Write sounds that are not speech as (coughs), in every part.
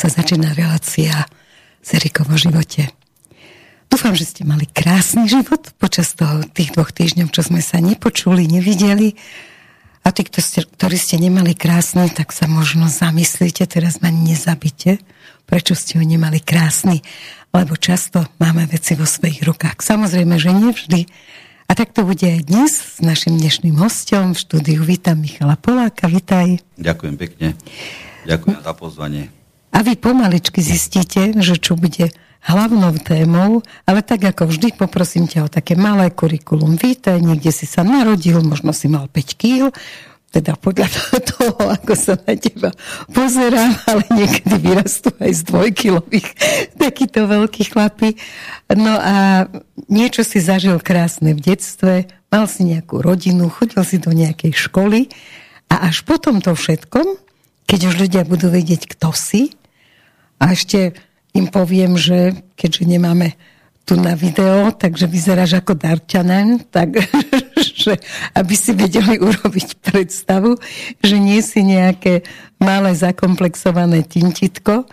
sa začína relácia z Erikom o živote. Dúfam, že ste mali krásny život počas toho, tých dvoch týždňov, čo sme sa nepočuli, nevideli. A tí, ktorí ste nemali krásny, tak sa možno zamyslíte, teraz ma nezabite, prečo ste ho nemali krásny. Lebo často máme veci vo svojich rukách. Samozrejme, že nevždy, a tak to bude aj dnes s našim dnešným hostom v štúdiu. Vítam Michala Poláka, vítaj. Ďakujem pekne. Ďakujem za pozvanie. A vy pomaličky zistíte, že čo bude hlavnou témou, ale tak ako vždy poprosím ťa o také malé kurikulum vítaj, niekde si sa narodil, možno si mal 5 kg, teda podľa (laughs) toho, ako sa na teba pozerám, ale niekedy vyrastú aj z dvojkilových (laughs) takýto veľký chlapy. No a niečo si zažil krásne v detstve, mal si nejakú rodinu, chodil si do nejakej školy a až po tomto všetkom, keď už ľudia budú vedieť, kto si, a ešte im poviem, že keďže nemáme tu na video, takže vyzeráš ako Darčanen, tak (laughs) že aby si vedeli urobiť predstavu, že nie si nejaké malé zakomplexované tintitko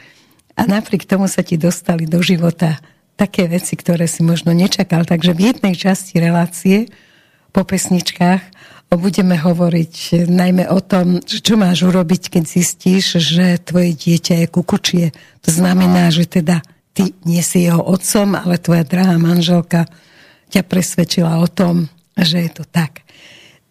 a napriek tomu sa ti dostali do života také veci, ktoré si možno nečakal. Takže v jednej časti relácie po pesničkách budeme hovoriť najmä o tom, čo máš urobiť, keď zistíš, že tvoje dieťa je kukučie. To znamená, že teda ty nie si jeho otcom, ale tvoja drahá manželka ťa presvedčila o tom, že je to tak.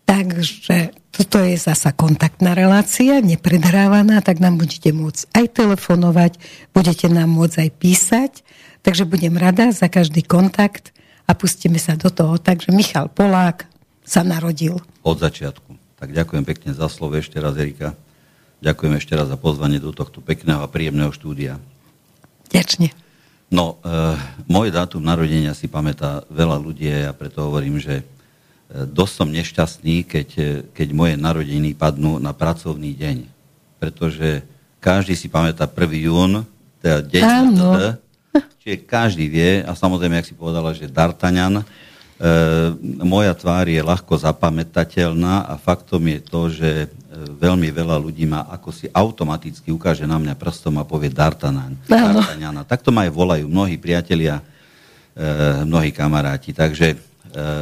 Takže toto je zasa kontaktná relácia, nepredhrávaná, tak nám budete môcť aj telefonovať, budete nám môcť aj písať, takže budem rada za každý kontakt a pustíme sa do toho. Takže Michal Polák sa narodil. Od začiatku. Tak ďakujem pekne za slovo ešte raz, Erika. Ďakujem ešte raz za pozvanie do tohto pekného a príjemného štúdia. Ďačne. No, e, môj dátum narodenia si pamätá veľa ľudí a ja preto hovorím, že e, dosť som nešťastný, keď, e, keď moje narodeniny padnú na pracovný deň. Pretože každý si pamätá 1. jún, teda deň čiže každý vie, a samozrejme, ak si povedala, že D'Artagnan, E, moja tvár je ľahko zapamätateľná a faktom je to, že veľmi veľa ľudí ma ako si automaticky ukáže na mňa prstom a povie D'Artagnan. Tak to ma aj volajú mnohí priatelia, e, mnohí kamaráti. Takže e,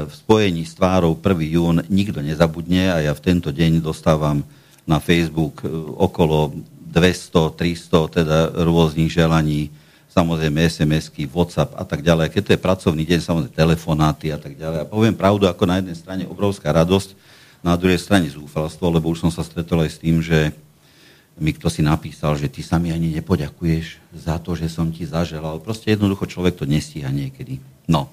v spojení s tvárou 1. jún nikto nezabudne a ja v tento deň dostávam na Facebook okolo 200, 300 teda rôznych želaní samozrejme SMS-ky, WhatsApp a tak ďalej. Keď to je pracovný deň, samozrejme telefonáty a tak ďalej. A poviem pravdu, ako na jednej strane obrovská radosť, na druhej strane zúfalstvo, lebo už som sa stretol aj s tým, že mi kto si napísal, že ty sa mi ani nepoďakuješ za to, že som ti zaželal. Proste jednoducho človek to nestíha niekedy. No.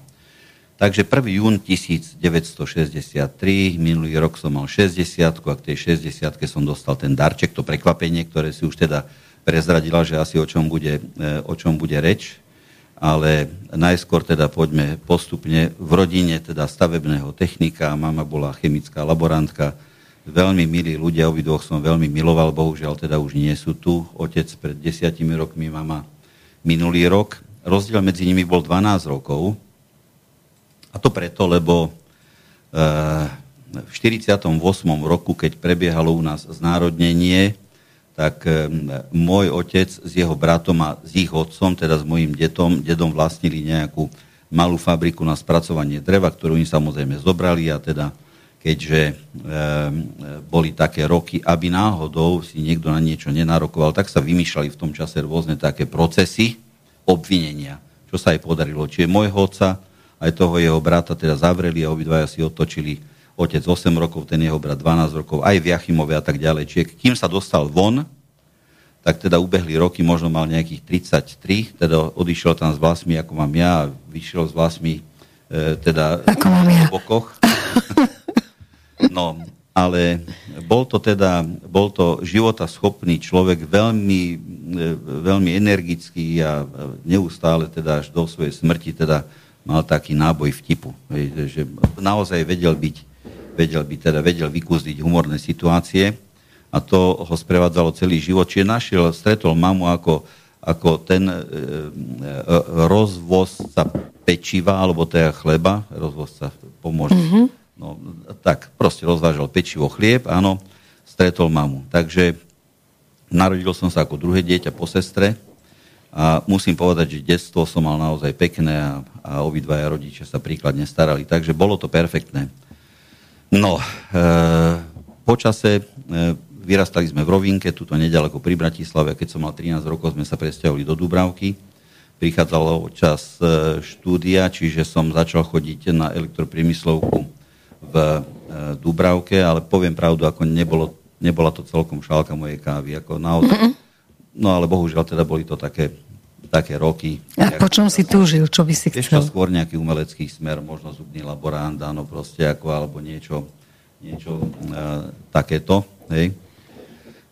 Takže 1. jún 1963, minulý rok som mal 60 a k tej 60 som dostal ten darček, to prekvapenie, ktoré si už teda prezradila, že asi o čom bude, e, o čom bude reč, ale najskôr teda poďme postupne. V rodine teda stavebného technika, mama bola chemická laborantka, veľmi milí ľudia, obidvoch som veľmi miloval, bohužiaľ teda už nie sú tu. Otec pred desiatimi rokmi, mama minulý rok. Rozdiel medzi nimi bol 12 rokov. A to preto, lebo e, v 48. roku, keď prebiehalo u nás znárodnenie, tak môj otec s jeho bratom a s ich otcom, teda s mojim detom, dedom vlastnili nejakú malú fabriku na spracovanie dreva, ktorú im samozrejme zobrali a teda keďže e, boli také roky, aby náhodou si niekto na niečo nenarokoval, tak sa vymýšľali v tom čase rôzne také procesy obvinenia, čo sa aj podarilo. Čiže môjho otca, aj toho jeho brata teda zavreli a obidvaja si otočili otec 8 rokov, ten jeho brat 12 rokov, aj v Jachimove a tak ďalej. Čiže kým sa dostal von, tak teda ubehli roky, možno mal nejakých 33, teda odišiel tam s vlastmi, ako mám ja, a vyšiel s vlastmi e, teda ako mám ja. bokoch. (laughs) no, ale bol to teda, bol to života schopný človek, veľmi, e, veľmi energický a neustále teda až do svojej smrti teda mal taký náboj vtipu, že naozaj vedel byť vedel by teda vedel vykúzdiť humorné situácie a to ho sprevádzalo celý život. Čiže našiel, stretol mamu ako, ako ten e, e, rozvozca pečiva, alebo teda chleba, rozvozca pomôže. Mm-hmm. No, tak, proste rozvážal pečivo, chlieb, áno, stretol mamu. Takže Narodil som sa ako druhé dieťa po sestre a musím povedať, že detstvo som mal naozaj pekné a, a obidvaja rodičia sa príkladne starali, takže bolo to perfektné. No, e, počase e, vyrastali sme v Rovinke, tuto nedaleko pri Bratislave, keď som mal 13 rokov, sme sa presťahovali do Dubravky. Prichádzalo čas e, štúdia, čiže som začal chodiť na elektropriemyslovku v e, Dubravke, ale poviem pravdu, ako nebolo, nebola to celkom šálka mojej kávy. Ako naozaj, No ale bohužiaľ teda boli to také, také roky. A po čom si túžil? Čo by si chcel? Ešte skôr nejaký umelecký smer, možno zubný laborant, áno, proste ako, alebo niečo, niečo uh, takéto. Hej.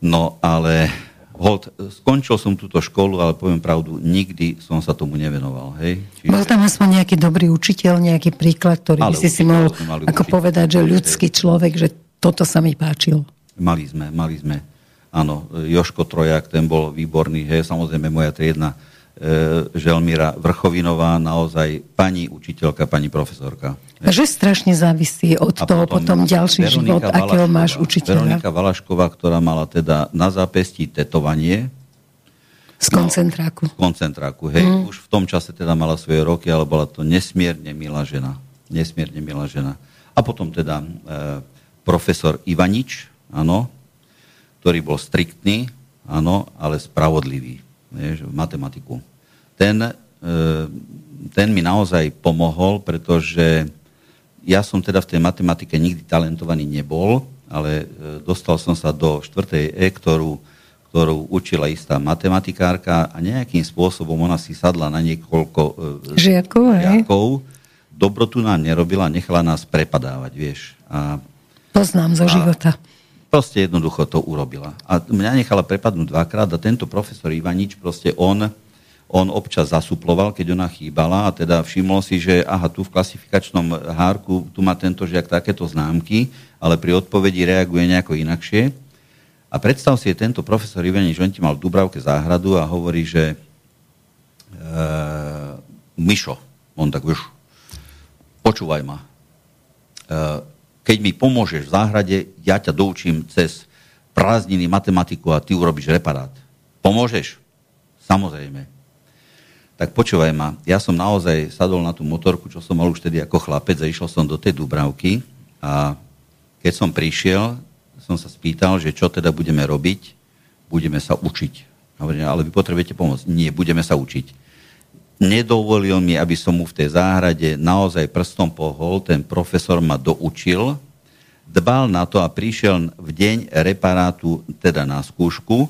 No ale hold, skončil som túto školu, ale poviem pravdu, nikdy som sa tomu nevenoval. Hej. Čiže... Bol tam aspoň nejaký dobrý učiteľ, nejaký príklad, ktorý ale by si si mohol ako učiteľ, povedať, že ľudský človek, že toto sa mi páčilo. Mali sme, mali sme Áno, Joško Trojak, ten bol výborný, hej, samozrejme moja triedna e, Želmíra Vrchovinová, naozaj pani učiteľka, pani profesorka. Že strašne závisí od a toho potom, potom ďalší Veronika život, Valašková, akého máš učiteľa. Veronika Valašková, ktorá mala teda na zápestí tetovanie. Z koncentráku. No, z koncentráku, hej. Mm. Už v tom čase teda mala svoje roky, ale bola to nesmierne milá žena. Nesmierne milá žena. A potom teda e, profesor Ivanič, áno, ktorý bol striktný, áno, ale spravodlivý vieš, v matematiku. Ten, e, ten mi naozaj pomohol, pretože ja som teda v tej matematike nikdy talentovaný nebol, ale e, dostal som sa do štvrtej E, ktorú, ktorú učila istá matematikárka a nejakým spôsobom ona si sadla na niekoľko e, žiakov, žiakov dobrotu nám nerobila, nechala nás prepadávať, vieš. A, Poznám zo a, života. Proste jednoducho to urobila. A mňa nechala prepadnúť dvakrát a tento profesor Ivanič, proste on, on občas zasuploval, keď ona chýbala a teda všimol si, že aha, tu v klasifikačnom hárku, tu má tento žiak takéto známky, ale pri odpovedi reaguje nejako inakšie. A predstav si, je tento profesor Ivanič, on ti mal v Dubravke záhradu a hovorí, že e, Mišo, on tak už, počúvaj ma, e, keď mi pomôžeš v záhrade, ja ťa doučím cez prázdniny matematiku a ty urobíš reparát. Pomôžeš? Samozrejme. Tak počúvaj ma, ja som naozaj sadol na tú motorku, čo som mal už tedy ako chlapec a išiel som do tej Dubravky a keď som prišiel, som sa spýtal, že čo teda budeme robiť, budeme sa učiť. Ale vy potrebujete pomôcť. Nie, budeme sa učiť nedovolil mi, aby som mu v tej záhrade naozaj prstom pohol, ten profesor ma doučil, dbal na to a prišiel v deň reparátu, teda na skúšku,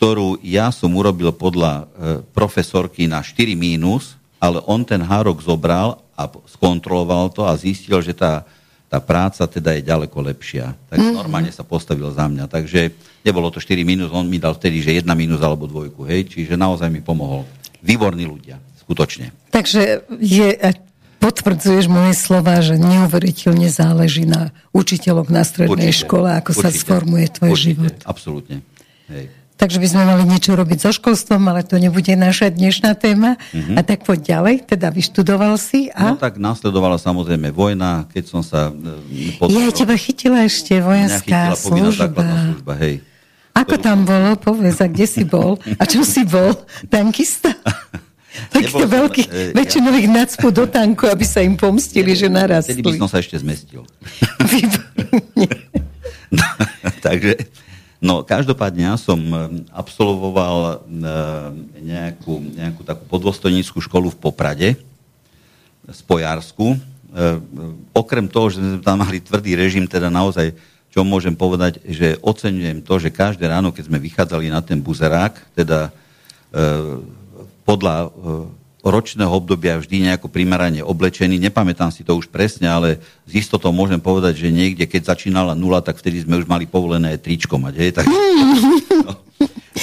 ktorú ja som urobil podľa e, profesorky na 4 mínus, ale on ten hárok zobral a skontroloval to a zistil, že tá, tá práca teda je ďaleko lepšia. Tak mm-hmm. normálne sa postavil za mňa. Takže nebolo to 4 mínus, on mi dal vtedy, že jedna mínus alebo dvojku. Hej? Čiže naozaj mi pomohol. Výborní ľudia skutočne. Takže je, potvrdzuješ moje slova, že neuveriteľne záleží na učiteľoch na strednej určite, škole, ako určite, sa sformuje tvoj určite, život. Absolútne. Hej. Takže by sme mali niečo robiť so školstvom, ale to nebude naša dnešná téma. Mm-hmm. A tak poď ďalej, teda vyštudoval si a... No tak následovala samozrejme vojna, keď som sa... E, Pod... Ja teba chytila ešte vojenská služba. služba hej. Ako tam bolo? Povedz, a kde si bol? A čo si bol? Tankista? (laughs) Taký veľký, e, väčšinou ich nacpú do tanku, aby sa im pomstili, že narastli. Vtedy by som sa ešte zmestil. (laughs) (laughs) no, takže, no každopádne ja som e, absolvoval e, nejakú, nejakú takú podôstojníckú školu v Poprade, Spojarsku. Okrem toho, že sme tam mali tvrdý režim, teda naozaj čo môžem povedať, že oceňujem to, že každé ráno, keď sme vychádzali na ten buzerák, teda podľa e, ročného obdobia vždy nejako primerane oblečený. Nepamätám si to už presne, ale z istotou môžem povedať, že niekde, keď začínala nula, tak vtedy sme už mali povolené tričko mať. Hej? Tak, (laughs) no.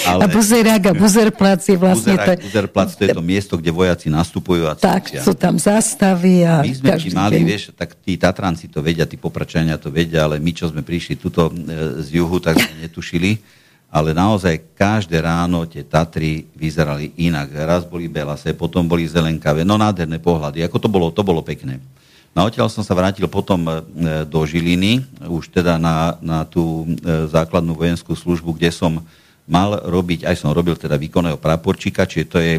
Ale... A buzerák a buzerplac je vlastne... Buzerák, to... Buzerplac to je to miesto, kde vojaci nastupujú a Tak, sú tam zastavy a... My sme ti mali, deň. vieš, tak tí Tatranci to vedia, tí Popračania to vedia, ale my, čo sme prišli tuto e, z juhu, tak sme netušili ale naozaj každé ráno tie Tatry vyzerali inak. Raz boli belase, potom boli zelenkavé, no nádherné pohľady. Ako to bolo, to bolo pekné. No odtiaľ som sa vrátil potom e, do Žiliny, už teda na, na tú e, základnú vojenskú službu, kde som mal robiť, aj som robil teda výkonného praporčíka, čiže to je,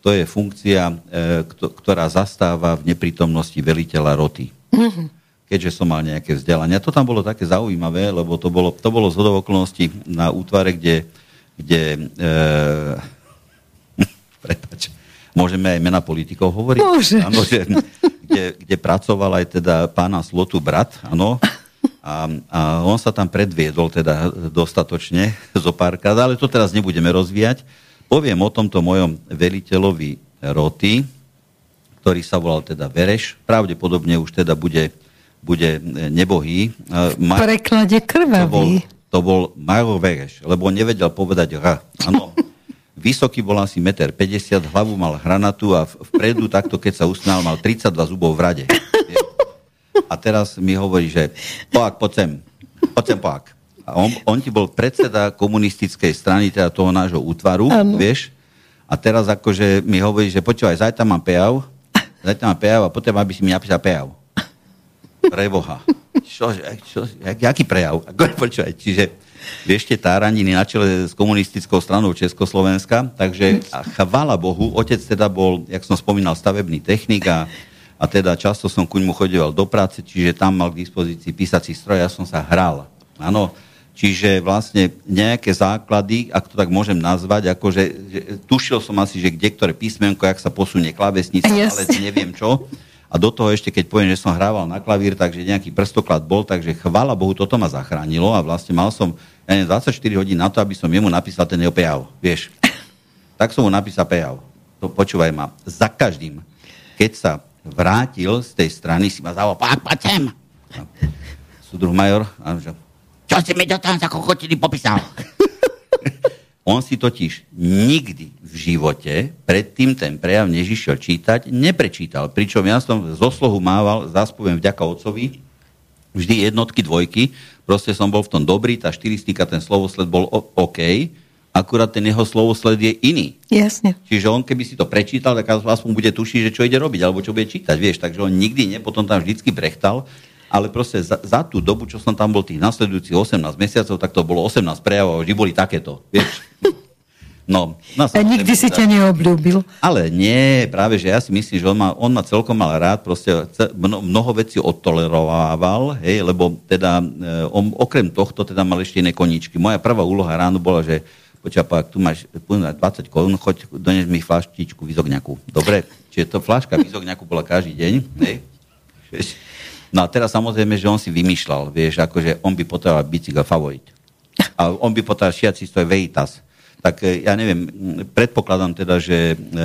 to je funkcia, e, ktorá zastáva v neprítomnosti veliteľa roty. Mm-hmm. Keďže som mal nejaké vzdelanie. A to tam bolo také zaujímavé, lebo to bolo, to bolo z okolností na útvare, kde, kde e, (laughs) prepač, môžeme aj mena politikov hovoriť? Môže. Ano, že, kde, kde pracoval aj teda pána Slotu brat, áno, a, a on sa tam predviedol teda dostatočne (laughs) zo párkrát, ale to teraz nebudeme rozvíjať. Poviem o tomto mojom veliteľovi roty, ktorý sa volal teda Vereš. Pravdepodobne už teda bude, bude nebohý. V preklade krvavý. To bol, to bol Majo Vereš, lebo nevedel povedať R. Áno. Vysoký bol asi 1,50 m, hlavu mal hranatu a vpredu takto, keď sa usnal, mal 32 zubov v rade a teraz mi hovorí, že poák, poď sem, poď sem poák. A on, on ti bol predseda komunistickej strany, teda toho nášho útvaru, ano. vieš, a teraz akože mi hovorí, že počúvaj, zajtra mám pejav, zajtra mám pejav a potom, aby si mi napísal pejav. Preboha. Čo, čo, jak, jaký prejav? Počúvaj, čiže vieš, tie táraniny na čele s komunistickou stranou Československa, takže a chvála Bohu, otec teda bol, jak som spomínal, stavebný technik a a teda často som ku ňmu chodeval do práce, čiže tam mal k dispozícii písací stroj, ja som sa hral. Áno, čiže vlastne nejaké základy, ak to tak môžem nazvať, akože že, tušil som asi, že kde ktoré písmenko, jak sa posunie klavesnica, yes. ale neviem čo. A do toho ešte, keď poviem, že som hrával na klavír, takže nejaký prstoklad bol, takže chvála Bohu, toto ma zachránilo a vlastne mal som ja neviem, 24 hodín na to, aby som jemu napísal ten jeho pejav, vieš. Tak som mu napísal pejav. To počúvaj ma, za každým, keď sa vrátil z tej strany, si ma zavolal, pak, poď sem. Súdruh major, že, čo si mi do tam za popísal? (laughs) On si totiž nikdy v živote predtým ten prejav, než išiel čítať, neprečítal. Pričom ja som zo slohu mával, zaspoviem vďaka otcovi, vždy jednotky, dvojky. Proste som bol v tom dobrý, tá štilistika, ten slovosled bol OK akurát ten jeho slovosled je iný. Jasne. Čiže on keby si to prečítal, tak aspoň bude tušiť, že čo ide robiť, alebo čo bude čítať, vieš. Takže on nikdy nie, potom tam vždycky brechtal, ale proste za, za tú dobu, čo som tam bol tých nasledujúcich 18 mesiacov, tak to bolo 18 prejavov, vždy boli takéto, vieš. (laughs) No, no a nikdy si ťa neobľúbil. Ale nie, práve, že ja si myslím, že on ma, on ma celkom mal rád, proste mno, mnoho vecí odtolerovával, hej, lebo teda e, on okrem tohto teda mal ešte iné koníčky. Moja prvá úloha ráno bola, že počapa, ak tu máš 20 korún, choď, dones mi flaštičku vizogňaku. Dobre? Čiže to flaška vizogňaku bola každý deň. Ne? No a teraz samozrejme, že on si vymýšľal, vieš, akože on by potreboval bicykel favorit. A on by potreboval šiaci stoj Veritas. Tak e, ja neviem, predpokladám teda, že e, e,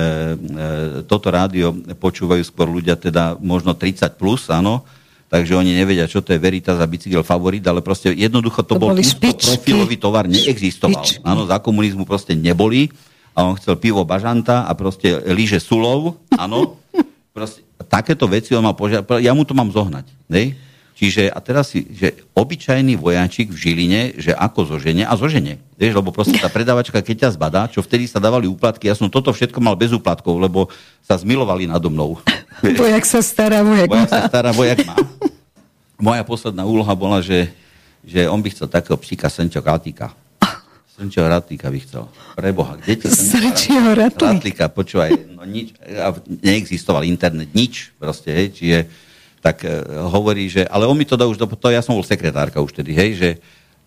toto rádio počúvajú skôr ľudia teda možno 30 plus, áno, takže oni nevedia, čo to je Veritas a bicykel favorit, ale proste jednoducho to, to bol profilový tovar, neexistoval. Špičky. Áno, za komunizmu proste neboli a on chcel pivo bažanta a proste líže sulov, áno. (laughs) Proste, takéto veci on mal požiadať, ja mu to mám zohnať. Ne? Čiže, a teraz si, že obyčajný vojačik v Žiline, že ako zoženie a zoženie. Vieš, lebo proste tá predavačka, keď ťa zbadá, čo vtedy sa dávali úplatky, ja som toto všetko mal bez úplatkov, lebo sa zmilovali nado mnou. (laughs) Vojak sa stará, vojak, vojak má. sa stará, vojak má. Moja posledná úloha bola, že, že on by chcel takého psíka Senčo Ratlíka. Senčo Ratlíka by chcel. Preboha, kde ti Senčo Ratlíka? počúvaj, no nič, neexistoval internet, nič proste, hej, čiže tak uh, hovorí, že, ale on mi to dá už, do, to ja som bol sekretárka už tedy, hej, že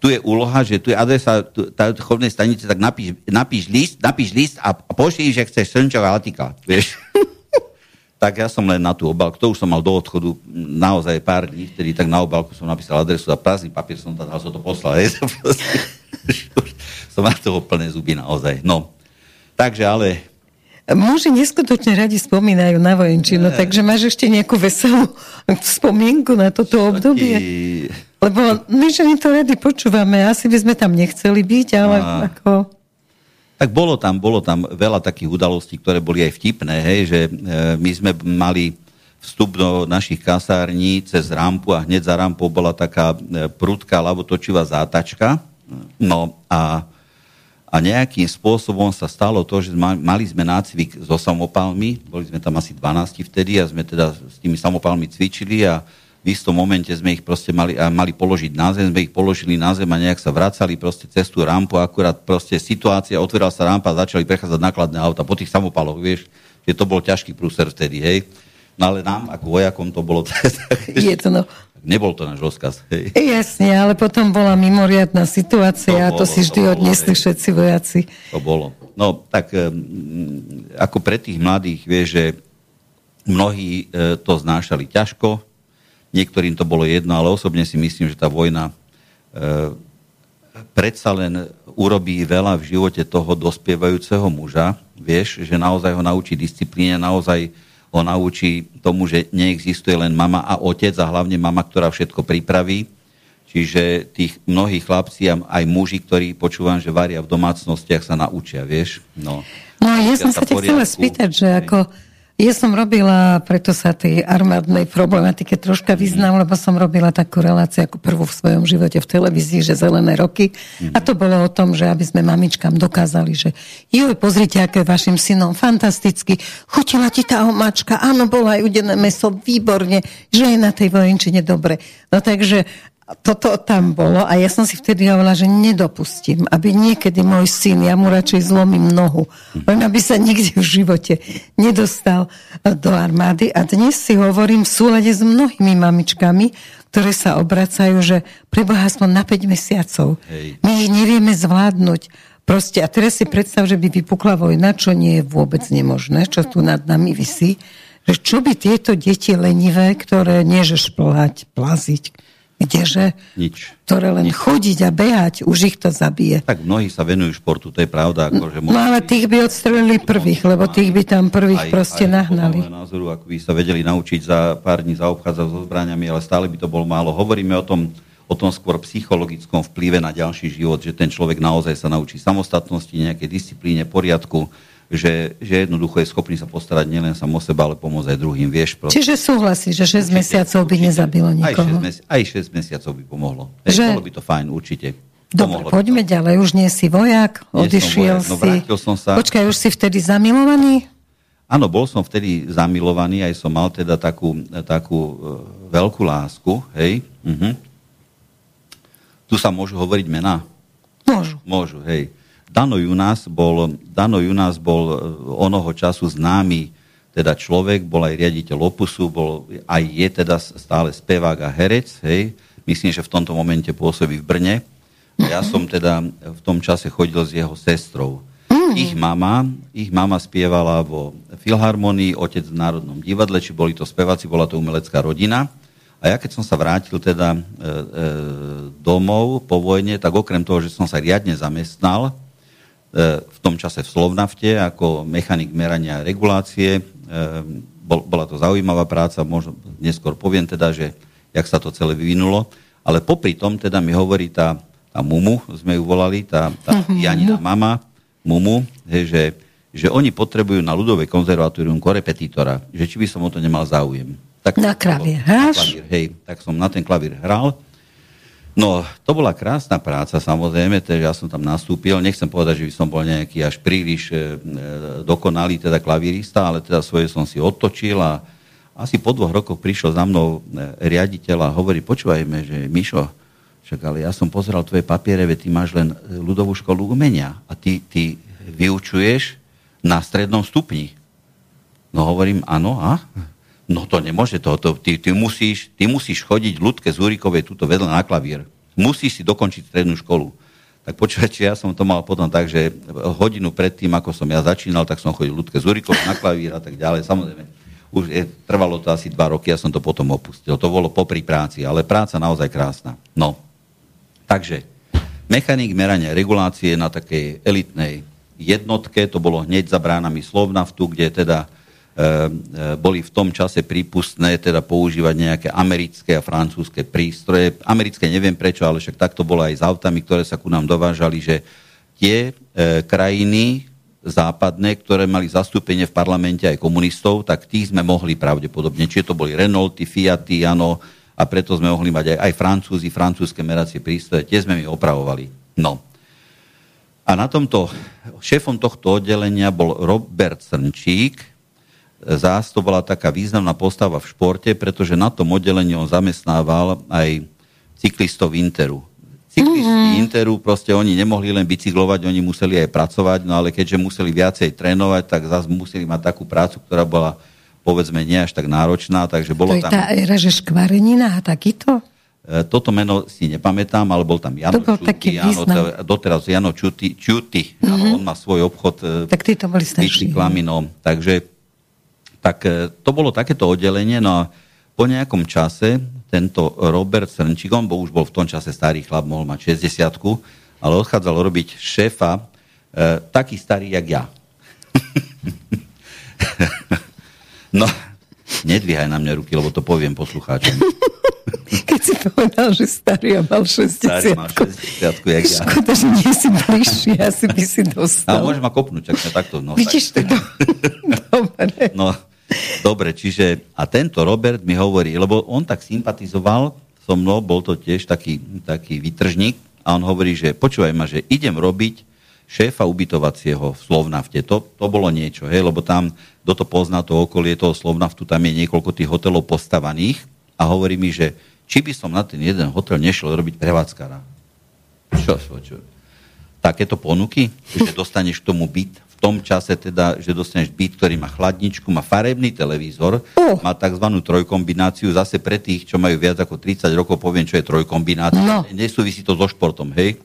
tu je úloha, že tu je adresa tu, tá chodnej stanice, tak napíš, napíš list, napíš list a, a pošli, že chceš Srnčová latika, vieš. (laughs) tak ja som len na tú obálku, to už som mal do odchodu naozaj pár dní, vtedy tak na obálku som napísal adresu a prázdny papier som tam, som to poslal, hej, (laughs) som na toho plné zuby naozaj, no. Takže ale Muži neskutočne radi spomínajú na vojenčinu, ne. takže máš ešte nejakú veselú spomienku na toto Čo obdobie? Ti... Lebo my ženy to rady počúvame, asi by sme tam nechceli byť, ale A... ako... Tak bolo tam, bolo tam veľa takých udalostí, ktoré boli aj vtipné, hej, že e, my sme mali vstup do našich kasární cez rampu a hneď za rampou bola taká e, prudká lavotočivá zátačka. No a a nejakým spôsobom sa stalo to, že mali sme nácvik so samopalmi, boli sme tam asi 12 vtedy a sme teda s tými samopalmi cvičili a v istom momente sme ich proste mali, a mali položiť na zem, sme ich položili na zem a nejak sa vracali proste cez tú rampu, akurát proste situácia, otvorila sa rampa a začali prechádzať nákladné auta po tých samopaloch, vieš, že to bol ťažký prúser vtedy, hej. No ale nám, ako vojakom, to bolo... (laughs) Je to no. Nebol to náš rozkaz. Hej. Jasne, ale potom bola mimoriadná situácia to a to bolo, si vždy to odnesli hej. všetci vojaci. To bolo. No, tak um, ako pre tých mladých, vieš, že mnohí e, to znášali ťažko, niektorým to bolo jedno, ale osobne si myslím, že tá vojna e, predsa len urobí veľa v živote toho dospievajúceho muža, vieš, že naozaj ho naučí disciplíne, naozaj ho naučí tomu, že neexistuje len mama a otec a hlavne mama, ktorá všetko pripraví. Čiže tých mnohých chlapci a aj muži, ktorí počúvam, že varia v domácnostiach, sa naučia, vieš. No, no ja som sa ťa chcela spýtať, že ako ja som robila, preto sa tej armádnej problematike troška vyznám, lebo som robila takú reláciu ako prvú v svojom živote v televízii, že zelené roky. Mm-hmm. A to bolo o tom, že aby sme mamičkám dokázali, že joj, pozrite, aké vašim synom fantasticky, chutila ti tá omačka, áno, bolo aj udené meso, výborne, že je na tej vojenčine dobre. No takže toto tam bolo a ja som si vtedy hovorila, že nedopustím, aby niekedy môj syn, ja mu radšej zlomím nohu, len aby sa nikde v živote nedostal do armády. A dnes si hovorím v súlade s mnohými mamičkami, ktoré sa obracajú, že preboha aspoň na 5 mesiacov. Hej. My ich nevieme zvládnuť. Proste, a teraz si predstav, že by vypukla vojna, čo nie je vôbec nemožné, čo tu nad nami vysí, že čo by tieto deti lenivé, ktoré nie že šplhať, plaziť, Kdeže? Nič. Ktoré len Nič. chodiť a behať, už ich to zabije. Tak mnohí sa venujú športu, to je pravda. Ako, že no ale tých by odstrelili prvých, lebo tých by tam prvých aj, proste aj nahnali. Názoru, ako by sa vedeli naučiť za pár dní zaobchádzať so zbraniami, ale stále by to bolo málo. Hovoríme o tom, o tom skôr psychologickom vplyve na ďalší život, že ten človek naozaj sa naučí samostatnosti, nejakej disciplíne, poriadku, že, že jednoducho je schopný sa postarať nielen sám o seba, ale pomôcť aj druhým. Vieš, proste. Čiže súhlasí, že 6 určite, mesiacov by určite, nezabilo nikoho. Aj 6, mesi- aj 6 mesiacov by pomohlo. Že... Bolo by to fajn, určite. Dobre, poďme to. ďalej. Už nie si vojak, odišiel no, si. No, som sa. Počkaj, už si vtedy zamilovaný? Áno, bol som vtedy zamilovaný, aj som mal teda takú, takú uh, veľkú lásku, hej. Uh-huh. Tu sa môžu hovoriť mená? Môžu. Môžu, hej. Dano Junas bol, Dano Junas bol e, onoho času známy teda človek, bol aj riaditeľ Opusu, bol, aj je teda stále spevák a herec, hej. Myslím, že v tomto momente pôsobí v Brne. Ja som teda v tom čase chodil s jeho sestrou. Mm. Ich mama, ich mama spievala vo Filharmonii, otec v Národnom divadle, či boli to speváci, bola to umelecká rodina. A ja keď som sa vrátil teda e, e, domov po vojne, tak okrem toho, že som sa riadne zamestnal, v tom čase v Slovnafte ako mechanik merania regulácie. E, bola to zaujímavá práca, možno neskôr poviem teda, že jak sa to celé vyvinulo. Ale popri tom teda mi hovorí tá, tá Mumu, sme ju volali, tá, tá mhm. Janina mama, Mumu, he, že, že oni potrebujú na ľudové konzervatórium korepetitora, že či by som o to nemal záujem. Tak na klavír hráš? Hej, tak som na ten klavír hral. No, to bola krásna práca, samozrejme, takže ja som tam nastúpil. Nechcem povedať, že by som bol nejaký až príliš e, e, dokonalý teda klavírista, ale teda svoje som si odtočil a asi po dvoch rokoch prišiel za mnou e, riaditeľ a hovorí, počúvajme, že Mišo, však ale ja som pozeral tvoje papiere, veď ty máš len ľudovú školu umenia a ty, ty vyučuješ na strednom stupni. No hovorím, áno, a? No to nemôže, to, to, ty, ty, musíš, ty musíš chodiť ľudke Zúrikovej túto vedľa na klavír. Musíš si dokončiť strednú školu. Tak počúvajte, ja som to mal potom tak, že hodinu pred tým, ako som ja začínal, tak som chodil ľudke Zúrikovej na klavír a tak ďalej. Samozrejme, už je, trvalo to asi dva roky, ja som to potom opustil. To bolo popri práci, ale práca naozaj krásna. No, takže mechanik merania regulácie na takej elitnej jednotke, to bolo hneď za bránami Slovnaftu, kde teda boli v tom čase prípustné teda používať nejaké americké a francúzske prístroje. Americké neviem prečo, ale však takto bolo aj s autami, ktoré sa ku nám dovážali, že tie e, krajiny západné, ktoré mali zastúpenie v parlamente aj komunistov, tak tých sme mohli pravdepodobne. Čiže to boli Renaulty, Fiaty, áno, a preto sme mohli mať aj, aj Francúzi, francúzske meracie prístroje, tie sme mi opravovali. No. A na tomto, šéfom tohto oddelenia bol Robert Srnčík, Zás to bola taká významná postava v športe, pretože na tom oddelení on zamestnával aj cyklistov Interu. Cyklisti mm-hmm. Interu, proste oni nemohli len bicyklovať, oni museli aj pracovať, no ale keďže museli viacej trénovať, tak zase museli mať takú prácu, ktorá bola povedzme nie až tak náročná, takže bolo to tam... To je tá že škvarenina a takýto? E, toto meno si nepamätám, ale bol tam Jano to bol Čuty. Jano, doteraz Jano Čuty. Čuty. Mm-hmm. Áno, on má svoj obchod e, tak títo boli. No. Takže tak e, to bolo takéto oddelenie, no a po nejakom čase tento Robert Srnčík, on už bol v tom čase starý chlap, mohol mať 60 ale odchádzal robiť šéfa, e, taký starý, jak ja. (laughs) No, nedvíhaj na mňa ruky, lebo to poviem poslucháčom. (laughs) Keď si povedal, že starý a mal 60 Starý mal 60 jak ja. Škoda, že nie si bližší, asi by si dostal. A môžeš ma kopnúť, ak sa takto... No, Vidíš tak. to? (laughs) Dobre. No, dobre, čiže... A tento Robert mi hovorí, lebo on tak sympatizoval so mnou, bol to tiež taký, taký vytržník, a on hovorí, že počúvaj ma, že idem robiť šéfa ubytovacieho v Slovnafte. To, to bolo niečo, hej, lebo tam, kto to pozná, to okolie toho Slovnaftu, tam je niekoľko tých hotelov postavaných a hovorí mi, že či by som na ten jeden hotel nešiel robiť prevádzkara. Čo, čo, čo? Takéto ponuky, že dostaneš k tomu byt, v tom čase teda, že dostaneš byt, ktorý má chladničku, má farebný televízor, uh. má tzv. trojkombináciu, zase pre tých, čo majú viac ako 30 rokov, poviem, čo je trojkombinácia. No. Nesúvisí to so športom, hej?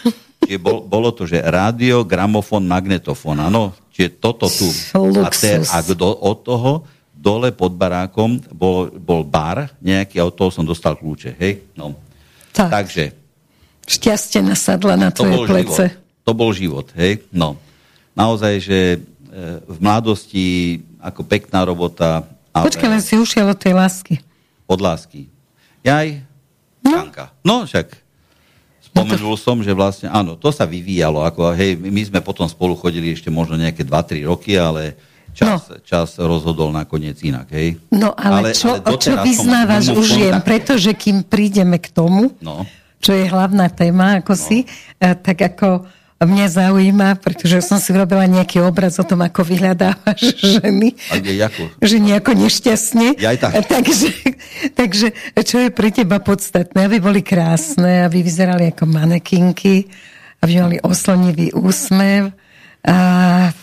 (laughs) Čiže bol, bolo to, že rádio, gramofón, magnetofón, áno. Čiže toto tu. A, te, a od toho dole pod barákom bol, bol bar nejaký a od toho som dostal kľúče, hej? No. Tak. Takže. Šťastie nasadla na tvoje to plece. Život. To bol život, hej? No. Naozaj, že e, v mladosti ako pekná robota. Ale... Počkaj, len si ušiel od tej lásky. Od lásky. Jaj, no. No však Spomenul som, že vlastne, áno, to sa vyvíjalo, ako, hej, my sme potom spolu chodili ešte možno nejaké 2-3 roky, ale čas, no. čas rozhodol nakoniec inak, hej. No ale, ale čo, ale čo vyznávaš už jem, pretože kým prídeme k tomu, no. čo je hlavná téma, ako no. si, eh, tak ako mňa zaujíma, pretože som si robila nejaký obraz o tom, ako vyhľadávaš ženy. A ako? Že nejako nešťastne. Ja aj tak. Takže, takže čo je pre teba podstatné? Aby boli krásne, aby vyzerali ako manekinky, aby mali oslnivý úsmev. A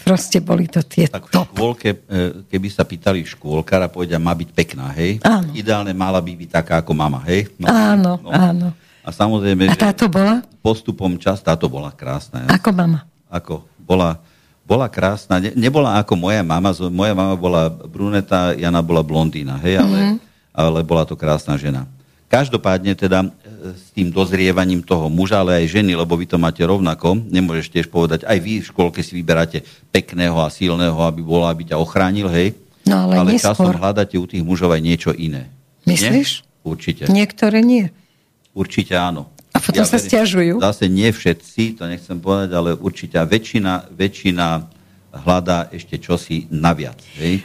proste boli to tie tak v škôlke, e, keby sa pýtali škôlkara, povedia, má byť pekná, hej? Áno. Ideálne mala by byť taká ako mama, hej? No, áno, no. áno. A samozrejme, A táto bola? Postupom čas táto bola krásna. Ja. Ako mama? Ako? Bola, bola krásna. Ne, nebola ako moja mama. Moja mama bola bruneta, Jana bola blondína, hej, ale, mm-hmm. ale bola to krásna žena. Každopádne teda e, s tým dozrievaním toho muža, ale aj ženy, lebo vy to máte rovnako, nemôžeš tiež povedať, aj vy v škôlke si vyberáte pekného a silného, aby bola, aby ťa ochránil, hej. No ale, ale časom hľadáte u tých mužov aj niečo iné. Myslíš? Nie? Určite. Niektoré nie. Určite áno. A potom ja sa stiažujú? Zase nie všetci, to nechcem povedať, ale určite väčšina, väčšina hľadá ešte čosi naviac.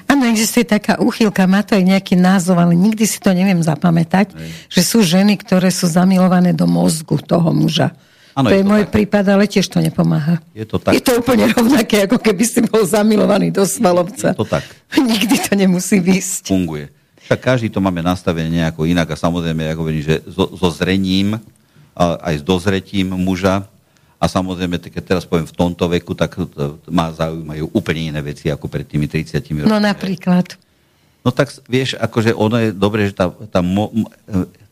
Áno, existuje taká úchylka, má to aj nejaký názov, ale nikdy si to neviem zapamätať, hej. že sú ženy, ktoré sú zamilované do mozgu toho muža. Ano, to je, je to môj tak. prípad, ale tiež to nepomáha. Je to tak. Je to úplne rovnaké, ako keby si bol zamilovaný do svalovca. Je to tak. (laughs) Nikdy to nemusí výsť. Funguje. Tak každý to máme nastavené nejako inak a samozrejme, ako hovorím, že so, so zrením, aj s dozretím muža a samozrejme, keď teraz poviem v tomto veku, tak ma zaujímajú úplne iné veci ako pred tými 30 rokmi. No napríklad. No tak vieš, akože ono je dobre, že tá, tá, mo,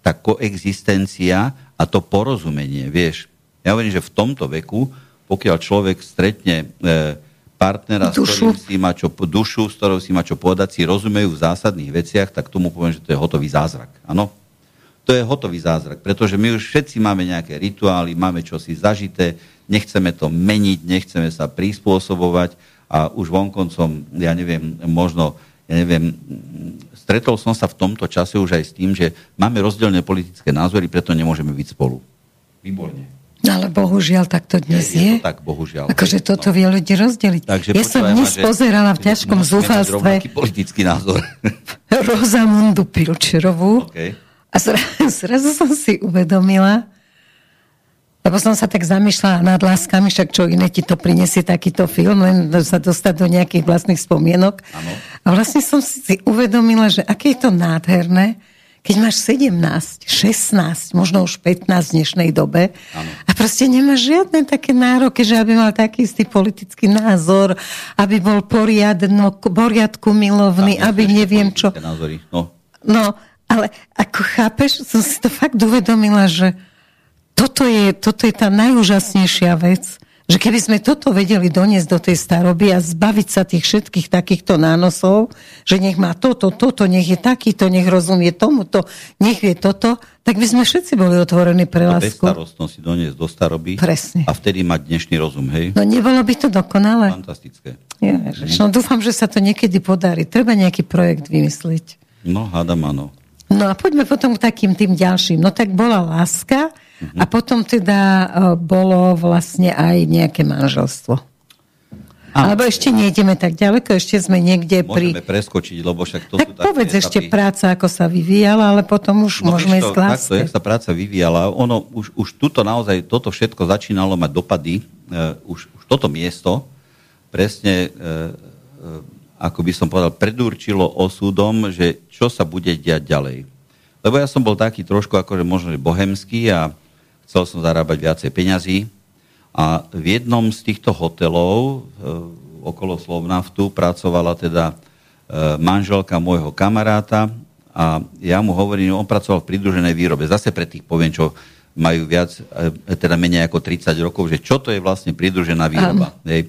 tá koexistencia a to porozumenie, vieš. Ja hovorím, že v tomto veku, pokiaľ človek stretne e, partnera, dušu. s ktorým si má čo, dušu, s ktorou si má čo povedať, si rozumejú v zásadných veciach, tak tomu poviem, že to je hotový zázrak. Áno? To je hotový zázrak, pretože my už všetci máme nejaké rituály, máme čosi zažité, nechceme to meniť, nechceme sa prispôsobovať a už vonkoncom, ja neviem, možno, ja neviem, stretol som sa v tomto čase už aj s tým, že máme rozdielne politické názory, preto nemôžeme byť spolu. Výborne. No ale bohužiaľ tak to dnes je. Je to tak, bohužiaľ. Akože toto no. vie ľudí rozdeliť. Takže ja som dnes ma, pozerala v ťažkom zúfalstve politický názor. (laughs) Rozamundu Pilčerovú. Okay. A zrazu, (laughs) zrazu som si uvedomila, Lebo som sa tak zamýšľala nad láskami, však čo iné ti to prinesie takýto film, len sa dostať do nejakých vlastných spomienok. Ano. A vlastne som si uvedomila, že aké je to nádherné, keď máš 17, 16, možno už 15 v dnešnej dobe ano. a proste nemáš žiadne také nároky, že aby mal taký istý politický názor, aby bol poriadno, poriadku milovný, Tam, aby neviem čo. No. no, ale ako chápeš, som si to fakt uvedomila, že toto je, toto je tá najúžasnejšia vec, že keby sme toto vedeli doniesť do tej staroby a zbaviť sa tých všetkých takýchto nánosov, že nech má toto, toto, nech je takýto, nech rozumie tomuto, nech vie toto, tak by sme všetci boli otvorení pre lásku. Bezstarostnosť si doniesť do staroby Presne. a vtedy mať dnešný rozum, hej? No nebolo by to dokonale. Fantastické. Ježiš, no dúfam, že sa to niekedy podarí. Treba nejaký projekt vymysliť. No, hádam áno. No a poďme potom k takým tým ďalším. No tak bola láska, a potom teda e, bolo vlastne aj nejaké manželstvo. A, Alebo ešte nejdeme tak ďaleko, ešte sme niekde pri... Môžeme preskočiť, lebo však to tak sú povedz etapy. ešte práca, ako sa vyvíjala, ale potom už no, môžeme ísť Takto, jak sa práca vyvíjala, ono už, už tuto naozaj, toto všetko začínalo mať dopady, uh, už, už toto miesto presne, uh, uh, ako by som povedal, predurčilo osudom, že čo sa bude diať ďalej. Lebo ja som bol taký trošku akože možno bohemský a chcel som zarábať viacej peňazí a v jednom z týchto hotelov e, okolo Slovnaftu pracovala teda e, manželka môjho kamaráta a ja mu hovorím, on pracoval v pridruženej výrobe. Zase pre tých poviem, čo majú viac, e, teda menej ako 30 rokov, že čo to je vlastne pridružená výroba. Hej.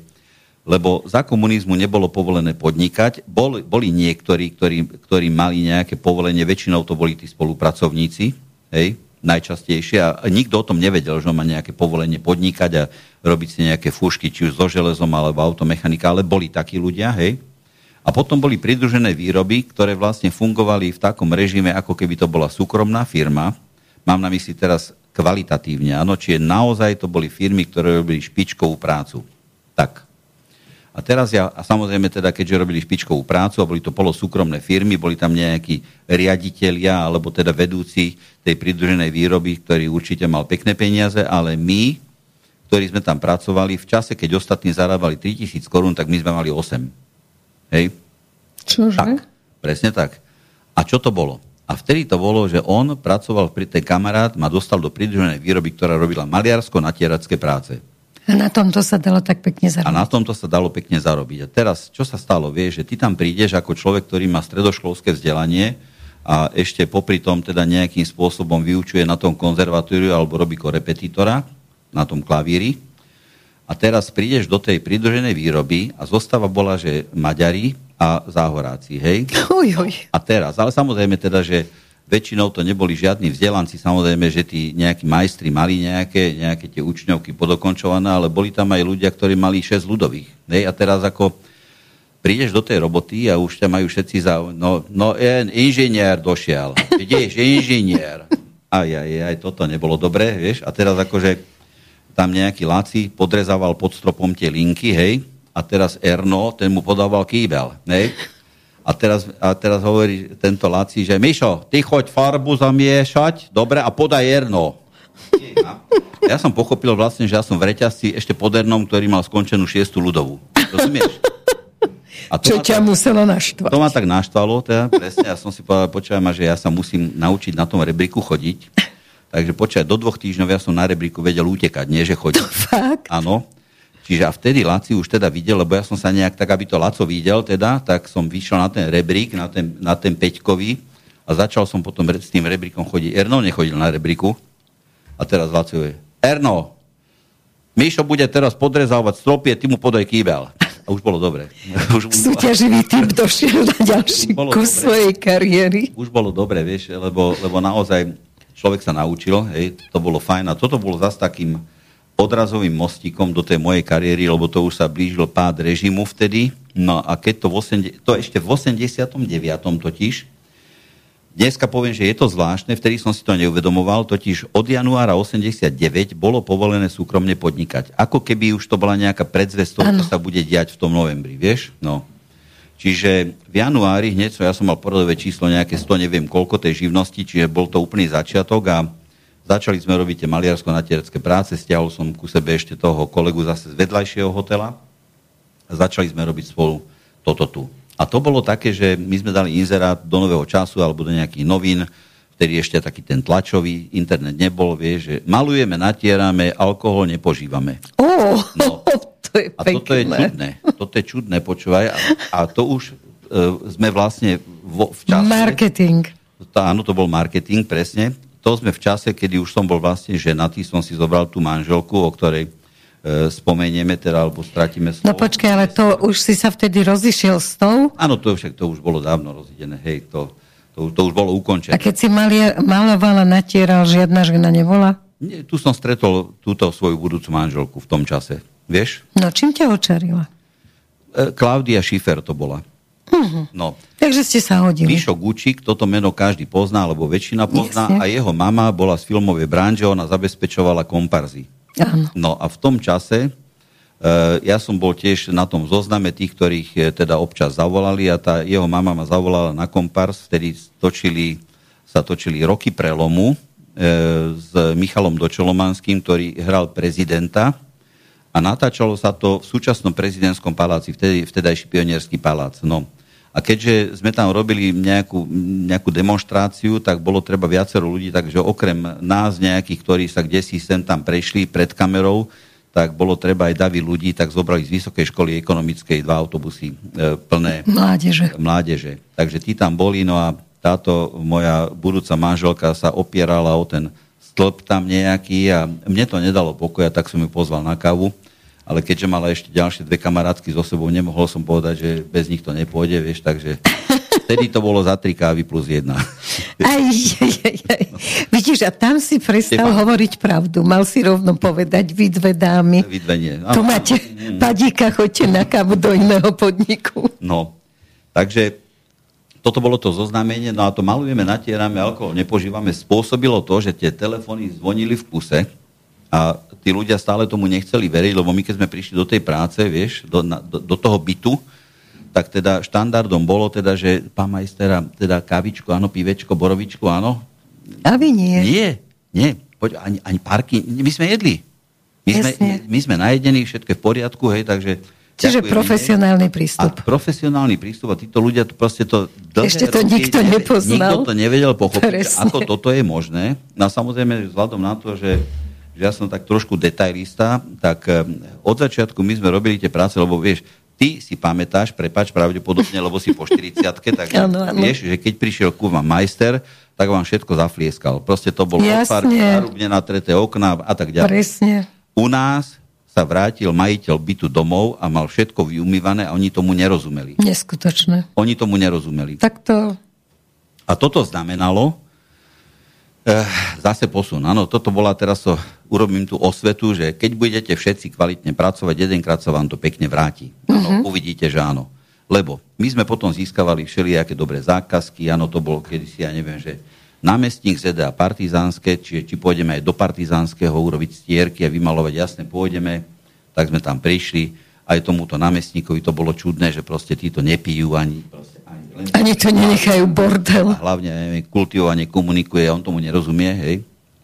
Lebo za komunizmu nebolo povolené podnikať. Bol, boli niektorí, ktorí, ktorí mali nejaké povolenie, väčšinou to boli tí spolupracovníci, hej, najčastejšie a nikto o tom nevedel, že on má nejaké povolenie podnikať a robiť si nejaké fúšky, či už so železom alebo automechanika, ale boli takí ľudia, hej. A potom boli pridružené výroby, ktoré vlastne fungovali v takom režime, ako keby to bola súkromná firma. Mám na mysli teraz kvalitatívne, áno, čiže naozaj to boli firmy, ktoré robili špičkovú prácu. Tak, a teraz ja, a samozrejme teda, keďže robili špičkovú prácu a boli to polosúkromné firmy, boli tam nejakí riaditeľia alebo teda vedúci tej pridruženej výroby, ktorý určite mal pekné peniaze, ale my, ktorí sme tam pracovali, v čase, keď ostatní zarábali 3000 korún, tak my sme mali 8. Hej? Čože? Tak, presne tak. A čo to bolo? A vtedy to bolo, že on pracoval, pri ten kamarát ma dostal do pridruženej výroby, ktorá robila maliarsko-natieracké práce. A na tomto sa dalo tak pekne zarobiť. A na tomto sa dalo pekne zarobiť. A teraz, čo sa stalo? Vieš, že ty tam prídeš ako človek, ktorý má stredoškolské vzdelanie a ešte popri tom teda nejakým spôsobom vyučuje na tom konzervatóriu alebo robí korepetitora na tom klavíri. A teraz prídeš do tej pridruženej výroby a zostava bola, že Maďari a Záhoráci, hej? Uj, uj. A teraz, ale samozrejme teda, že Väčšinou to neboli žiadni vzdelanci, samozrejme, že tí nejakí majstri mali nejaké, nejaké tie učňovky podokončované, ale boli tam aj ľudia, ktorí mali 6 ľudových. Nej? A teraz ako prídeš do tej roboty a už ťa majú všetci za... No, no inžinier došiel. Vidíš, (laughs) inžinier. Aj, aj, aj, toto nebolo dobré, vieš. A teraz akože tam nejaký Laci podrezával pod stropom tie linky, hej. A teraz Erno, ten mu podával kýbel, hej. A teraz, a teraz hovorí tento Laci, že Mišo, ty choď farbu zamiešať, dobre, a podaj Erno. Ja som pochopil vlastne, že ja som v reťazci ešte pod Ernom, ktorý mal skončenú šiestu ľudovú. Rozumieš? A to Čo ťa tak, muselo naštvať. To ma tak naštvalo, teda, presne. Ja som si povedal, ma, že ja sa musím naučiť na tom rebríku chodiť. Takže počkaj, do dvoch týždňov ja som na rebríku vedel utekať, nie že chodiť. Áno. Čiže a vtedy Laci už teda videl, lebo ja som sa nejak tak, aby to Laco videl teda, tak som vyšiel na ten rebrík, na ten, na ten peťkový a začal som potom s tým rebríkom chodiť. Erno nechodil na rebríku a teraz Laco je, Erno, Mišo bude teraz podrezávať stropie, ty mu podaj kýbel. A už bolo dobre. (laughs) Už, Súťaživý typ došiel na ďalší kus svojej kariéry. Už bolo dobre, vieš, lebo, lebo naozaj človek sa naučil, hej, to bolo fajn a toto bolo zase takým, odrazovým mostíkom do tej mojej kariéry, lebo to už sa blížil pád režimu vtedy. No a keď to, v 80, to ešte v 89. totiž, dneska poviem, že je to zvláštne, vtedy som si to neuvedomoval, totiž od januára 89 bolo povolené súkromne podnikať. Ako keby už to bola nejaká predzvesť toho, čo sa bude diať v tom novembri, vieš? No. Čiže v januári hneď, ja som mal poradové číslo nejaké 100, neviem koľko tej živnosti, čiže bol to úplný začiatok a Začali sme robiť tie maliarsko-natierské práce, stiahol som ku sebe ešte toho kolegu zase z vedľajšieho hotela a začali sme robiť spolu toto tu. A to bolo také, že my sme dali inzerát do nového času alebo do nejakých novín, vtedy ešte taký ten tlačový, internet nebol, vie, že malujeme, natierame, alkohol nepožívame. Oh, no. (laughs) to je a toto je čudné. Toto je čudné, počúvaj. A, a to už uh, sme vlastne vo, v čase... Marketing. To, áno, to bol marketing, presne to sme v čase, kedy už som bol vlastne ženatý, som si zobral tú manželku, o ktorej e, spomenieme, teda, alebo stratíme slovo. No počkaj, ale to už si sa vtedy rozišiel s tou? Áno, to však to už bolo dávno rozidené, hej, to, to, to už bolo ukončené. A keď si malia, malovala, natieral, žiadna žena nebola? Nie, tu som stretol túto svoju budúcu manželku v tom čase, vieš? No čím ťa očarila? E, Klaudia Schiffer to bola. Uh-huh. No. Takže ste sa hodili. Mišo Gučík, toto meno každý pozná, alebo väčšina pozná, Jasne. a jeho mama bola z filmovej branže, ona zabezpečovala komparzy. Áno. No a v tom čase Uh, ja som bol tiež na tom zozname tých, ktorých je, teda občas zavolali a tá jeho mama ma zavolala na kompars, vtedy točili, sa točili roky prelomu uh, s Michalom Dočolomanským, ktorý hral prezidenta a natáčalo sa to v súčasnom prezidentskom paláci, vtedy, vtedajší pionierský palác. No. A keďže sme tam robili nejakú, nejakú demonstráciu, tak bolo treba viacero ľudí, takže okrem nás nejakých, ktorí sa kde si sem tam prešli pred kamerou, tak bolo treba aj davy ľudí, tak zobrali z Vysokej školy ekonomickej dva autobusy e, plné mládeže. mládeže. Takže tí tam boli, no a táto moja budúca manželka sa opierala o ten stĺp tam nejaký a mne to nedalo pokoja, tak som ju pozval na kávu ale keďže mala ešte ďalšie dve kamarátky so sebou, nemohol som povedať, že bez nich to nepôjde, vieš, takže vtedy to bolo za tri kávy plus jedna. Aj, aj, aj, aj. Vidíš, a tam si prestal Stefan. hovoriť pravdu. Mal si rovno povedať, vy dve dámy. Vy dve nie. Tu máte mm. padíka, choďte na kávu do iného podniku. No, takže toto bolo to zoznámenie, no a to malujeme, natierame, alkohol nepožívame, spôsobilo to, že tie telefóny zvonili v kuse, a tí ľudia stále tomu nechceli veriť, lebo my keď sme prišli do tej práce, vieš, do, na, do, do toho bytu, tak teda štandardom bolo teda, že pán majstera, teda kávičku, áno, pivečko, borovičku, áno. A vy nie. Nie, nie. Poď, ani, ani parky, my sme jedli. My sme, my sme najedení, všetko je v poriadku, hej, takže... Čiže ďakujem, profesionálny prístup. A profesionálny prístup a títo ľudia to proste to Ešte to roky, nikto nepoznal. Nikto to nevedel pochopiť, ako toto je možné. No a samozrejme, vzhľadom na to, že ja som tak trošku detailista, tak eh, od začiatku my sme robili tie práce, lebo vieš, ty si pamätáš, prepač pravdepodobne, lebo si po 40 tak ano, ano. vieš, že keď prišiel ku vám majster, tak vám všetko zaflieskal. Proste to bol odpár, zárubne natreté okná a tak ďalej. Presne. U nás sa vrátil majiteľ bytu domov a mal všetko vyumývané a oni tomu nerozumeli. Neskutočné. Oni tomu nerozumeli. Tak to... A toto znamenalo, zase posun. Áno, toto bola teraz, so, urobím tú osvetu, že keď budete všetci kvalitne pracovať, jedenkrát sa vám to pekne vráti. Áno, uh-huh. uvidíte, že áno. Lebo my sme potom získavali všelijaké dobré zákazky, áno, to bolo kedysi, ja neviem, že námestník ZDA partizánske, čiže či pôjdeme aj do partizánskeho urobiť stierky a vymalovať, jasne pôjdeme, tak sme tam prišli. Aj tomuto námestníkovi to bolo čudné, že proste títo nepijú ani proste ani to nenechajú bordel. A hlavne neviem, kultivovanie komunikuje, on tomu nerozumie, hej.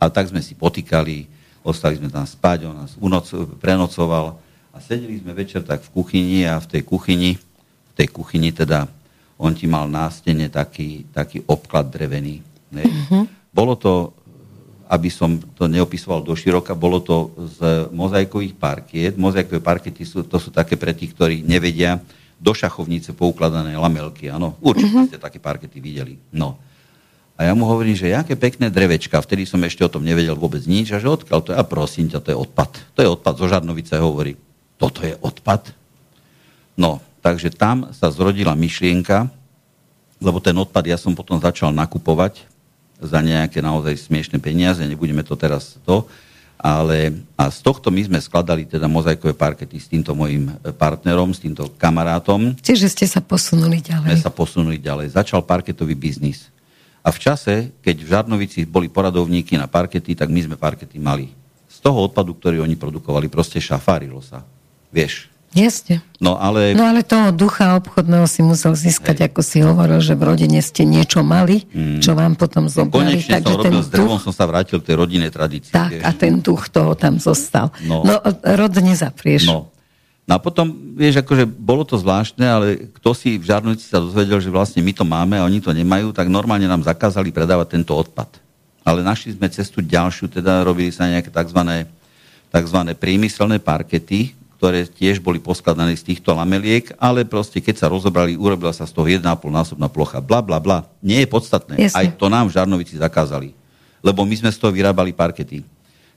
A tak sme si potýkali, ostali sme tam spať, on nás unoc, prenocoval a sedeli sme večer tak v kuchyni a v tej kuchyni, v tej kuchyni teda on ti mal na stene taký, taký obklad drevený. Hej. Mm-hmm. Bolo to, aby som to neopisoval do široka, bolo to z mozaikových parkiet. Mozaikové parkety sú, to sú také pre tých, ktorí nevedia, do šachovnice poukladané lamelky, áno. Určite uh-huh. ste také parkety videli. No. A ja mu hovorím, že aké pekné drevečka, vtedy som ešte o tom nevedel vôbec nič, a že odkiaľ to je, a prosím ťa, to je odpad. To je odpad zo Žarnovice, hovorí. Toto je odpad? No, takže tam sa zrodila myšlienka, lebo ten odpad ja som potom začal nakupovať za nejaké naozaj smiešne peniaze, nebudeme to teraz to, ale a z tohto my sme skladali teda mozaikové parkety s týmto mojim e, partnerom, s týmto kamarátom. Čiže ste sa posunuli ďalej. Sme sa posunuli ďalej. Začal parketový biznis. A v čase, keď v Žarnovici boli poradovníky na parkety, tak my sme parkety mali. Z toho odpadu, ktorý oni produkovali, proste šafárilo sa. Vieš, Jasne. No ale... No ale toho ducha obchodného si musel získať, Hej. ako si hovoril, že v rodine ste niečo mali, mm. čo vám potom zobrali. Konečne takže som robil s drevom, som sa vrátil k tej rodinnej tradícii. Tak, a ten duch toho tam zostal. No, no rod nezaprieš. No. No a potom, vieš, akože bolo to zvláštne, ale kto si v Žarnovici sa dozvedel, že vlastne my to máme a oni to nemajú, tak normálne nám zakázali predávať tento odpad. Ale našli sme cestu ďalšiu, teda robili sa nejaké tzv. tzv. priemyselné parkety, ktoré tiež boli poskladané z týchto lameliek, ale proste keď sa rozobrali, urobila sa z toho 1,5 násobná plocha. Bla, bla, bla. Nie je podstatné. Jasne. Aj to nám v Žarnovici zakázali. Lebo my sme z toho vyrábali parkety.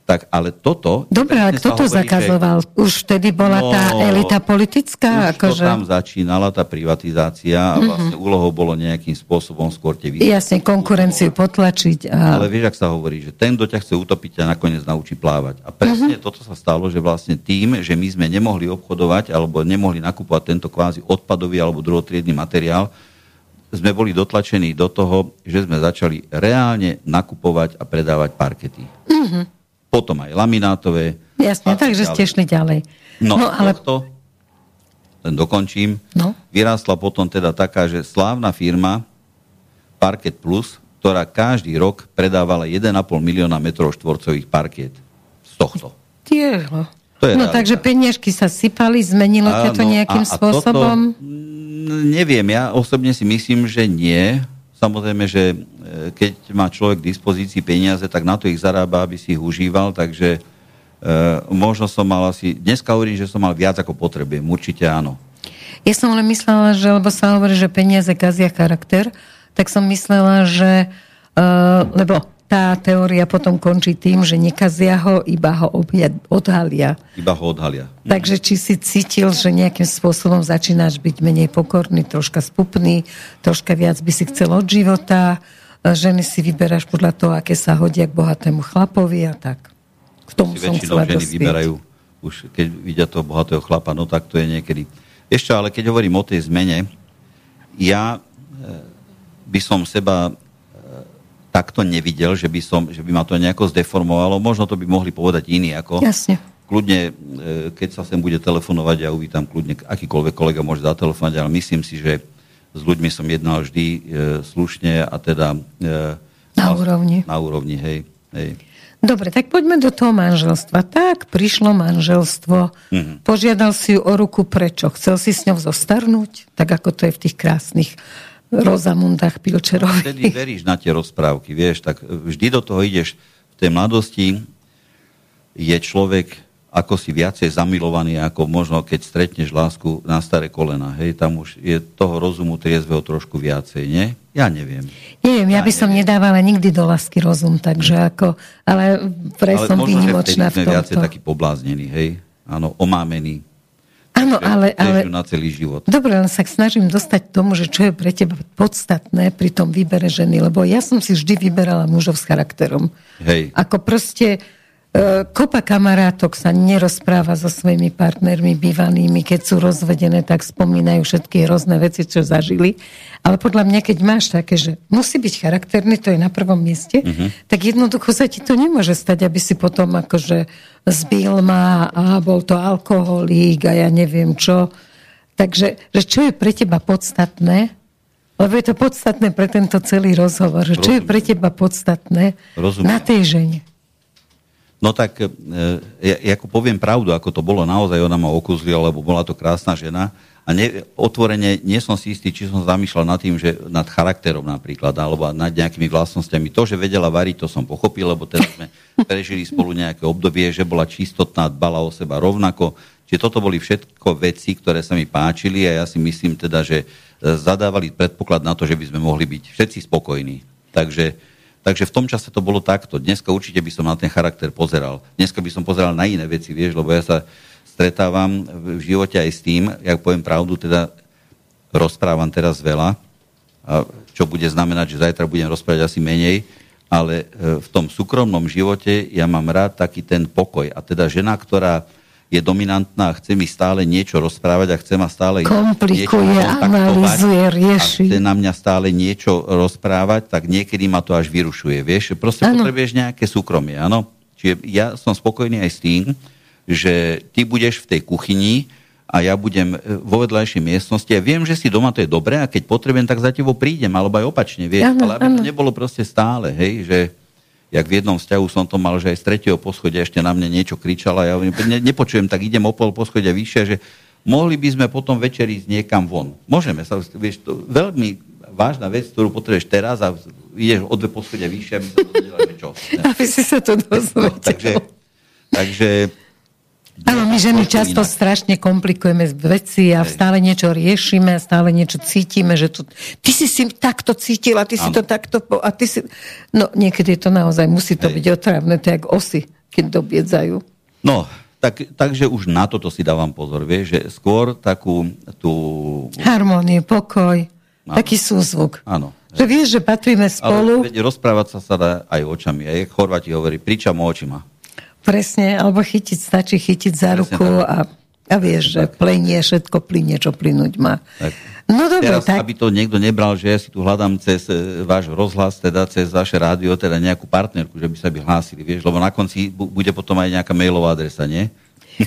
Tak, ale toto... Dobre, a kto to hovorí, zakazoval? Že... Už vtedy bola no, tá elita politická? Už akože... to tam začínala, tá privatizácia a mm-hmm. vlastne úlohou bolo nejakým spôsobom skôr tie výsledky. Jasne, konkurenciu potlačiť. A... Ale vieš, ak sa hovorí, že ten, kto ťa chce utopiť, ťa nakoniec naučí plávať. A presne mm-hmm. toto sa stalo, že vlastne tým, že my sme nemohli obchodovať alebo nemohli nakupovať tento kvázi odpadový alebo druhotriedný materiál, sme boli dotlačení do toho, že sme začali reálne nakupovať a predávať parkety. Mm-hmm potom aj laminátové. Jasne, takže ste šli ďalej. No, no ale... to, len dokončím, no. vyrástla potom teda taká, že slávna firma Parket Plus, ktorá každý rok predávala 1,5 milióna metrov štvorcových parket z tohto. Tieho. To je no realita. takže peniažky sa sypali, zmenilo ťa to nejakým a, a spôsobom? Toto, neviem, ja osobne si myslím, že nie. Samozrejme, že keď má človek k dispozícii peniaze, tak na to ich zarába, aby si ich užíval, takže e, možno som mal asi, dneska hovorím, že som mal viac ako potrebujem, určite áno. Ja som ale myslela, že, lebo sa hovorí, že peniaze kazia charakter, tak som myslela, že, e, lebo tá teória potom končí tým, že nekazia ho, iba ho odhalia. Iba ho odhalia. Takže či si cítil, že nejakým spôsobom začínaš byť menej pokorný, troška spupný, troška viac by si chcel od života, ženy si vyberáš podľa toho, aké sa hodia k bohatému chlapovi a tak. K tomu si som chcela ženy dospieť. vyberajú, už keď vidia toho bohatého chlapa, no tak to je niekedy. Ešte, ale keď hovorím o tej zmene, ja eh, by som seba takto nevidel, že by, som, že by ma to nejako zdeformovalo. Možno to by mohli povedať iní. Ako Jasne. Kľudne, e, keď sa sem bude telefonovať, ja uvítam kľudne, akýkoľvek kolega môže zatelefonovať, ale myslím si, že s ľuďmi som jednal vždy e, slušne a teda... E, na úrovni. Na úrovni, hej. hej. Dobre, tak poďme do toho manželstva. Tak, prišlo manželstvo. Mm-hmm. Požiadal si ju o ruku prečo? Chcel si s ňou zostarnúť? Tak ako to je v tých krásnych Rozamundách Pilčerových. Vtedy veríš na tie rozprávky, vieš, tak vždy do toho ideš v tej mladosti, je človek ako si viacej zamilovaný, ako možno keď stretneš lásku na staré kolena. Hej, tam už je toho rozumu triezveho trošku viacej, nie? Ja neviem. Neviem, ja, ja by som neviem. nedávala nikdy do lásky rozum, takže ako, ale pre som výnimočná v tomto. Ale viacej taký pobláznený, hej? Áno, omámený. Áno, ale, ale... na celý život. Dobre, len sa snažím dostať k tomu, že čo je pre teba podstatné pri tom výbere ženy, lebo ja som si vždy vyberala mužov s charakterom. Hej. Ako proste kopa kamarátok sa nerozpráva so svojimi partnermi bývanými, keď sú rozvedené, tak spomínajú všetky rôzne veci, čo zažili. Ale podľa mňa, keď máš také, že musí byť charakterný, to je na prvom mieste, uh-huh. tak jednoducho sa ti to nemôže stať, aby si potom akože zbil ma a bol to alkoholík a ja neviem čo. Takže, že čo je pre teba podstatné, lebo je to podstatné pre tento celý rozhovor, že čo je pre teba podstatné Rozumiem. na tej žene. No tak, e, ja, ako poviem pravdu, ako to bolo naozaj, ona ma okúzlila, lebo bola to krásna žena. A ne, otvorene nie som si istý, či som zamýšľal nad tým, že nad charakterom napríklad, alebo nad nejakými vlastnosťami. To, že vedela variť, to som pochopil, lebo teraz sme (laughs) prežili spolu nejaké obdobie, že bola čistotná, dbala o seba rovnako. Čiže toto boli všetko veci, ktoré sa mi páčili a ja si myslím teda, že e, zadávali predpoklad na to, že by sme mohli byť všetci spokojní. Takže Takže v tom čase to bolo takto. Dneska určite by som na ten charakter pozeral. Dneska by som pozeral na iné veci, vieš, lebo ja sa stretávam v živote aj s tým, jak poviem pravdu, teda rozprávam teraz veľa, čo bude znamenať, že zajtra budem rozprávať asi menej, ale e, v tom súkromnom živote ja mám rád taký ten pokoj. A teda žena, ktorá je dominantná a chce mi stále niečo rozprávať a chce ma stále komplikuje, niečo analýzuje, rieši. A chce na mňa stále niečo rozprávať, tak niekedy ma to až vyrušuje. Vieš, proste ano. potrebuješ nejaké súkromie, áno. Čiže ja som spokojný aj s tým, že ty budeš v tej kuchyni a ja budem e, vo vedľajšej miestnosti a viem, že si doma to je dobré a keď potrebujem, tak za tebou prídem, alebo aj opačne, vieš. Ano, ale aby ano. to nebolo proste stále, hej, že jak v jednom vzťahu som to mal, že aj z tretieho poschodia ešte na mne niečo kričala, ja ne, nepočujem, tak idem o pol poschodia vyššie, že mohli by sme potom večer ísť niekam von. Môžeme sa, vieš, to veľmi vážna vec, ktorú potrebuješ teraz a ideš o dve poschodia vyššie, aby sa dozvedela, čo. Ne? (laughs) Aby si sa to dozvedel. No, takže, takže Áno, my ženy často inak. strašne komplikujeme veci a Hej. stále niečo riešime a stále niečo cítime, že to, ty si si takto cítila, ty ano. si to takto... A ty si... No, niekedy je to naozaj, musí to Hej. byť otravné, jak osy, keď dobiedzajú. No, tak, takže už na toto si dávam pozor, vieš, že skôr takú tú... Harmónie, pokoj, ano. taký súzvuk. Áno. Že vieš, že patríme spolu. Ale veď rozprávať sa sa dá aj očami. Aj Chorvati hovorí, pričam očima. Presne, alebo chytiť, stačí chytiť za Presne ruku a, a vieš, že plenie, všetko plinie, čo plynúť má. Tak. No dobre, Teraz, tak... aby to niekto nebral, že ja si tu hľadám cez e, váš rozhlas, teda cez vaše rádio, teda nejakú partnerku, že by sa by hlásili, vieš, lebo na konci bude potom aj nejaká mailová adresa, nie?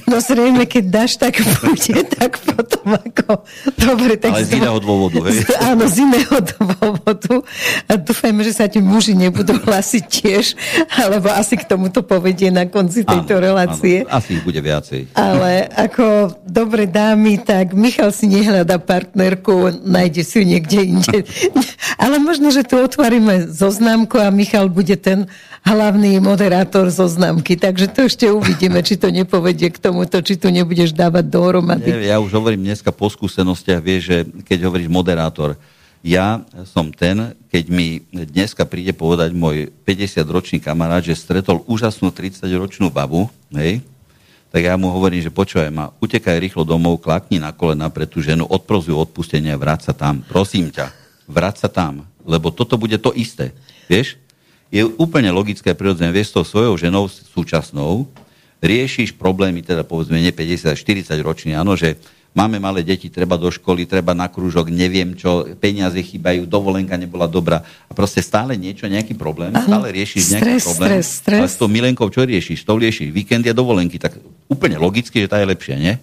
No zrejme, keď dáš, tak bude, (laughs) tak potom ako... Dobre, tak Ale z iného dôvodu, hej? Áno, z iného dôvodu. A dúfajme, že sa ti muži nebudú (laughs) hlasiť tiež, alebo asi k tomu to povedie na konci tejto áno, relácie. Áno, asi ich bude viacej. Ale ako dobre dámy, tak Michal si nehľada partnerku, nájde si ju niekde inde. (laughs) Ale možno, že tu otvoríme zoznámku a Michal bude ten hlavný moderátor zoznamky. Takže to ešte uvidíme, či to nepovedie k tomuto, či tu nebudeš dávať dohromady. Nie, ja už hovorím dneska po skúsenostiach, vieš, že keď hovoríš moderátor, ja som ten, keď mi dneska príde povedať môj 50-ročný kamarát, že stretol úžasnú 30-ročnú babu, hej, tak ja mu hovorím, že počúvaj ma, utekaj rýchlo domov, klakni na kolena pre tú ženu, odprozuj odpustenie, vráť sa tam, prosím ťa, vráť sa tam, lebo toto bude to isté, vieš? je úplne logické, prirodzené, vieš s tou svojou ženou súčasnou, riešiš problémy, teda povedzme nie 50, 40 ročný, áno, že máme malé deti, treba do školy, treba na krúžok, neviem čo, peniaze chýbajú, dovolenka nebola dobrá a proste stále niečo, nejaký problém, Aha, stále riešiš nejaký stres, problém. Stres, stres. Ale s tou milenkou čo riešiš? To riešiš víkend a dovolenky, tak úplne logicky, že tá je lepšia, nie?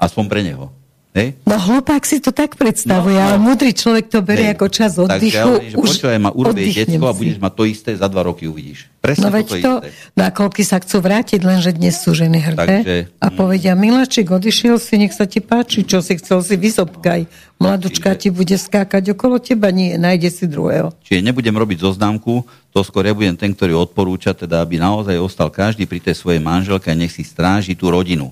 Aspoň pre neho. Hej? No hlupák si to tak predstavuje, no, no. ale múdry človek to berie Hej. ako čas oddychu. Tak ja už počúvaj ma, detsko a budeš mať to isté, za dva roky uvidíš. Presne no veď to, isté. no a koľky sa chcú vrátiť, lenže dnes sú ženy hrdé. Takže, a mm. povedia, miláčik, odišiel si, nech sa ti páči, čo si chcel si vyzobkaj. Mladučka ti bude skákať okolo teba, nie, nájde si druhého. Čiže nebudem robiť zoznámku, to skôr ja budem ten, ktorý odporúča, teda aby naozaj ostal každý pri tej svojej manželke a nech si stráži tú rodinu.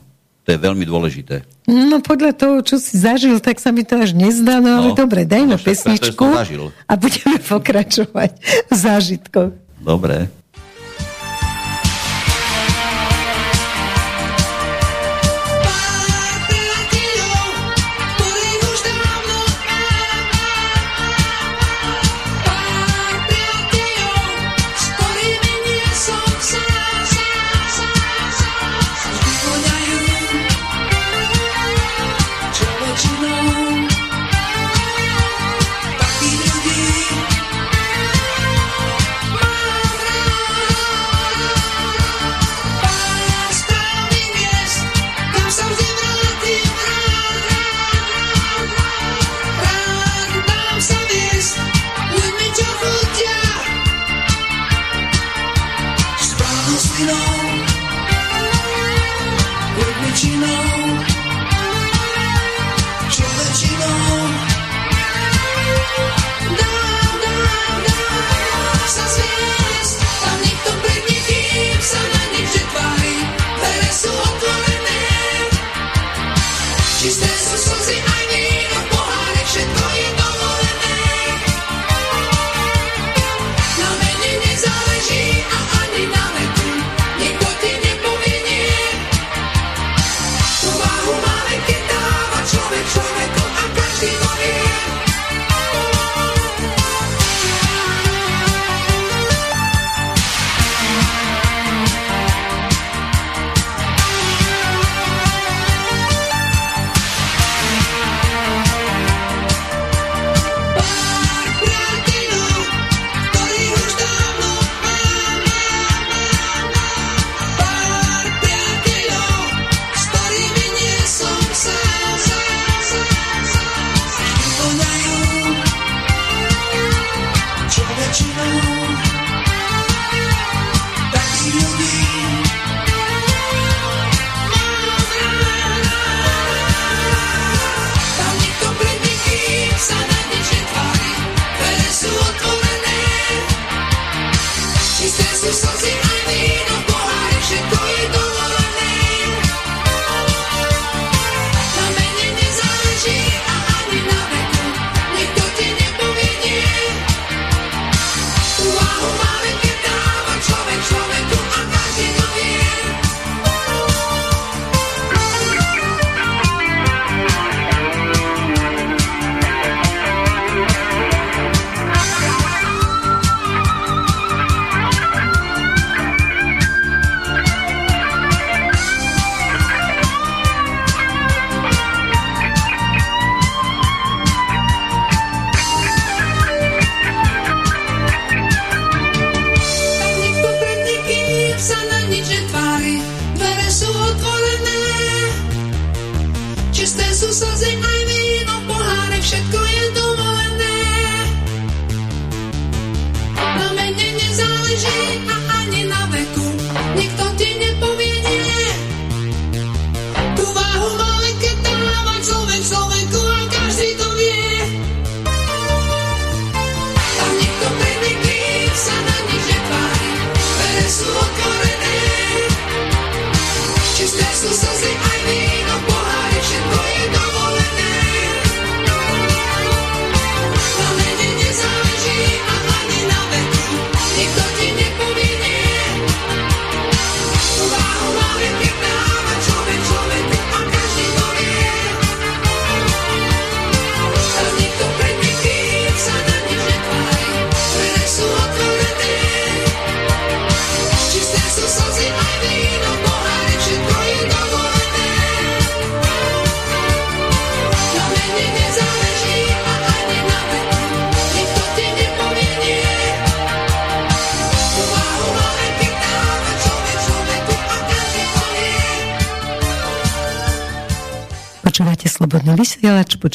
To je veľmi dôležité. No podľa toho, čo si zažil, tak sa mi to až nezdá, no ale no, dobre, dajme no, pesničku a budeme (laughs) pokračovať v zážitkoch. Dobre.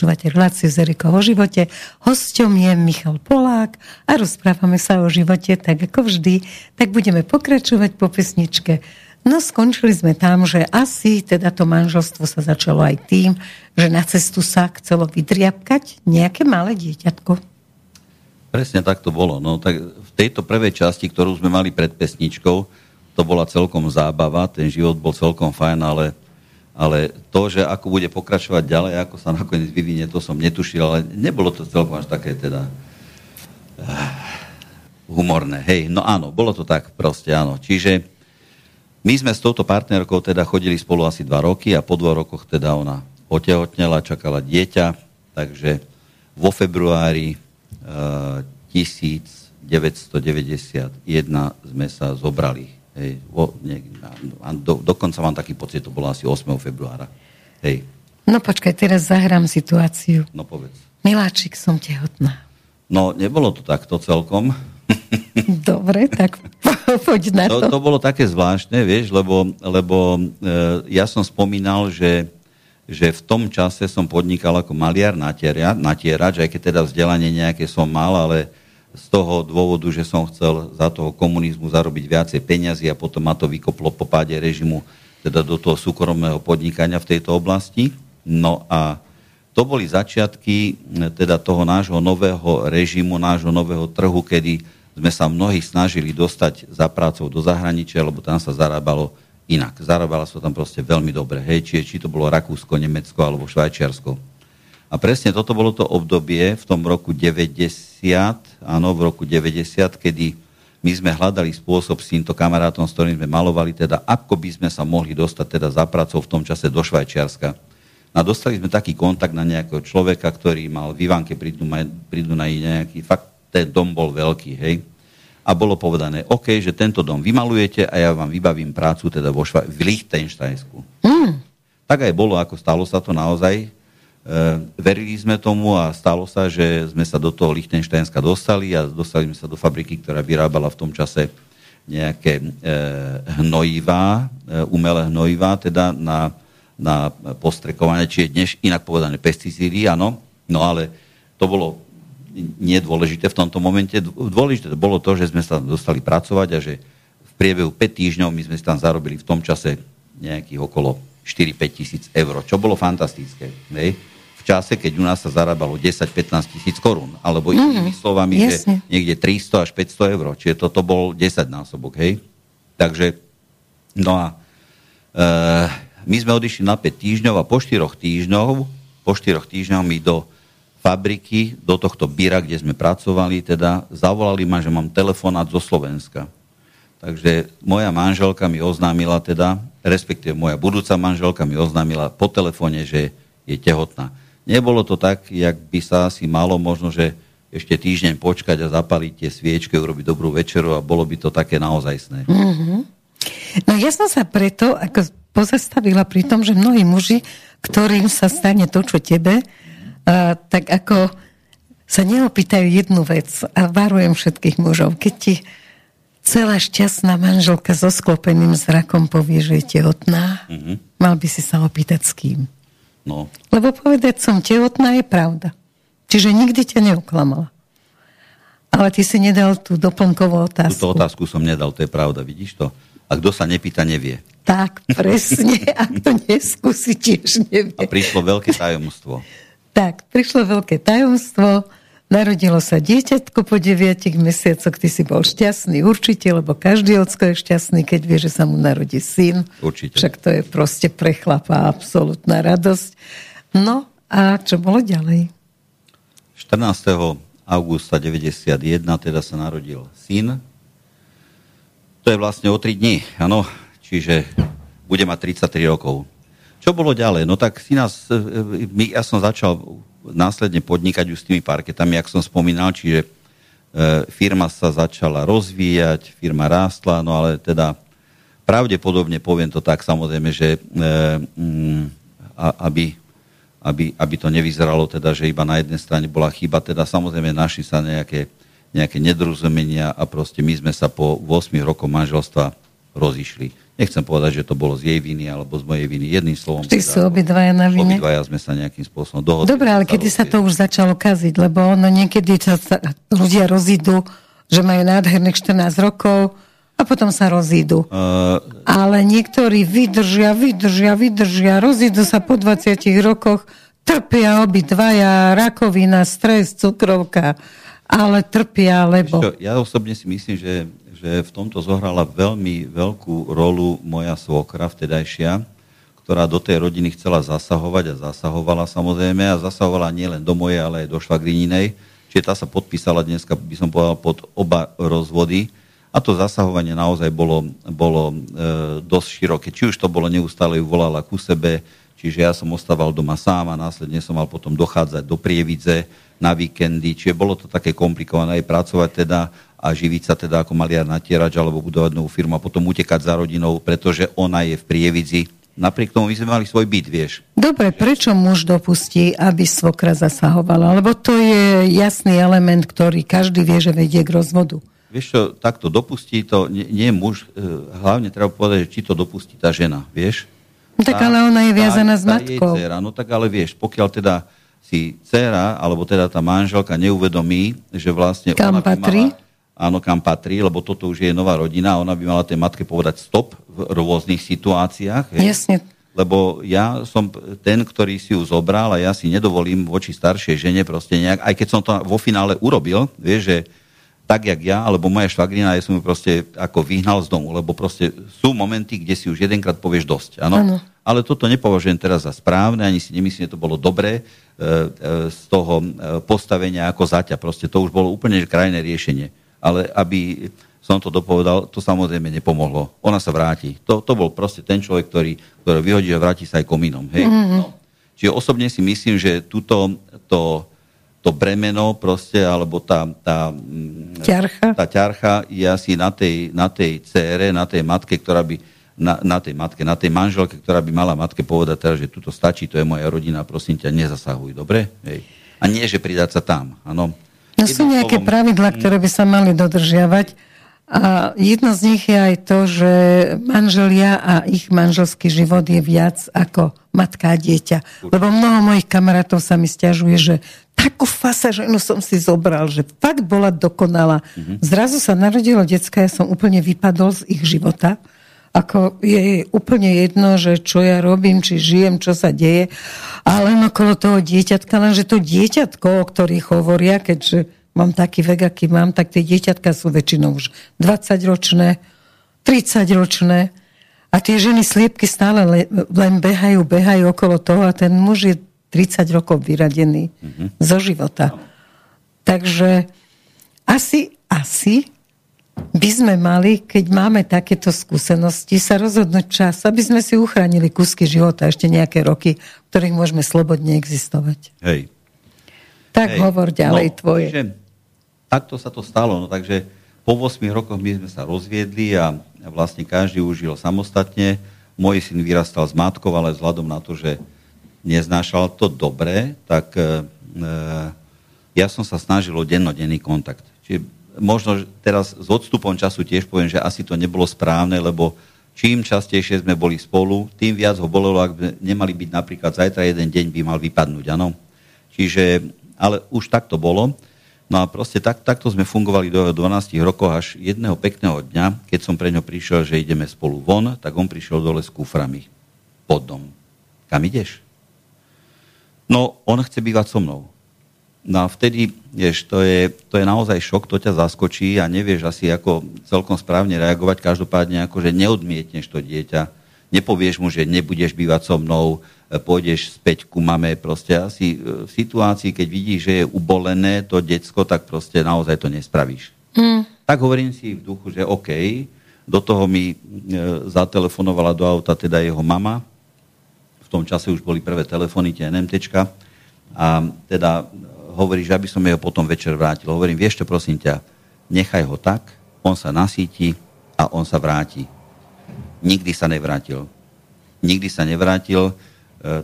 Počúvate reláciu z Erikou o živote. Hosťom je Michal Polák a rozprávame sa o živote tak ako vždy. Tak budeme pokračovať po pesničke. No skončili sme tam, že asi teda to manželstvo sa začalo aj tým, že na cestu sa chcelo vydriapkať nejaké malé dieťatko. Presne tak to bolo. No, tak v tejto prvej časti, ktorú sme mali pred pesničkou, to bola celkom zábava, ten život bol celkom fajn, ale ale to, že ako bude pokračovať ďalej, ako sa nakoniec vyvinie, to som netušil, ale nebolo to celkom až také teda uh, humorné. Hej, no áno, bolo to tak proste, áno. Čiže my sme s touto partnerkou teda chodili spolu asi dva roky a po dvoch rokoch teda ona otehotnela, čakala dieťa, takže vo februári uh, eh, 1991 sme sa zobrali Hej, o, nie, do, dokonca mám taký pocit, to bolo asi 8. februára. Hej. No počkaj, teraz zahrám situáciu. No povedz. Miláčik, som tehotná. No, nebolo to takto celkom. (laughs) Dobre, tak poď na to. to. To bolo také zvláštne, vieš, lebo, lebo e, ja som spomínal, že, že v tom čase som podnikal ako maliar natierač, aj keď teda vzdelanie nejaké som mal, ale z toho dôvodu, že som chcel za toho komunizmu zarobiť viacej peňazí a potom ma to vykoplo po páde režimu teda do toho súkromného podnikania v tejto oblasti. No a to boli začiatky teda toho nášho nového režimu, nášho nového trhu, kedy sme sa mnohí snažili dostať za prácou do zahraničia, lebo tam sa zarábalo inak. Zarábalo sa tam proste veľmi dobre. Hej, či, či to bolo Rakúsko, Nemecko alebo Švajčiarsko. A presne toto bolo to obdobie v tom roku 90, áno, v roku 90, kedy my sme hľadali spôsob s týmto kamarátom, s ktorým sme malovali, teda ako by sme sa mohli dostať teda za pracou v tom čase do Švajčiarska. A dostali sme taký kontakt na nejakého človeka, ktorý mal v Ivánke pri Dunaji nejaký, fakt ten dom bol veľký, hej. A bolo povedané, OK, že tento dom vymalujete a ja vám vybavím prácu teda vo Šva- v Lichtensteinsku. Mm. Tak aj bolo, ako stalo sa to naozaj verili sme tomu a stalo sa, že sme sa do toho Lichtensteinska dostali a dostali sme sa do fabriky, ktorá vyrábala v tom čase nejaké e, hnojivá, e, umelé hnojivá, teda na, na postrekovanie, čiže dnes inak povedané pesticídy, áno. No ale to bolo nedôležité v tomto momente. Dôležité bolo to, že sme sa dostali pracovať a že v priebehu 5 týždňov my sme si tam zarobili v tom čase nejakých okolo 4-5 tisíc eur, čo bolo fantastické. Nej? Čase, keď u nás sa zarábalo 10-15 tisíc korún. Alebo mm, inými slovami, jasne. že niekde 300 až 500 eur. Čiže toto bol 10 násobok, hej? Takže, no a e, my sme odišli na 5 týždňov a po 4 týždňov, po 4 týždňov mi do fabriky, do tohto byra, kde sme pracovali, teda zavolali ma, že mám telefonát zo Slovenska. Takže moja manželka mi oznámila teda, respektíve moja budúca manželka mi oznámila po telefóne, že je tehotná. Nebolo to tak, jak by sa asi malo, možno, že ešte týždeň počkať a zapaliť tie sviečky, urobiť dobrú večeru a bolo by to také naozajstné. Mm-hmm. No ja som sa preto ako pozastavila pri tom, že mnohí muži, ktorým sa stane to, čo tebe, a, tak ako sa neopýtajú jednu vec a varujem všetkých mužov, keď ti celá šťastná manželka so sklopeným zrakom povie, že je tehotná, mm-hmm. mal by si sa opýtať s kým. No. Lebo povedať som tehotná je pravda. Čiže nikdy ťa neuklamala. Ale ty si nedal tú doplnkovú otázku. Túto otázku som nedal, to je pravda, vidíš to? A kto sa nepýta, nevie. Tak, presne. (laughs) Ak to neskúsi, tiež nevie. A prišlo veľké tajomstvo. Tak, prišlo veľké tajomstvo Narodilo sa dieťatko po 9 mesiacoch, ty si bol šťastný určite, lebo každý ocko je šťastný, keď vie, že sa mu narodí syn. Určite. Však to je proste pre chlapa absolútna radosť. No a čo bolo ďalej? 14. augusta 91 teda sa narodil syn. To je vlastne o 3 dní, áno. Čiže bude mať 33 rokov. Čo bolo ďalej? No tak si nás, e, e, ja som začal následne podnikať už s tými parketami, jak som spomínal, čiže e, firma sa začala rozvíjať, firma rástla, no ale teda pravdepodobne, poviem to tak samozrejme, že e, mm, aby, aby, aby to nevyzeralo teda, že iba na jednej strane bola chyba, teda samozrejme našli sa nejaké, nejaké nedorozumenia a proste my sme sa po 8 rokoch manželstva rozišli. Nechcem povedať, že to bolo z jej viny alebo z mojej viny. Jedným slovom. Teda, sú obidvaja na vine? Obidvaja sme sa nejakým spôsobom dohodli. Dobre, ale kedy sa to už začalo kaziť? Lebo ono niekedy sa, sa ľudia rozídu, že majú nádherných 14 rokov a potom sa rozídu. Uh, ale niektorí vydržia, vydržia, vydržia, rozídu sa po 20 rokoch, trpia obidvaja, rakovina, stres, cukrovka, ale trpia, lebo... Čo, ja osobne si myslím, že že v tomto zohrala veľmi veľkú rolu moja svokra vtedajšia, ktorá do tej rodiny chcela zasahovať a zasahovala samozrejme a zasahovala nielen do mojej, ale aj do švagrininej. Čiže tá sa podpísala dneska, by som povedal, pod oba rozvody. A to zasahovanie naozaj bolo, bolo e, dosť široké. Či už to bolo neustále, ju volala ku sebe, čiže ja som ostával doma sám a následne som mal potom dochádzať do Prievidze na víkendy, čiže bolo to také komplikované aj pracovať teda a živiť sa teda ako maliar natierač alebo budovať novú firmu a potom utekať za rodinou, pretože ona je v Prievidzi. Napriek tomu my sme mali svoj byt, vieš. Dobre, prečo muž dopustí, aby svokra zasahovala? Lebo to je jasný element, ktorý každý vie, že vedie k rozvodu. Vieš čo, takto dopustí to, nie, nie muž, e, hlavne treba povedať, či to dopustí tá žena, vieš? No tak tá, ale ona je viazaná tá, s matkou. Tá dcera, no tak ale vieš, pokiaľ teda si dcera, alebo teda tá manželka neuvedomí, že vlastne Kam ona by patrí? mala áno, kam patrí, lebo toto už je nová rodina a ona by mala tej matke povedať stop v rôznych situáciách. Hej? Jasne. Lebo ja som ten, ktorý si ju zobral a ja si nedovolím voči staršej žene proste nejak, aj keď som to vo finále urobil, vieš, že tak, jak ja, alebo moja švagrina, ja som ju proste ako vyhnal z domu, lebo proste sú momenty, kde si už jedenkrát povieš dosť, áno? Ale toto nepovažujem teraz za správne, ani si nemyslím, že to bolo dobré e, e, z toho e, postavenia ako zaťa. Proste to už bolo úplne krajné riešenie ale aby som to dopovedal, to samozrejme nepomohlo. Ona sa vráti. To, to bol proste ten človek, ktorý, ktorý vyhodí a vráti sa aj komínom. Hej? Mm-hmm. No. Čiže osobne si myslím, že túto, to, to bremeno proste, alebo tá, tá, mm, ťarcha. tá ťarcha je asi na tej, na tej cére, na tej matke, ktorá by na, na tej matke, na tej manželke, ktorá by mala matke povedať teraz, že tuto stačí, to je moja rodina, prosím ťa, nezasahuj, dobre? Hej. A nie, že pridať sa tam, áno. No sú nejaké slovom... pravidla, ktoré by sa mali dodržiavať. A jedno z nich je aj to, že manželia a ich manželský život je viac ako matka a dieťa. Lebo mnoho mojich kamarátov sa mi stiažuje, že takú fasa ženu som si zobral, že fakt bola dokonalá. Mm-hmm. Zrazu sa narodilo decka, ja som úplne vypadol z ich života ako je úplne jedno, že čo ja robím, či žijem, čo sa deje, ale len okolo toho dieťatka, lenže to dieťatko, o ktorých hovoria, keďže mám taký vek, aký mám, tak tie dieťatka sú väčšinou už 20-ročné, 30-ročné a tie ženy sliepky stále len behajú, behajú okolo toho a ten muž je 30 rokov vyradený mm-hmm. zo života. Takže asi, asi by sme mali, keď máme takéto skúsenosti, sa rozhodnúť čas, aby sme si uchránili kúsky života ešte nejaké roky, v ktorých môžeme slobodne existovať. Hej. Tak Hej. hovor ďalej no, tvoje. Takže, takto sa to stalo. No, takže po 8 rokoch my sme sa rozviedli a vlastne každý užil samostatne. Môj syn vyrastal s matkou, ale vzhľadom na to, že neznášal to dobre, tak e, e ja som sa snažil o dennodenný kontakt. Čiže možno teraz s odstupom času tiež poviem, že asi to nebolo správne, lebo čím častejšie sme boli spolu, tým viac ho bolelo, ak nemali byť napríklad zajtra jeden deň by mal vypadnúť, áno. Čiže, ale už tak to bolo. No a proste tak, takto sme fungovali do 12 rokov až jedného pekného dňa, keď som pre ňo prišiel, že ideme spolu von, tak on prišiel dole s kuframi pod dom. Kam ideš? No, on chce bývať so mnou. No a vtedy, vieš, to je, to je naozaj šok, to ťa zaskočí a nevieš asi ako celkom správne reagovať. Každopádne ako, že neodmietneš to dieťa, nepovieš mu, že nebudeš bývať so mnou, e, pôjdeš späť ku mame. Proste asi e, v situácii, keď vidíš, že je ubolené to decko, tak proste naozaj to nespravíš. Mm. Tak hovorím si v duchu, že OK, do toho mi e, zatelefonovala do auta teda jeho mama. V tom čase už boli prvé telefóny, tie NMTčka. A teda hovorí, že aby som jeho potom večer vrátil. Hovorím, vieš čo, prosím ťa, nechaj ho tak, on sa nasíti a on sa vráti. Nikdy sa nevrátil. Nikdy sa nevrátil. E,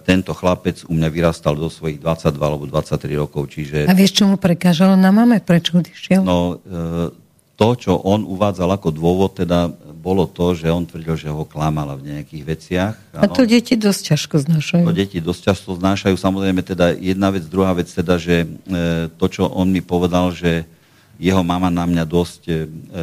tento chlapec u mňa vyrastal do svojich 22 alebo 23 rokov, čiže... A vieš, čo mu prekážalo na mame? Prečo odišiel? No, e, to, čo on uvádzal ako dôvod, teda bolo to, že on tvrdil, že ho klamala v nejakých veciach. Ano. A to deti dosť ťažko znášajú. To deti dosť často znášajú. Samozrejme teda jedna vec, druhá vec teda, že e, to, čo on mi povedal, že jeho mama na mňa dosť e,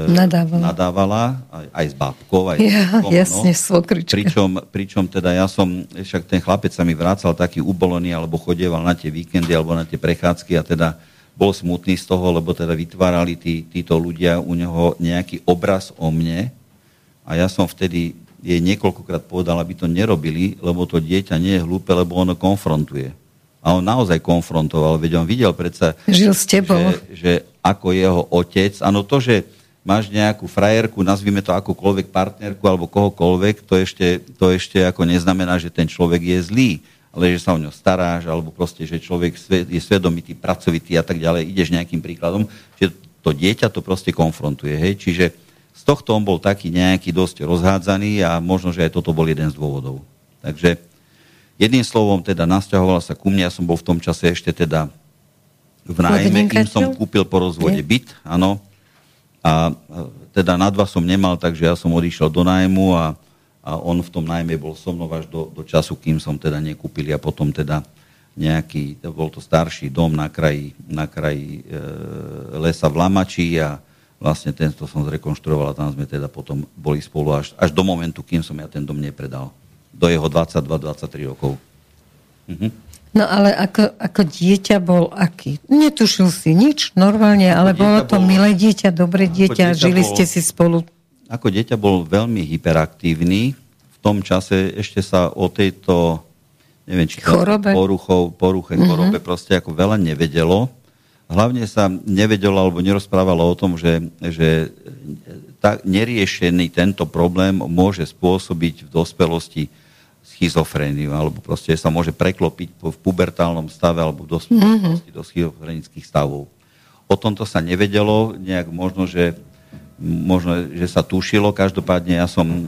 nadávala, nadávala aj, aj s bábkou. Aj ja, s jasne, no. Pričom, pričom teda ja som, však ten chlapec sa mi vrácal taký ubolený, alebo chodieval na tie víkendy, alebo na tie prechádzky a teda bol smutný z toho, lebo teda vytvárali tí, títo ľudia u neho nejaký obraz o mne, a ja som vtedy jej niekoľkokrát povedal, aby to nerobili, lebo to dieťa nie je hlúpe, lebo ono konfrontuje. A on naozaj konfrontoval, veď on videl predsa, Žil s tebou. Že, že ako jeho otec, áno to, že máš nejakú frajerku, nazvime to akokoľvek partnerku alebo kohokoľvek, to ešte, to ešte ako neznamená, že ten človek je zlý, ale že sa o ňo staráš, alebo proste, že človek je svedomitý, pracovitý a tak ďalej, ideš nejakým príkladom, že to dieťa to proste konfrontuje. Hej? Čiže z tohto on bol taký nejaký dosť rozhádzaný a možno, že aj toto bol jeden z dôvodov. Takže jedným slovom teda nasťahovala sa ku mne, ja som bol v tom čase ešte teda v nájme, kým som kúpil po rozvode byt, áno. A teda na dva som nemal, takže ja som odišiel do nájmu a, a on v tom nájme bol so mnou až do, do času, kým som teda nekúpil a potom teda nejaký, bol to starší dom na kraji, na kraji e, lesa v Lamači a vlastne tento som zrekonštruoval a tam sme teda potom boli spolu až, až do momentu, kým som ja ten dom nepredal. Do jeho 22-23 rokov. Mhm. No ale ako, ako dieťa bol aký? Netušil si nič normálne, ako ale bolo to bol, milé dieťa, dobré dieťa, dieťa žili bol, ste si spolu. Ako dieťa bol veľmi hyperaktívny. V tom čase ešte sa o tejto neviem, či chorobe. poruchou, poruche, chorobe proste ako veľa nevedelo hlavne sa nevedelo alebo nerozprávalo o tom, že, že tá, neriešený tento problém môže spôsobiť v dospelosti schizofréniu, alebo proste sa môže preklopiť v pubertálnom stave alebo v dospelosti mm-hmm. do schizofrenických stavov. O tomto sa nevedelo, nejak možno, že, možno, že sa tušilo. Každopádne ja som e,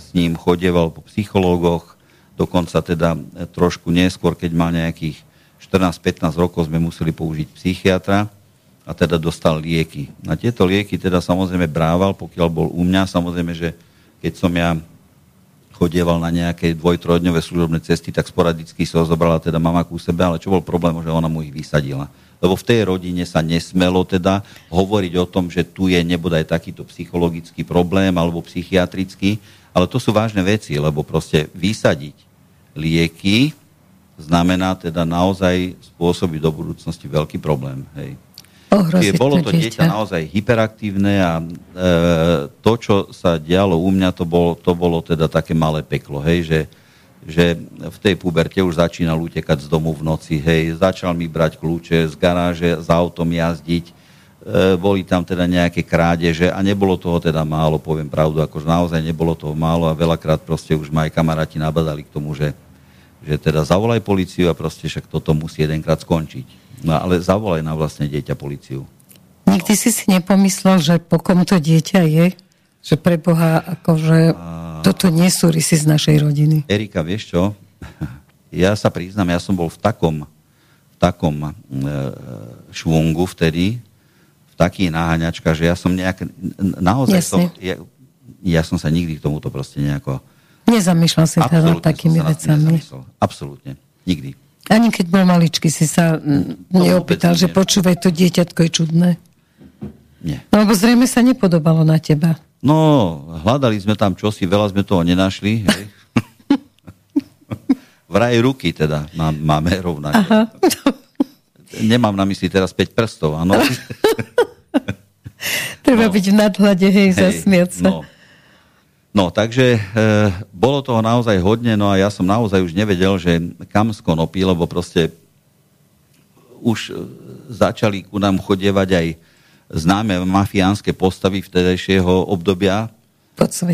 s ním chodieval po psychológoch, dokonca teda e, trošku neskôr, keď mal nejakých 14-15 rokov sme museli použiť psychiatra a teda dostal lieky. Na tieto lieky teda samozrejme brával, pokiaľ bol u mňa. Samozrejme, že keď som ja chodieval na nejaké dvoj, trojdňové služobné cesty, tak sporadicky sa ho zobrala teda mama ku sebe, ale čo bol problém, že ona mu ich vysadila. Lebo v tej rodine sa nesmelo teda hovoriť o tom, že tu je nebodaj takýto psychologický problém alebo psychiatrický, ale to sú vážne veci, lebo proste vysadiť lieky, znamená teda naozaj spôsobiť do budúcnosti veľký problém. Hej. Čiže bolo to dieťa naozaj hyperaktívne a e, to, čo sa dialo u mňa, to bolo, to bolo teda také malé peklo, hej, že, že v tej puberte už začínal utekať z domu v noci, hej, začal mi brať kľúče z garáže, s autom jazdiť, e, boli tam teda nejaké krádeže a nebolo toho teda málo, poviem pravdu, akože naozaj nebolo toho málo a veľakrát proste už ma aj kamaráti nabadali k tomu, že že teda zavolaj policiu a proste však toto musí jedenkrát skončiť. No ale zavolaj na vlastne dieťa policiu. Nikdy si si nepomyslel, že po kom to dieťa je? Že pre Boha, akože a... toto nesúrisí z našej rodiny. Erika, vieš čo? (laughs) Ja sa priznám, ja som bol v takom, v takom e, švungu vtedy, v takých náhaňačkách, že ja som nejak, naozaj Jasne. som, ja, ja som sa nikdy k tomuto proste nejako... Nezamýšľal si teda takými vecami. Absolútne, nikdy. Ani keď bol maličký, si sa neopýtal, že počúvaj, to dieťatko je čudné. Nie. No, lebo zrejme sa nepodobalo na teba. No, hľadali sme tam čosi, veľa sme toho nenašli. Hej. (laughs) Vraj ruky teda máme rovnaké. Aha. Nemám na mysli teraz 5 prstov, áno. (laughs) Treba no. byť v nadhľade, hej, hej zasmiať sa. No. No, takže e, bolo toho naozaj hodne, no a ja som naozaj už nevedel, že kam skonopí, lebo proste už e, začali ku nám chodievať aj známe mafiánske postavy vtedajšieho obdobia.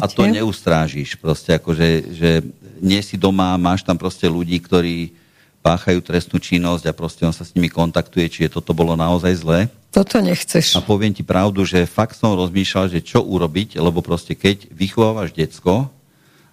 A to neustrážiš. Proste akože, že nie si doma, máš tam proste ľudí, ktorí páchajú trestnú činnosť a proste on sa s nimi kontaktuje, či je toto bolo naozaj zlé. Toto nechceš. A poviem ti pravdu, že fakt som rozmýšľal, že čo urobiť, lebo proste keď vychovávaš decko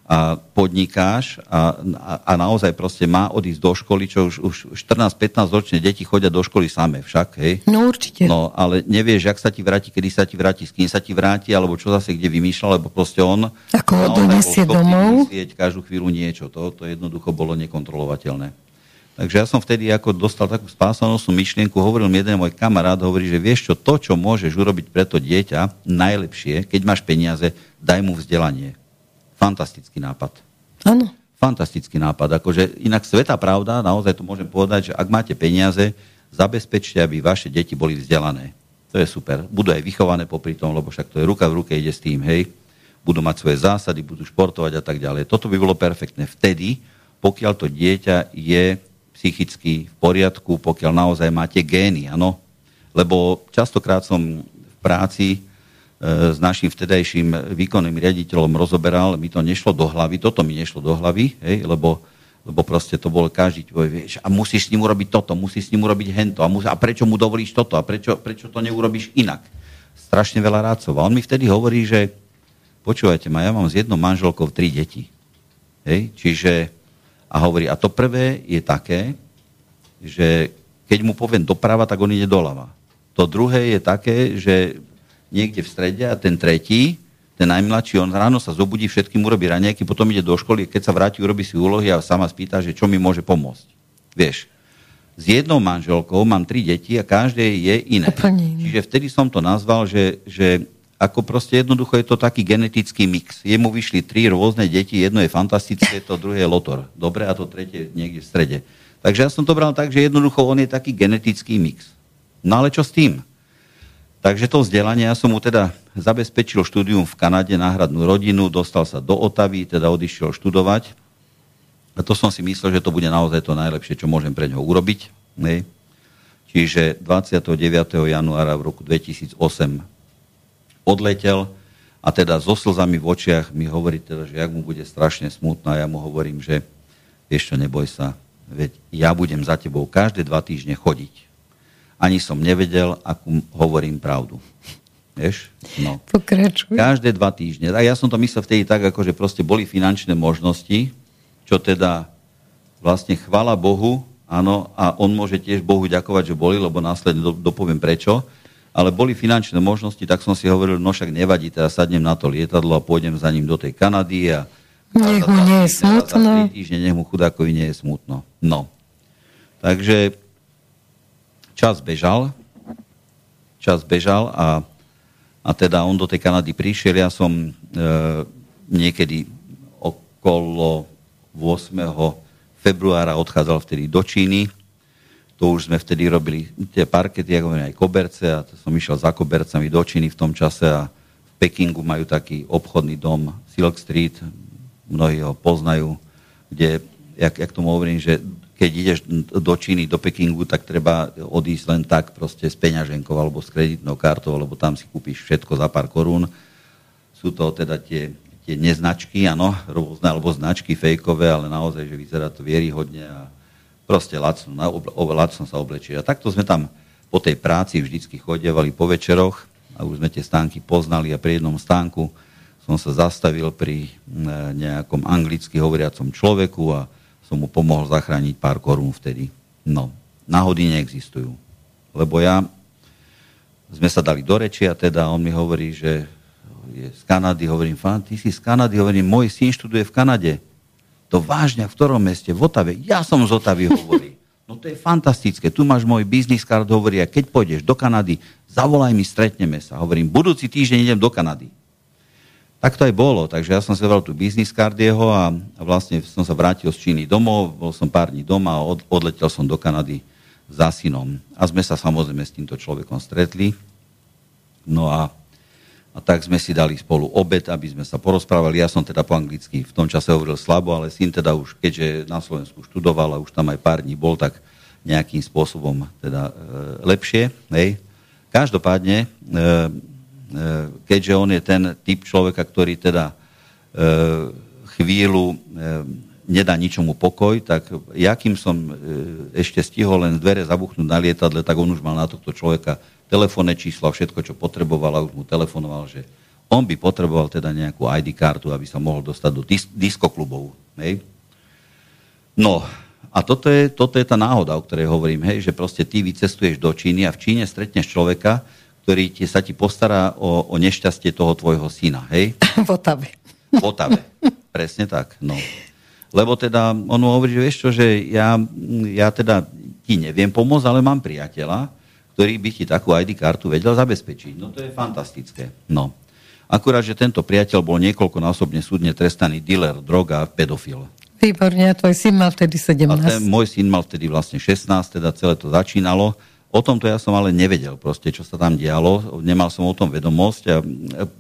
a podnikáš a, a, a naozaj proste má odísť do školy, čo už, už 14-15 ročné deti chodia do školy same však, hej? No určite. No, ale nevieš, jak sa ti vráti, kedy sa ti vráti, s kým sa ti vráti, alebo čo zase kde vymýšľa, lebo proste on... Ako ho donesie domov? každú chvíľu niečo. To, to jednoducho bolo nekontrolovateľné. Takže ja som vtedy ako dostal takú spásanostnú myšlienku, hovoril mi jeden môj kamarát, hovorí, že vieš čo, to, čo môžeš urobiť pre to dieťa, najlepšie, keď máš peniaze, daj mu vzdelanie. Fantastický nápad. Áno. Fantastický nápad. Akože inak sveta pravda, naozaj to môžem povedať, že ak máte peniaze, zabezpečte, aby vaše deti boli vzdelané. To je super. Budú aj vychované popri tom, lebo však to je ruka v ruke, ide s tým, hej. Budú mať svoje zásady, budú športovať a tak ďalej. Toto by bolo perfektné vtedy, pokiaľ to dieťa je psychicky v poriadku, pokiaľ naozaj máte gény, áno. Lebo častokrát som v práci e, s našim vtedajším výkonným riaditeľom rozoberal, mi to nešlo do hlavy, toto mi nešlo do hlavy, hej, lebo, lebo proste to bol každý tvoj, vieš, a musíš s ním urobiť toto, musíš s ním urobiť hento, a, mus, a prečo mu dovolíš toto, a prečo, prečo to neurobíš inak. Strašne veľa rácov. A on mi vtedy hovorí, že počúvajte ma, ja mám s jednou manželkou tri deti. Hej? Čiže a hovorí, a to prvé je také, že keď mu poviem doprava, tak on ide doľava. To druhé je také, že niekde v strede a ten tretí, ten najmladší, on ráno sa zobudí, všetkým urobí raňajky, potom ide do školy, keď sa vráti, urobí si úlohy a sama spýta, že čo mi môže pomôcť. Vieš, s jednou manželkou mám tri deti a každé je iné. Čiže vtedy som to nazval, že, že ako proste jednoducho je to taký genetický mix. Jemu vyšli tri rôzne deti, jedno je fantastické, to druhé je lotor. Dobre, a to tretie niekde v strede. Takže ja som to bral tak, že jednoducho on je taký genetický mix. No ale čo s tým? Takže to vzdelanie, ja som mu teda zabezpečil štúdium v Kanade, náhradnú rodinu, dostal sa do Otavy, teda odišiel študovať. A to som si myslel, že to bude naozaj to najlepšie, čo môžem pre ňoho urobiť. Ne? Čiže 29. januára v roku 2008 odletel a teda so slzami v očiach mi hovorí teda, že jak mu bude strašne smutná. Ja mu hovorím, že vieš čo, neboj sa, veď ja budem za tebou každé dva týždne chodiť. Ani som nevedel, akú hovorím pravdu. (laughs) Vieš? No. Pokračuj. Každé dva týždne. A ja som to myslel vtedy tak, ako že proste boli finančné možnosti, čo teda vlastne chvala Bohu, áno, a on môže tiež Bohu ďakovať, že boli, lebo následne dopoviem prečo ale boli finančné možnosti, tak som si hovoril, no však nevadí, teraz sadnem na to lietadlo a pôjdem za ním do tej Kanady a nech mu nie je smutno. Za týždne, nech mu chudákovi nie je smutno. No. Takže čas bežal, čas bežal a, a teda on do tej Kanady prišiel. Ja som e, niekedy okolo 8. februára odchádzal vtedy do Číny to už sme vtedy robili tie parkety, ako aj koberce a to som išiel za kobercami do Číny v tom čase a v Pekingu majú taký obchodný dom Silk Street, mnohí ho poznajú, kde, jak, jak tomu hovorím, že keď ideš do Číny, do Pekingu, tak treba odísť len tak proste s peňaženkou alebo s kreditnou kartou, lebo tam si kúpiš všetko za pár korún. Sú to teda tie, tie neznačky, áno, rôzne, alebo značky fejkové, ale naozaj, že vyzerá to vieryhodne a proste lacno, na, lacno sa oblečie. A takto sme tam po tej práci vždycky chodievali po večeroch a už sme tie stánky poznali a pri jednom stánku som sa zastavil pri e, nejakom anglicky hovoriacom človeku a som mu pomohol zachrániť pár korún vtedy. No, náhody neexistujú. Lebo ja sme sa dali do reči a teda on mi hovorí, že je z Kanady, hovorím, fan, ty si z Kanady, hovorím, môj syn študuje v Kanade. To vážne, v ktorom meste? V Otave. Ja som z Otavy, hovorí. No to je fantastické, tu máš môj business card, hovorí, a keď pôjdeš do Kanady, zavolaj mi, stretneme sa. Hovorím, budúci týždeň idem do Kanady. Tak to aj bolo, takže ja som si zobral tú business card jeho a vlastne som sa vrátil z Číny domov, bol som pár dní doma a od, odletel som do Kanady za synom. A sme sa samozrejme s týmto človekom stretli. No a, a tak sme si dali spolu obed, aby sme sa porozprávali. Ja som teda po anglicky v tom čase hovoril slabo, ale syn teda už, keďže na Slovensku študoval a už tam aj pár dní bol, tak nejakým spôsobom teda e, lepšie. Hej. Každopádne, e, E, keďže on je ten typ človeka, ktorý teda e, chvíľu e, nedá ničomu pokoj, tak ja kým som ešte stihol len dvere zabuchnúť na lietadle, tak on už mal na tohto človeka telefónne číslo a všetko, čo potreboval a už mu telefonoval, že on by potreboval teda nejakú ID kartu, aby sa mohol dostať do dis- diskoklubov. Hej? No, a toto je, toto je tá náhoda, o ktorej hovorím, hej, že proste ty vycestuješ do Číny a v Číne stretneš človeka, ktorý ti, sa ti postará o, o nešťastie toho tvojho syna, hej? (coughs) V Otave. (coughs) V Otave, presne tak, no. Lebo teda on mu hovorí, že vieš čo, že ja, ja teda ti neviem pomôcť, ale mám priateľa, ktorý by ti takú ID kartu vedel zabezpečiť. No to je fantastické. No. Akurát, že tento priateľ bol niekoľkonásobne súdne trestaný dealer, droga, pedofil. Výborne, a tvoj syn mal vtedy 17. A ten, môj syn mal vtedy vlastne 16, teda celé to začínalo. O tomto ja som ale nevedel proste, čo sa tam dialo. Nemal som o tom vedomosť a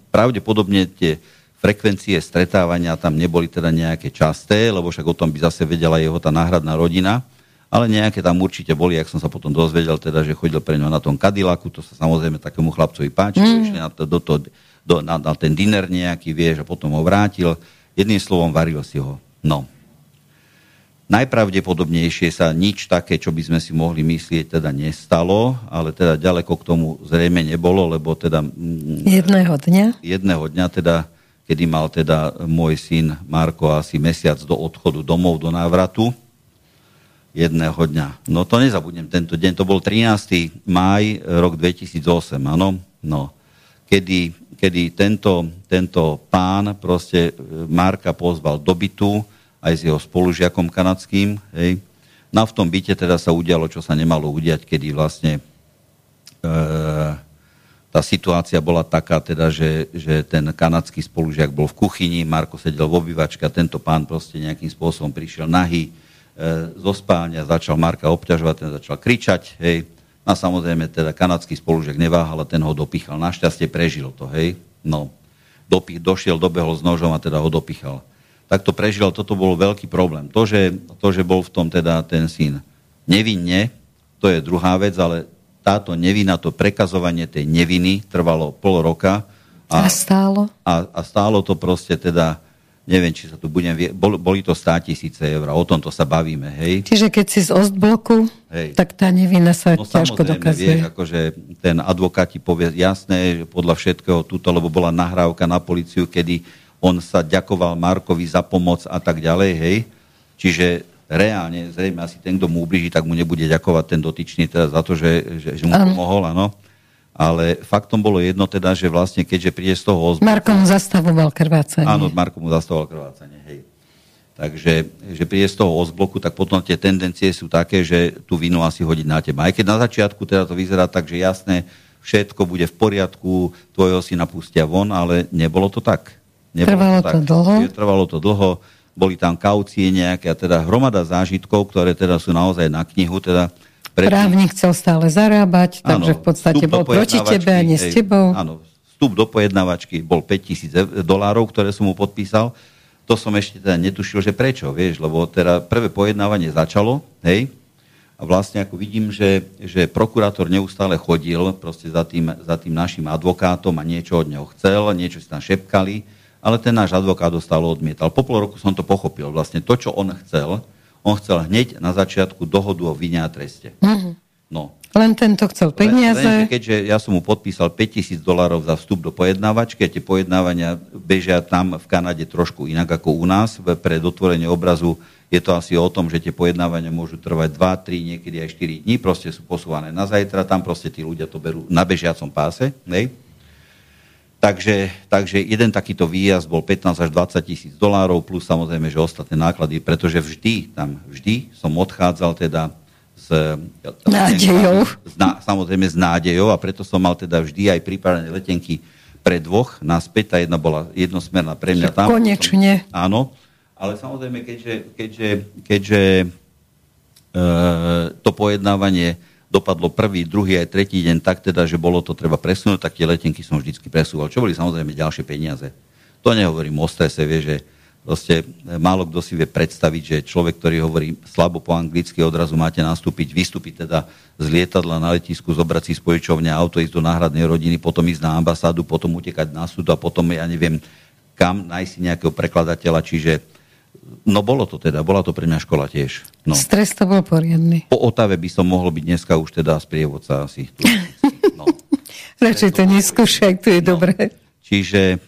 pravdepodobne tie frekvencie stretávania tam neboli teda nejaké časté, lebo však o tom by zase vedela jeho tá náhradná rodina, ale nejaké tam určite boli, ak som sa potom dozvedel, teda, že chodil pre ňo na tom Cadillacu, to sa samozrejme takému chlapcovi páči, mm. išli na, to, do to, do, na, na ten dinner nejaký, vieš, a potom ho vrátil. Jedným slovom, varil si ho. No, Najpravdepodobnejšie sa nič také, čo by sme si mohli myslieť, teda nestalo, ale teda ďaleko k tomu zrejme nebolo, lebo teda... Mm, jedného dňa? Jedného dňa teda, kedy mal teda môj syn Marko asi mesiac do odchodu domov, do návratu, jedného dňa. No to nezabudnem, tento deň, to bol 13. máj, rok 2008, áno? No, kedy, kedy tento, tento pán proste Marka pozval do bytu, aj s jeho spolužiakom kanadským. Hej. No v tom byte teda sa udialo, čo sa nemalo udiať, kedy vlastne e, tá situácia bola taká, teda, že, že ten kanadský spolužiak bol v kuchyni, Marko sedel v obývačke a tento pán proste nejakým spôsobom prišiel nahý e, zo spálňa, začal Marka obťažovať, ten začal kričať, hej. A samozrejme teda kanadský spolužiak neváhal a ten ho dopichal. Našťastie prežil to, hej. No, dopich, došiel, dobehol s nožom a teda ho dopichal tak to prežil, toto bol veľký problém. To že, to, že bol v tom teda ten syn nevinne, to je druhá vec, ale táto nevina, to prekazovanie tej neviny trvalo pol roka. A, a stálo? A, a stálo to proste teda, neviem, či sa tu budem... Bol, boli to 100 tisíce eur o tomto sa bavíme, hej. Čiže keď si z Ostbloku, hej. tak tá nevina sa no, ťažko dokazuje. Vieš, akože ten advokát ti povie jasné, podľa všetkého túto, lebo bola nahrávka na policiu, kedy on sa ďakoval Markovi za pomoc a tak ďalej, hej. Čiže reálne, zrejme asi ten, kto mu ubliží, tak mu nebude ďakovať ten dotyčný teda za to, že, že, že mu ano. pomohol, áno. Ale faktom bolo jedno teda, že vlastne keďže príde z toho ozbroku... Marko mu zastavoval krvácanie. Áno, Marko mu zastavoval krvácanie, hej. Takže, že príde z toho ozbloku, tak potom tie tendencie sú také, že tú vinu asi hodiť na teba. Aj keď na začiatku teda to vyzerá tak, že jasné, všetko bude v poriadku, tvojho si napustia von, ale nebolo to tak. Trvalo to, to dlho? Trvalo to dlho, boli tam kaucie nejaké, a teda hromada zážitkov, ktoré teda sú naozaj na knihu, teda Predtým... Právnik chcel stále zarábať, takže v podstate bol proti tebe a nie s tebou. Áno, vstup do pojednávačky bol 5000 dolárov, ktoré som mu podpísal. To som ešte teda netušil, že prečo, vieš, lebo teda prvé pojednávanie začalo, hej, a vlastne ako vidím, že, že prokurátor neustále chodil proste za tým, za tým našim advokátom a niečo od neho chcel, niečo si tam šepkali ale ten náš advokát dostal odmietal. Po pol roku som to pochopil. Vlastne to, čo on chcel, on chcel hneď na začiatku dohodu o vine a treste. Mm-hmm. No. Len tento chcel peniaze. Len, keďže ja som mu podpísal 5000 dolarov za vstup do pojednávačky a tie pojednávania bežia tam v Kanade trošku inak ako u nás. Pre dotvorenie obrazu je to asi o tom, že tie pojednávania môžu trvať 2, 3, niekedy aj 4 dní, proste sú posúvané na zajtra, tam proste tí ľudia to berú na bežiacom páse. Nej? Takže, takže jeden takýto výjazd bol 15 až 20 tisíc dolárov, plus samozrejme, že ostatné náklady, pretože vždy, tam vždy som odchádzal teda s nádejou. S, na, samozrejme s nádejou a preto som mal teda vždy aj pripravené letenky pre dvoch, naspäť, tá jedna bola jednosmerná pre mňa tam. Konečne. Som, áno, ale samozrejme, keďže, keďže, keďže e, to pojednávanie dopadlo prvý, druhý aj tretí deň tak teda, že bolo to treba presunúť, tak tie letenky som vždycky presúval, čo boli samozrejme ďalšie peniaze. To nehovorím o strese, vie, že proste málo kto si vie predstaviť, že človek, ktorý hovorí slabo po anglicky, odrazu máte nastúpiť, vystúpiť teda z lietadla na letisku, zobrať si spojičovne auto, ísť do náhradnej rodiny, potom ísť na ambasádu, potom utekať na súd a potom, ja neviem, kam nájsť nejakého prekladateľa, čiže No bolo to teda, bola to pre mňa škola tiež. No. Stres to bol poriadny. Po Otave by som mohol byť dneska už teda sprievodca asi. Tu. No. (laughs) Radšej to neskúšaj, tu je no. dobré. Čiže,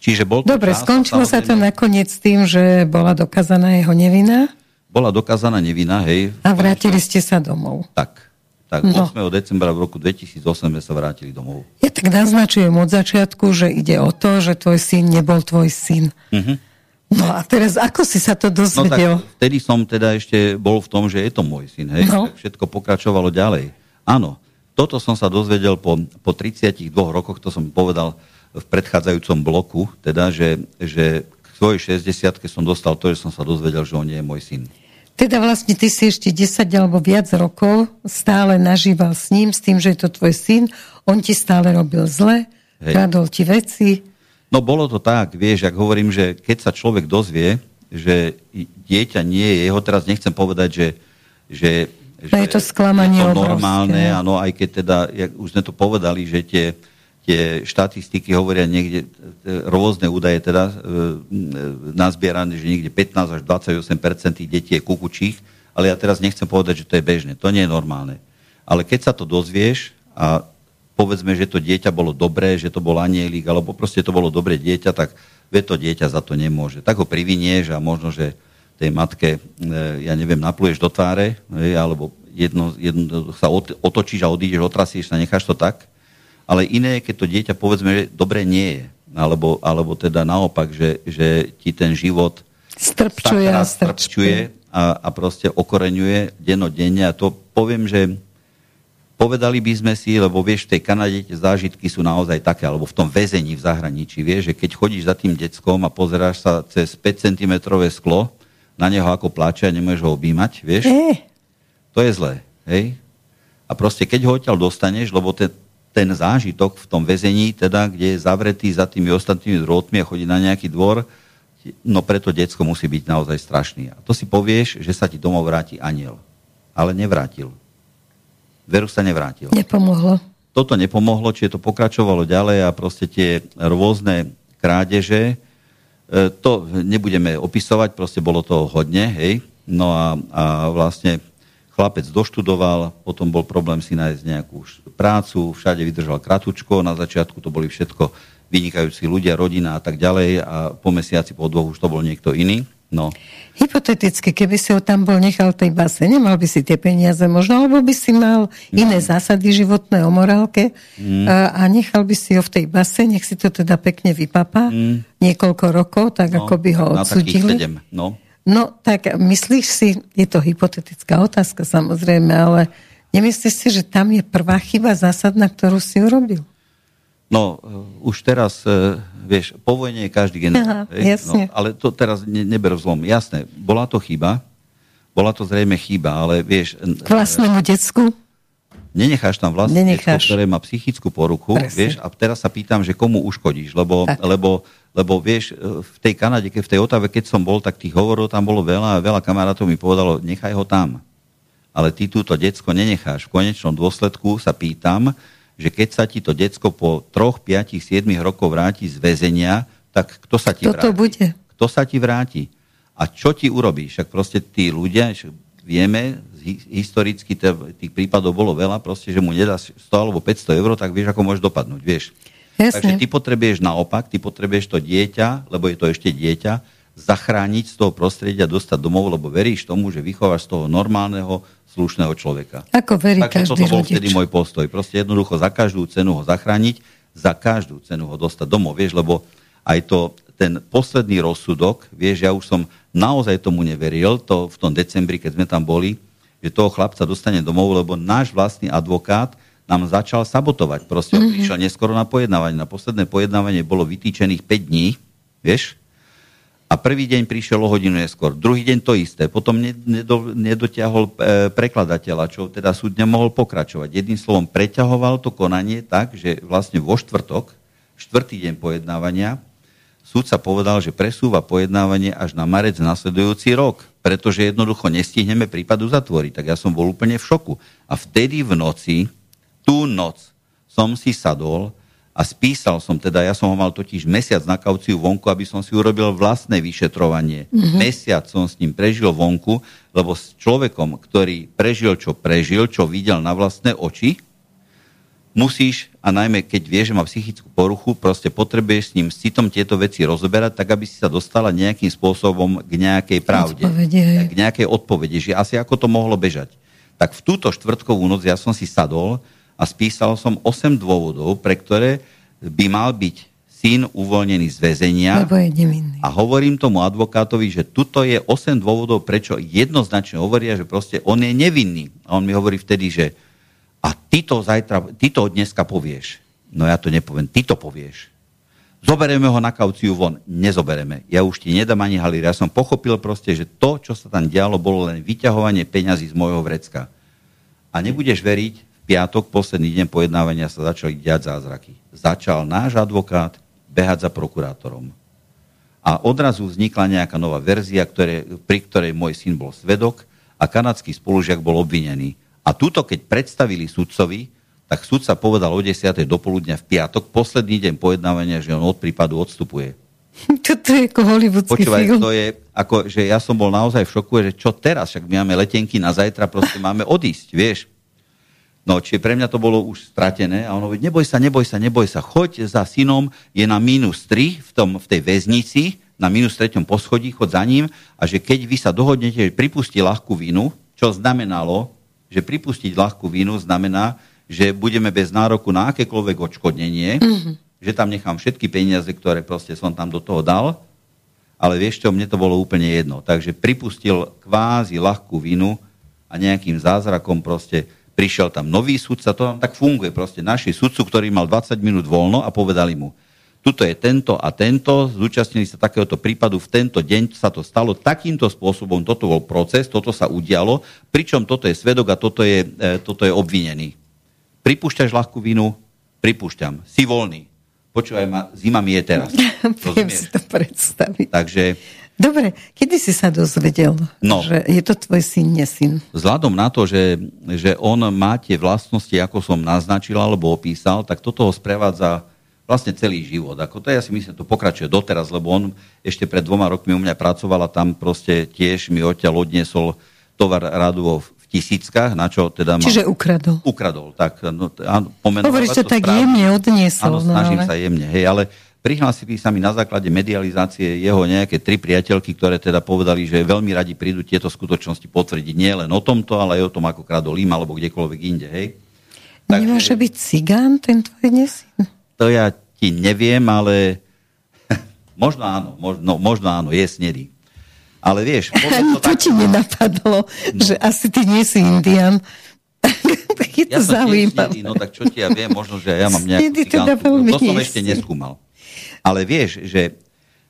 čiže bol to Dobre, čas, skončilo sa to nakoniec tým, že bola dokázaná jeho nevina? Bola dokázaná nevina, hej. A vrátili ste sa domov. Tak. Tak no. 8. decembra v roku 2008 sme sa vrátili domov. Ja tak naznačujem od začiatku, že ide o to, že tvoj syn nebol tvoj syn. Uh-huh. No a teraz ako si sa to dozvedel? No tak vtedy som teda ešte bol v tom, že je to môj syn. Hej? No. Všetko pokračovalo ďalej. Áno, toto som sa dozvedel po, po 32 rokoch, to som povedal v predchádzajúcom bloku, teda, že, že k svojej 60 som dostal to, že som sa dozvedel, že on nie je môj syn. Teda vlastne ty si ešte 10 alebo viac rokov stále nažíval s ním, s tým, že je to tvoj syn, on ti stále robil zle, kradol ti veci. No bolo to tak, vieš, ak hovorím, že keď sa človek dozvie, že dieťa nie je jeho, teraz nechcem povedať, že, že, že je to sklamanie je to normálne, áno, aj keď teda, jak už sme to povedali, že tie, tie štatistiky hovoria niekde e, rôzne údaje, teda e, e, nazbierané, že niekde 15 až 28 tých detí je kukučích, ale ja teraz nechcem povedať, že to je bežné. To nie je normálne. Ale keď sa to dozvieš a povedzme, že to dieťa bolo dobré, že to bol anielik, alebo proste to bolo dobré dieťa, tak ve to dieťa za to nemôže. Tak ho privinieš a možno, že tej matke, e, ja neviem, napluješ do tváre, alebo jedno, jedno sa otočíš a odídeš, otrasieš sa, necháš to tak. Ale iné, keď to dieťa, povedzme, že dobre nie je. Alebo, alebo teda naopak, že, že ti ten život strpčuje strpčuje a, a proste okoreňuje denodenne. A to poviem, že povedali by sme si, lebo vieš, v tej Kanade tie zážitky sú naozaj také, alebo v tom väzení v zahraničí, vieš, že keď chodíš za tým deckom a pozeráš sa cez 5 cm sklo, na neho ako pláče a nemôžeš ho objímať, vieš, e. to je zlé, hej? A proste keď ho odtiaľ dostaneš, lebo ten, ten zážitok v tom väzení, teda, kde je zavretý za tými ostatnými drôtmi a chodí na nejaký dvor, no preto decko musí byť naozaj strašný. A to si povieš, že sa ti domov vráti aniel. Ale nevrátil Veru sa nevrátil. Nepomohlo. Toto nepomohlo, čiže to pokračovalo ďalej a proste tie rôzne krádeže, e, to nebudeme opisovať, proste bolo to hodne, hej. No a, a vlastne chlapec doštudoval, potom bol problém si nájsť nejakú prácu, všade vydržal kratučko, na začiatku to boli všetko vynikajúci ľudia, rodina a tak ďalej a po mesiaci, po dvoch už to bol niekto iný. No. Hypoteticky, keby si ho tam bol nechal v tej base, nemal by si tie peniaze možno, alebo by si mal no. iné zásady životné o morálke mm. a, a nechal by si ho v tej base, nech si to teda pekne vypapá mm. niekoľko rokov, tak no, ako by ho odsudili. No. no tak myslíš si, je to hypotetická otázka samozrejme, ale nemyslíš si, že tam je prvá chyba zásadná, ktorú si urobil? No, uh, už teraz, uh, vieš, po vojne je každý generál. No, ale to teraz ne, neber zlom. Jasné, bola to chyba, bola to zrejme chyba, ale vieš... K vlastnému decku? Nenecháš tam vlastné Nenecháš. decko, ktoré má psychickú poruchu, Presne. vieš, a teraz sa pýtam, že komu uškodíš, lebo, lebo, lebo vieš, v tej Kanade, keď v tej Otave, keď som bol, tak tých hovorov tam bolo veľa a veľa kamarátov mi povedalo, nechaj ho tam. Ale ty túto decko nenecháš. V konečnom dôsledku sa pýtam, že keď sa ti to decko po troch, piatich, 7 rokov vráti z väzenia, tak kto sa ti kto vráti? To bude? Kto sa ti vráti? A čo ti urobí? Však proste tí ľudia, vieme, historicky tých prípadov bolo veľa, proste, že mu nedá 100 alebo 500 eur, tak vieš, ako môžeš dopadnúť, vieš. Jasne. Takže ty potrebuješ naopak, ty potrebuješ to dieťa, lebo je to ešte dieťa, zachrániť z toho prostredia, dostať domov, lebo veríš tomu, že vychováš z toho normálneho, slušného človeka. Ako verí Takže každý toto bol vtedy môj postoj. Proste jednoducho za každú cenu ho zachrániť, za každú cenu ho dostať domov, vieš, lebo aj to, ten posledný rozsudok, vieš, ja už som naozaj tomu neveril, to v tom decembri, keď sme tam boli, že toho chlapca dostane domov, lebo náš vlastný advokát nám začal sabotovať. Proste mm-hmm. prišiel neskoro na pojednávanie. Na posledné pojednávanie bolo vytýčených 5 dní, vieš, a prvý deň prišiel o hodinu neskôr, druhý deň to isté, potom nedo, nedotiahol e, prekladateľa, čo teda súd nemohol pokračovať. Jedným slovom, preťahoval to konanie tak, že vlastne vo štvrtok, štvrtý deň pojednávania, súd sa povedal, že presúva pojednávanie až na marec nasledujúci rok, pretože jednoducho nestihneme prípadu zatvoriť. Tak ja som bol úplne v šoku. A vtedy v noci, tú noc, som si sadol a spísal som, teda ja som ho mal totiž mesiac na kauciu vonku, aby som si urobil vlastné vyšetrovanie. Mm-hmm. Mesiac som s ním prežil vonku, lebo s človekom, ktorý prežil, čo prežil, čo videl na vlastné oči, musíš, a najmä keď vieš, že má psychickú poruchu, proste potrebuješ s ním s citom tieto veci rozoberať, tak aby si sa dostala nejakým spôsobom k nejakej pravde. Odpovede. K nejakej odpovede, že asi ako to mohlo bežať. Tak v túto štvrtkovú noc ja som si sadol a spísal som 8 dôvodov, pre ktoré by mal byť syn uvoľnený z väzenia. Lebo je nevinný. A hovorím tomu advokátovi, že tuto je 8 dôvodov, prečo jednoznačne hovoria, že proste on je nevinný. A on mi hovorí vtedy, že a ty to zajtra, ty to dneska povieš. No ja to nepoviem, ty to povieš. Zobereme ho na kauciu von. Nezobereme. Ja už ti nedám ani halír. Ja som pochopil proste, že to, čo sa tam dialo, bolo len vyťahovanie peňazí z môjho vrecka. A nebudeš veriť, piatok, posledný deň pojednávania sa začali diať zázraky. Začal náš advokát behať za prokurátorom. A odrazu vznikla nejaká nová verzia, ktoré, pri ktorej môj syn bol svedok a kanadský spolužiak bol obvinený. A túto, keď predstavili sudcovi, tak sudca povedal o 10. dopoludňa v piatok, posledný deň pojednávania, že on od prípadu odstupuje. (laughs) Toto je ako hollywoodsky Počúvaj, film. to je, ako, že ja som bol naozaj v šoku, že čo teraz, však my máme letenky na zajtra, proste máme odísť, vieš. No, čiže pre mňa to bolo už stratené a on hovorí, neboj sa, neboj sa, neboj sa, choď za synom, je na minus 3 v, tom, v tej väznici, na minus 3 poschodí, chod za ním a že keď vy sa dohodnete, že pripustí ľahkú vinu, čo znamenalo, že pripustiť ľahkú vinu znamená, že budeme bez nároku na akékoľvek odškodnenie, mm-hmm. že tam nechám všetky peniaze, ktoré proste som tam do toho dal, ale vieš čo, mne to bolo úplne jedno. Takže pripustil kvázi ľahkú vinu a nejakým zázrakom proste prišiel tam nový sudca, to tam tak funguje proste. Naši sudcu, ktorý mal 20 minút voľno a povedali mu, tuto je tento a tento, zúčastnili sa takéhoto prípadu, v tento deň sa to stalo takýmto spôsobom, toto bol proces, toto sa udialo, pričom toto je svedok a toto je, e, toto je obvinený. Pripúšťaš ľahkú vinu? Pripúšťam. Si voľný. Počúvaj ma, zima mi je teraz. (laughs) Viem si to predstaviť. Takže Dobre, kedy si sa dozvedel, No. že je to tvoj syn, nesyn? vzhľadom na to, že, že on má tie vlastnosti, ako som naznačil alebo opísal, tak toto ho sprevádza vlastne celý život. Ako to ja si myslím, to pokračuje doteraz, lebo on ešte pred dvoma rokmi u mňa pracoval a tam proste tiež mi odtiaľ odniesol tovar rádovo v tisíckach, na čo teda ma Čiže ukradol. ukradol. Tak, no, áno, Hovoríš to to tak správne. jemne odniesol. Áno, no, snažím ale... sa jemne, hej, ale prihlásili sa mi na základe medializácie jeho nejaké tri priateľky, ktoré teda povedali, že veľmi radi prídu tieto skutočnosti potvrdiť. Nie len o tomto, ale aj o tom, ako kradol im alebo kdekoľvek inde, hej. Nemôže byť cigán, ten tvoj nesyn? To ja ti neviem, ale (laughs) možno áno, možno, možno áno, je snedý. Ale vieš, (laughs) to to tak, ti nenapadlo, že asi ty nie si indian. (laughs) tak je ja to tiež zaujímavé. snedý, no tak čo ti ja viem, možno, že ja mám nejakú Snedý teda veľmi To som ešte neskúmal. Ale vieš, že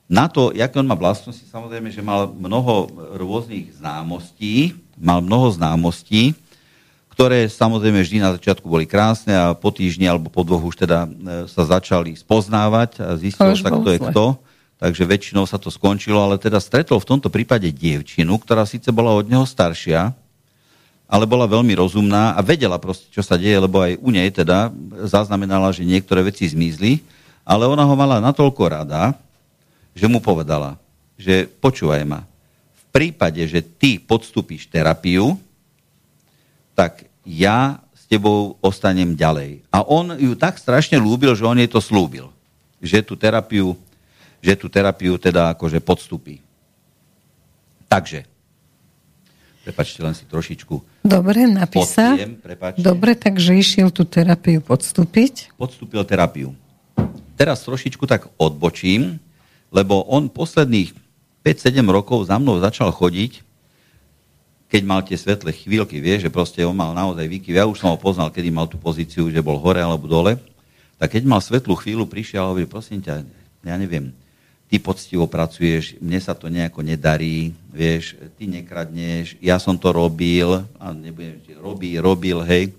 na to, aké on má vlastnosti, samozrejme, že mal mnoho rôznych známostí, mal mnoho známostí, ktoré samozrejme vždy na začiatku boli krásne a po týždni alebo po dvoch už teda e, sa začali spoznávať a zistilo sa, kto je kto. Takže väčšinou sa to skončilo, ale teda stretol v tomto prípade dievčinu, ktorá síce bola od neho staršia, ale bola veľmi rozumná a vedela proste, čo sa deje, lebo aj u nej teda zaznamenala, že niektoré veci zmizli, ale ona ho mala natoľko rada, že mu povedala, že počúvaj ma, v prípade, že ty podstúpiš terapiu, tak ja s tebou ostanem ďalej. A on ju tak strašne lúbil, že on jej to slúbil. Že tú terapiu, že tú terapiu teda akože podstúpi. Takže, prepačte len si trošičku. Dobre, napísal. Dobre, takže išiel tú terapiu podstúpiť. Podstúpil terapiu. Teraz trošičku tak odbočím, lebo on posledných 5-7 rokov za mnou začal chodiť, keď mal tie svetlé chvíľky, vie, že proste on mal naozaj výkyv. Ja už som ho poznal, kedy mal tú pozíciu, že bol hore alebo dole. Tak keď mal svetlú chvíľu, prišiel a hovorí, prosím ťa, ja neviem, ty poctivo pracuješ, mne sa to nejako nedarí, vieš, ty nekradneš, ja som to robil, a nebudem, robí, robil, hej.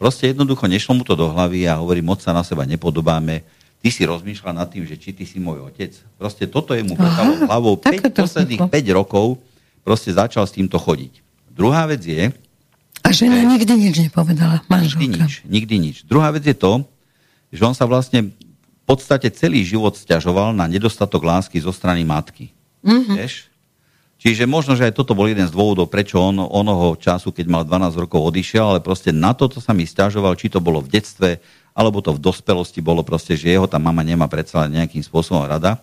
Proste jednoducho nešlo mu to do hlavy a hovorí, moc sa na seba nepodobáme, ty si rozmýšľa nad tým, že či ty si môj otec. Proste toto je mu petalo hlavou 5, posledných 5 rokov, proste začal s týmto chodiť. Druhá vec je... A žena že, nikdy nič nepovedala, manželka. Nikdy nič, nikdy nič. Druhá vec je to, že on sa vlastne v podstate celý život stiažoval na nedostatok lásky zo strany matky. Mm-hmm. Vieš? Čiže možno, že aj toto bol jeden z dôvodov, prečo on onoho času, keď mal 12 rokov, odišiel, ale proste na toto sa mi stiažoval, či to bolo v detstve, alebo to v dospelosti bolo proste, že jeho tá mama nemá predsa nejakým spôsobom rada.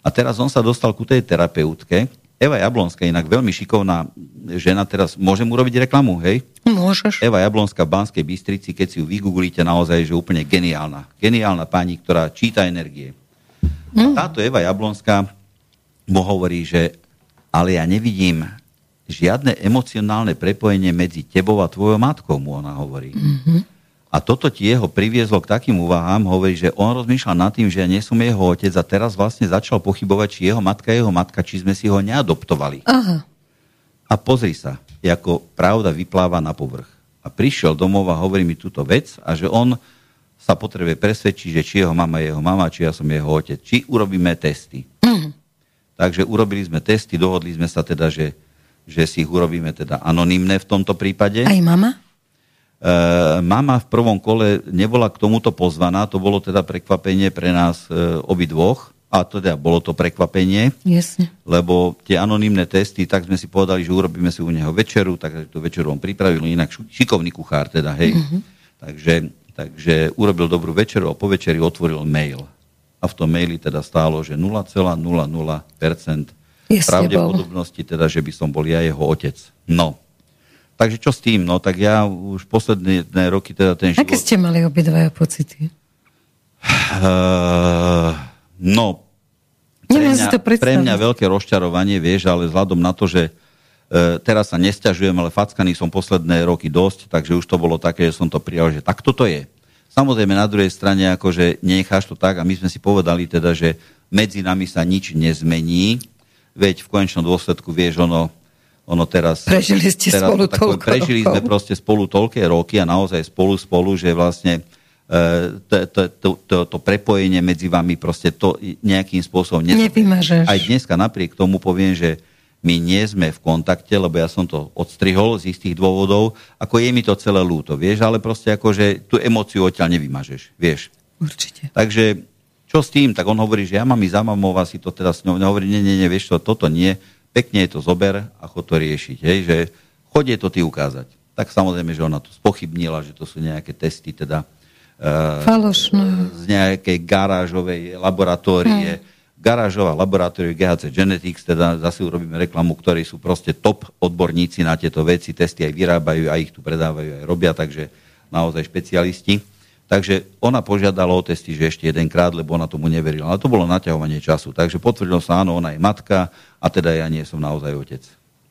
A teraz on sa dostal ku tej terapeutke. Eva Jablonská, inak veľmi šikovná žena, teraz môžem urobiť reklamu, hej? Môžeš. Eva Jablonská v Banskej Bystrici, keď si ju vygooglíte, naozaj, že úplne geniálna. Geniálna pani, ktorá číta energie. Mm. Táto Eva Jablonská mu hovorí, že ale ja nevidím žiadne emocionálne prepojenie medzi tebou a tvojou matkou, mu ona hovorí. Mm-hmm. A toto ti jeho priviezlo k takým úvahám, hovorí, že on rozmýšľa nad tým, že ja nie som jeho otec a teraz vlastne začal pochybovať, či jeho matka je jeho matka, či sme si ho neadoptovali. Aha. A pozri sa, ako pravda vypláva na povrch. A prišiel domov a hovorí mi túto vec a že on sa potrebuje presvedčiť, že či jeho mama je jeho mama, či ja som jeho otec. Či urobíme testy. Uh-huh. Takže urobili sme testy, dohodli sme sa teda, že, že si ich urobíme teda anonymné v tomto prípade. Aj mama? E, mama v prvom kole nebola k tomuto pozvaná, to bolo teda prekvapenie pre nás e, obidvoch. A teda bolo to prekvapenie, Jasne. lebo tie anonimné testy, tak sme si povedali, že urobíme si u neho večeru, tak tú večeru on pripravil, inak šikovný kuchár teda, hej. Uh-huh. Takže, takže urobil dobrú večeru a po večeri otvoril mail. A v tom maili teda stálo, že 0,00% pravdepodobnosti teda, že by som bol ja jeho otec. No, Takže čo s tým? No tak ja už posledné roky teda ten život... Aké ste mali obidvaja pocity? Uh, no, pre mňa, pre mňa veľké rozčarovanie, vieš, ale vzhľadom na to, že uh, teraz sa nestiažujem, ale fackaný som posledné roky dosť, takže už to bolo také, že som to prijal, že tak toto je. Samozrejme, na druhej strane, akože necháš to tak a my sme si povedali teda, že medzi nami sa nič nezmení, veď v konečnom dôsledku, vieš, ono, ono teraz... Prežili ste teraz spolu tako, toľko Prežili rokov. sme proste spolu toľké roky a naozaj spolu spolu, že vlastne e, to, to, to, to, to prepojenie medzi vami proste to nejakým spôsobom... Nevymažeš. Aj dneska napriek tomu poviem, že my nie sme v kontakte, lebo ja som to odstrihol z istých dôvodov, ako je mi to celé lúto, vieš, ale proste ako, že tú emociu odtiaľ nevymažeš, vieš. Určite. Takže čo s tým? Tak on hovorí, že ja mám ísť za mamou, si to teda s ňou hovorí, nie, nie, nie, vieš čo, toto nie, pekne je to zober a chod to riešiť. Hej, že chodie to ty ukázať. Tak samozrejme, že ona to spochybnila, že to sú nejaké testy teda uh, Falošné. z nejakej garážovej laboratórie. Hmm. Garážová laboratória GHC Genetics, teda zase urobíme reklamu, ktorí sú proste top odborníci na tieto veci, testy aj vyrábajú, aj ich tu predávajú, aj robia, takže naozaj špecialisti. Takže ona požiadala o testy, že ešte jedenkrát, lebo ona tomu neverila. Ale to bolo naťahovanie času. Takže potvrdilo sa, áno, ona je matka a teda ja nie som naozaj otec.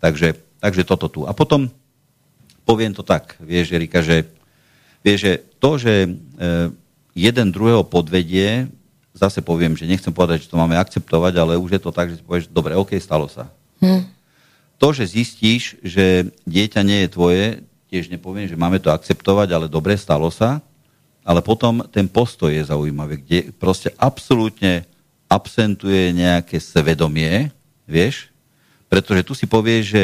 Takže, takže toto tu. A potom poviem to tak, vieš, Erika, že, vieš, že to, že e, jeden druhého podvedie, zase poviem, že nechcem povedať, že to máme akceptovať, ale už je to tak, že si povieš, dobre, OK, stalo sa. Hm. To, že zistíš, že dieťa nie je tvoje, tiež nepoviem, že máme to akceptovať, ale dobre, stalo sa ale potom ten postoj je zaujímavý, kde proste absolútne absentuje nejaké svedomie, vieš, pretože tu si povieš, že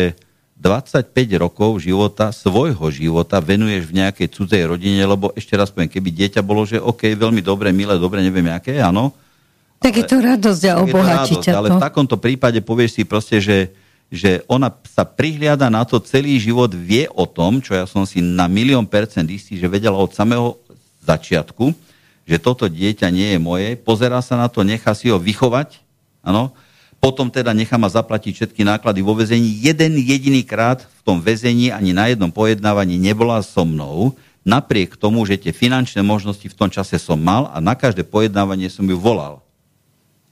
25 rokov života, svojho života venuješ v nejakej cudzej rodine, lebo ešte raz poviem, keby dieťa bolo, že OK, veľmi dobre, milé, dobre, neviem aké, áno. Tak ale, je to radosť a obohatí to. Ale v takomto prípade povieš si proste, že, že ona sa prihliada na to celý život, vie o tom, čo ja som si na milión percent istý, že vedela od samého začiatku, že toto dieťa nie je moje, pozerá sa na to, nechá si ho vychovať, áno, potom teda nechá ma zaplatiť všetky náklady vo väzení. Jeden jediný krát v tom väzení ani na jednom pojednávaní nebola so mnou, napriek tomu, že tie finančné možnosti v tom čase som mal a na každé pojednávanie som ju volal.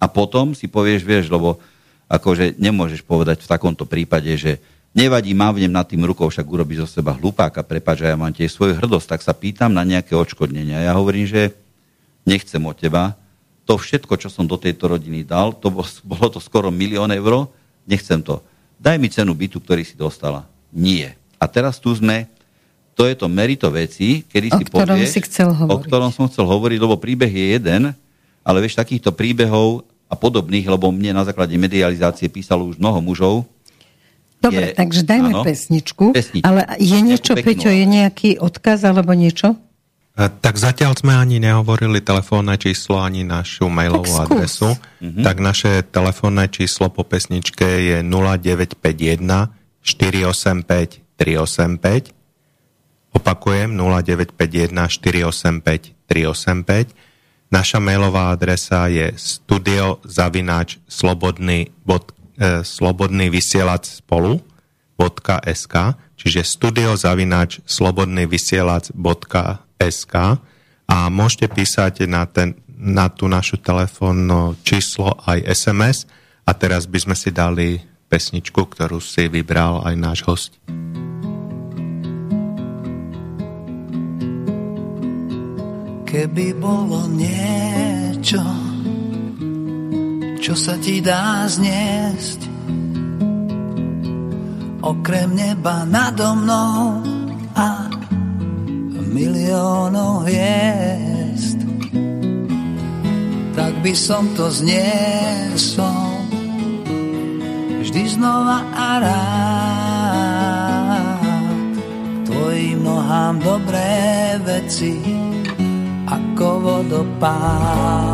A potom si povieš, vieš, lebo akože nemôžeš povedať v takomto prípade, že nevadí, mávnem nad tým rukou, však urobí zo seba hlupáka, prepáč, ja mám tiež svoju hrdosť, tak sa pýtam na nejaké odškodnenia. Ja hovorím, že nechcem od teba, to všetko, čo som do tejto rodiny dal, to (laughs) bolo to skoro milión eur, nechcem to. Daj mi cenu bytu, ktorý si dostala. Nie. A teraz tu sme, to je to merito veci, kedy o si povieš, si chcel hovoriť. o ktorom som chcel hovoriť, lebo príbeh je jeden, ale vieš, takýchto príbehov a podobných, lebo mne na základe medializácie písalo už mnoho mužov. Dobre, je, takže dajme áno, pesničku, pesničku. Ale je niečo, Peťo, je nejaký odkaz alebo niečo? Tak zatiaľ sme ani nehovorili telefónne číslo, ani našu mailovú tak adresu. Mm-hmm. Tak naše telefónne číslo po pesničke je 0951 485 385. Opakujem 0951 485 385. Naša mailová adresa je studiozavináč eh, slobodný vysielač spolu .sk, čiže studiozavináč slobodný vysielač SK a môžete písať na, ten, na tú našu telefónne číslo aj SMS a teraz by sme si dali pesničku, ktorú si vybral aj náš host. Keby bolo niečo, čo sa ti dá zniesť, okrem neba nado mnou a miliónov hviezd, tak by som to zniesol vždy znova a rád. Tvojim nohám dobré veci ako vodopád.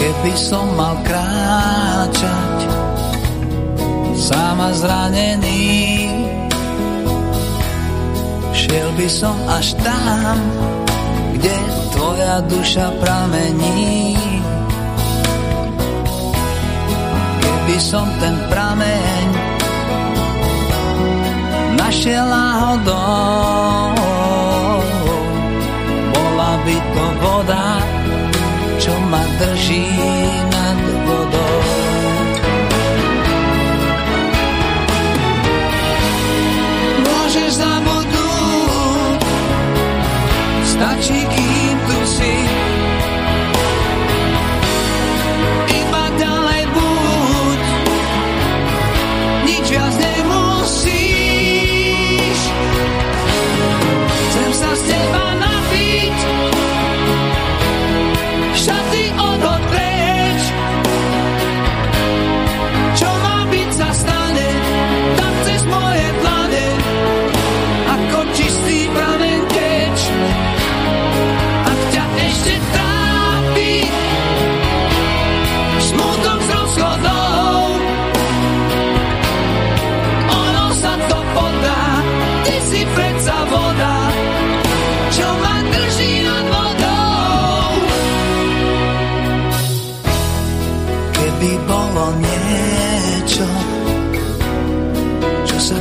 Keby som mal kráčať sám a zranený. Šiel by som až tam, kde tvoja duša pramení. Keby som ten prameň našiel náhodou, bola by to voda, čo ma drží nad vodou. stačí, kým tu si.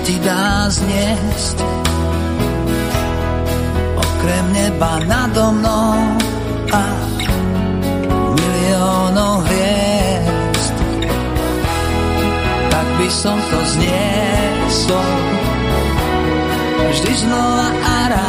Ti dá zniesť. Okrem neba nado mnou a miliónov hviezd. Tak by som to zniesol vždy znova a rád.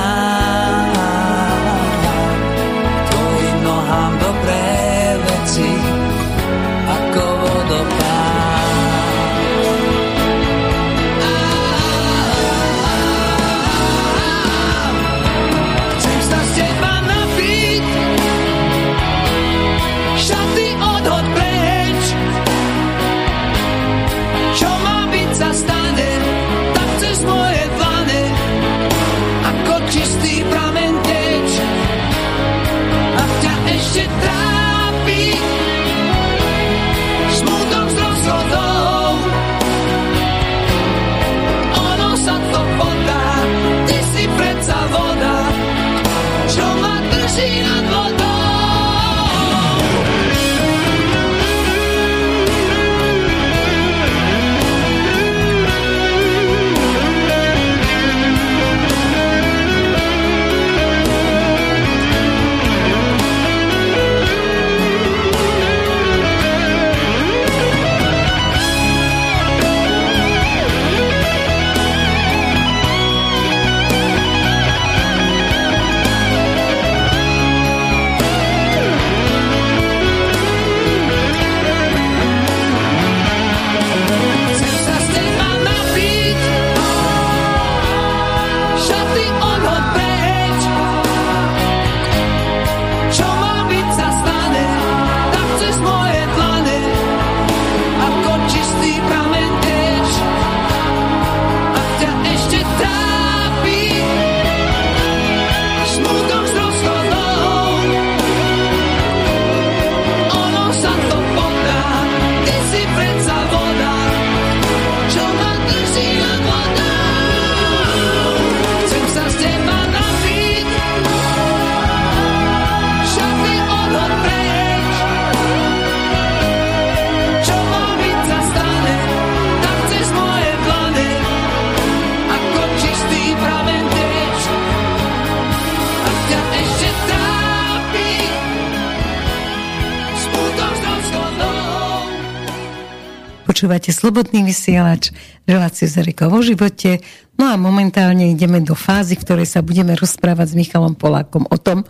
Počúvate Slobodný vysielač, reláciu z Erikou vo živote. No a momentálne ideme do fázy, v ktorej sa budeme rozprávať s Michalom Polákom o tom,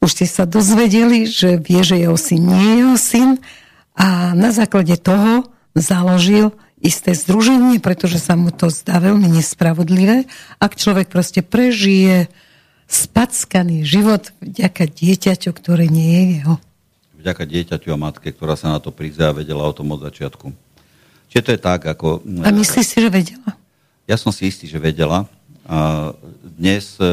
už ste sa dozvedeli, že vie, že jeho syn nie je jeho syn a na základe toho založil isté združenie, pretože sa mu to zdá veľmi nespravodlivé. Ak človek proste prežije spackaný život vďaka dieťaťu, ktoré nie je jeho vďaka dieťaťu a matke, ktorá sa na to prizá a vedela o tom od začiatku. Čiže to je tak, ako... A myslíš si, že vedela? Ja som si istý, že vedela. A dnes e,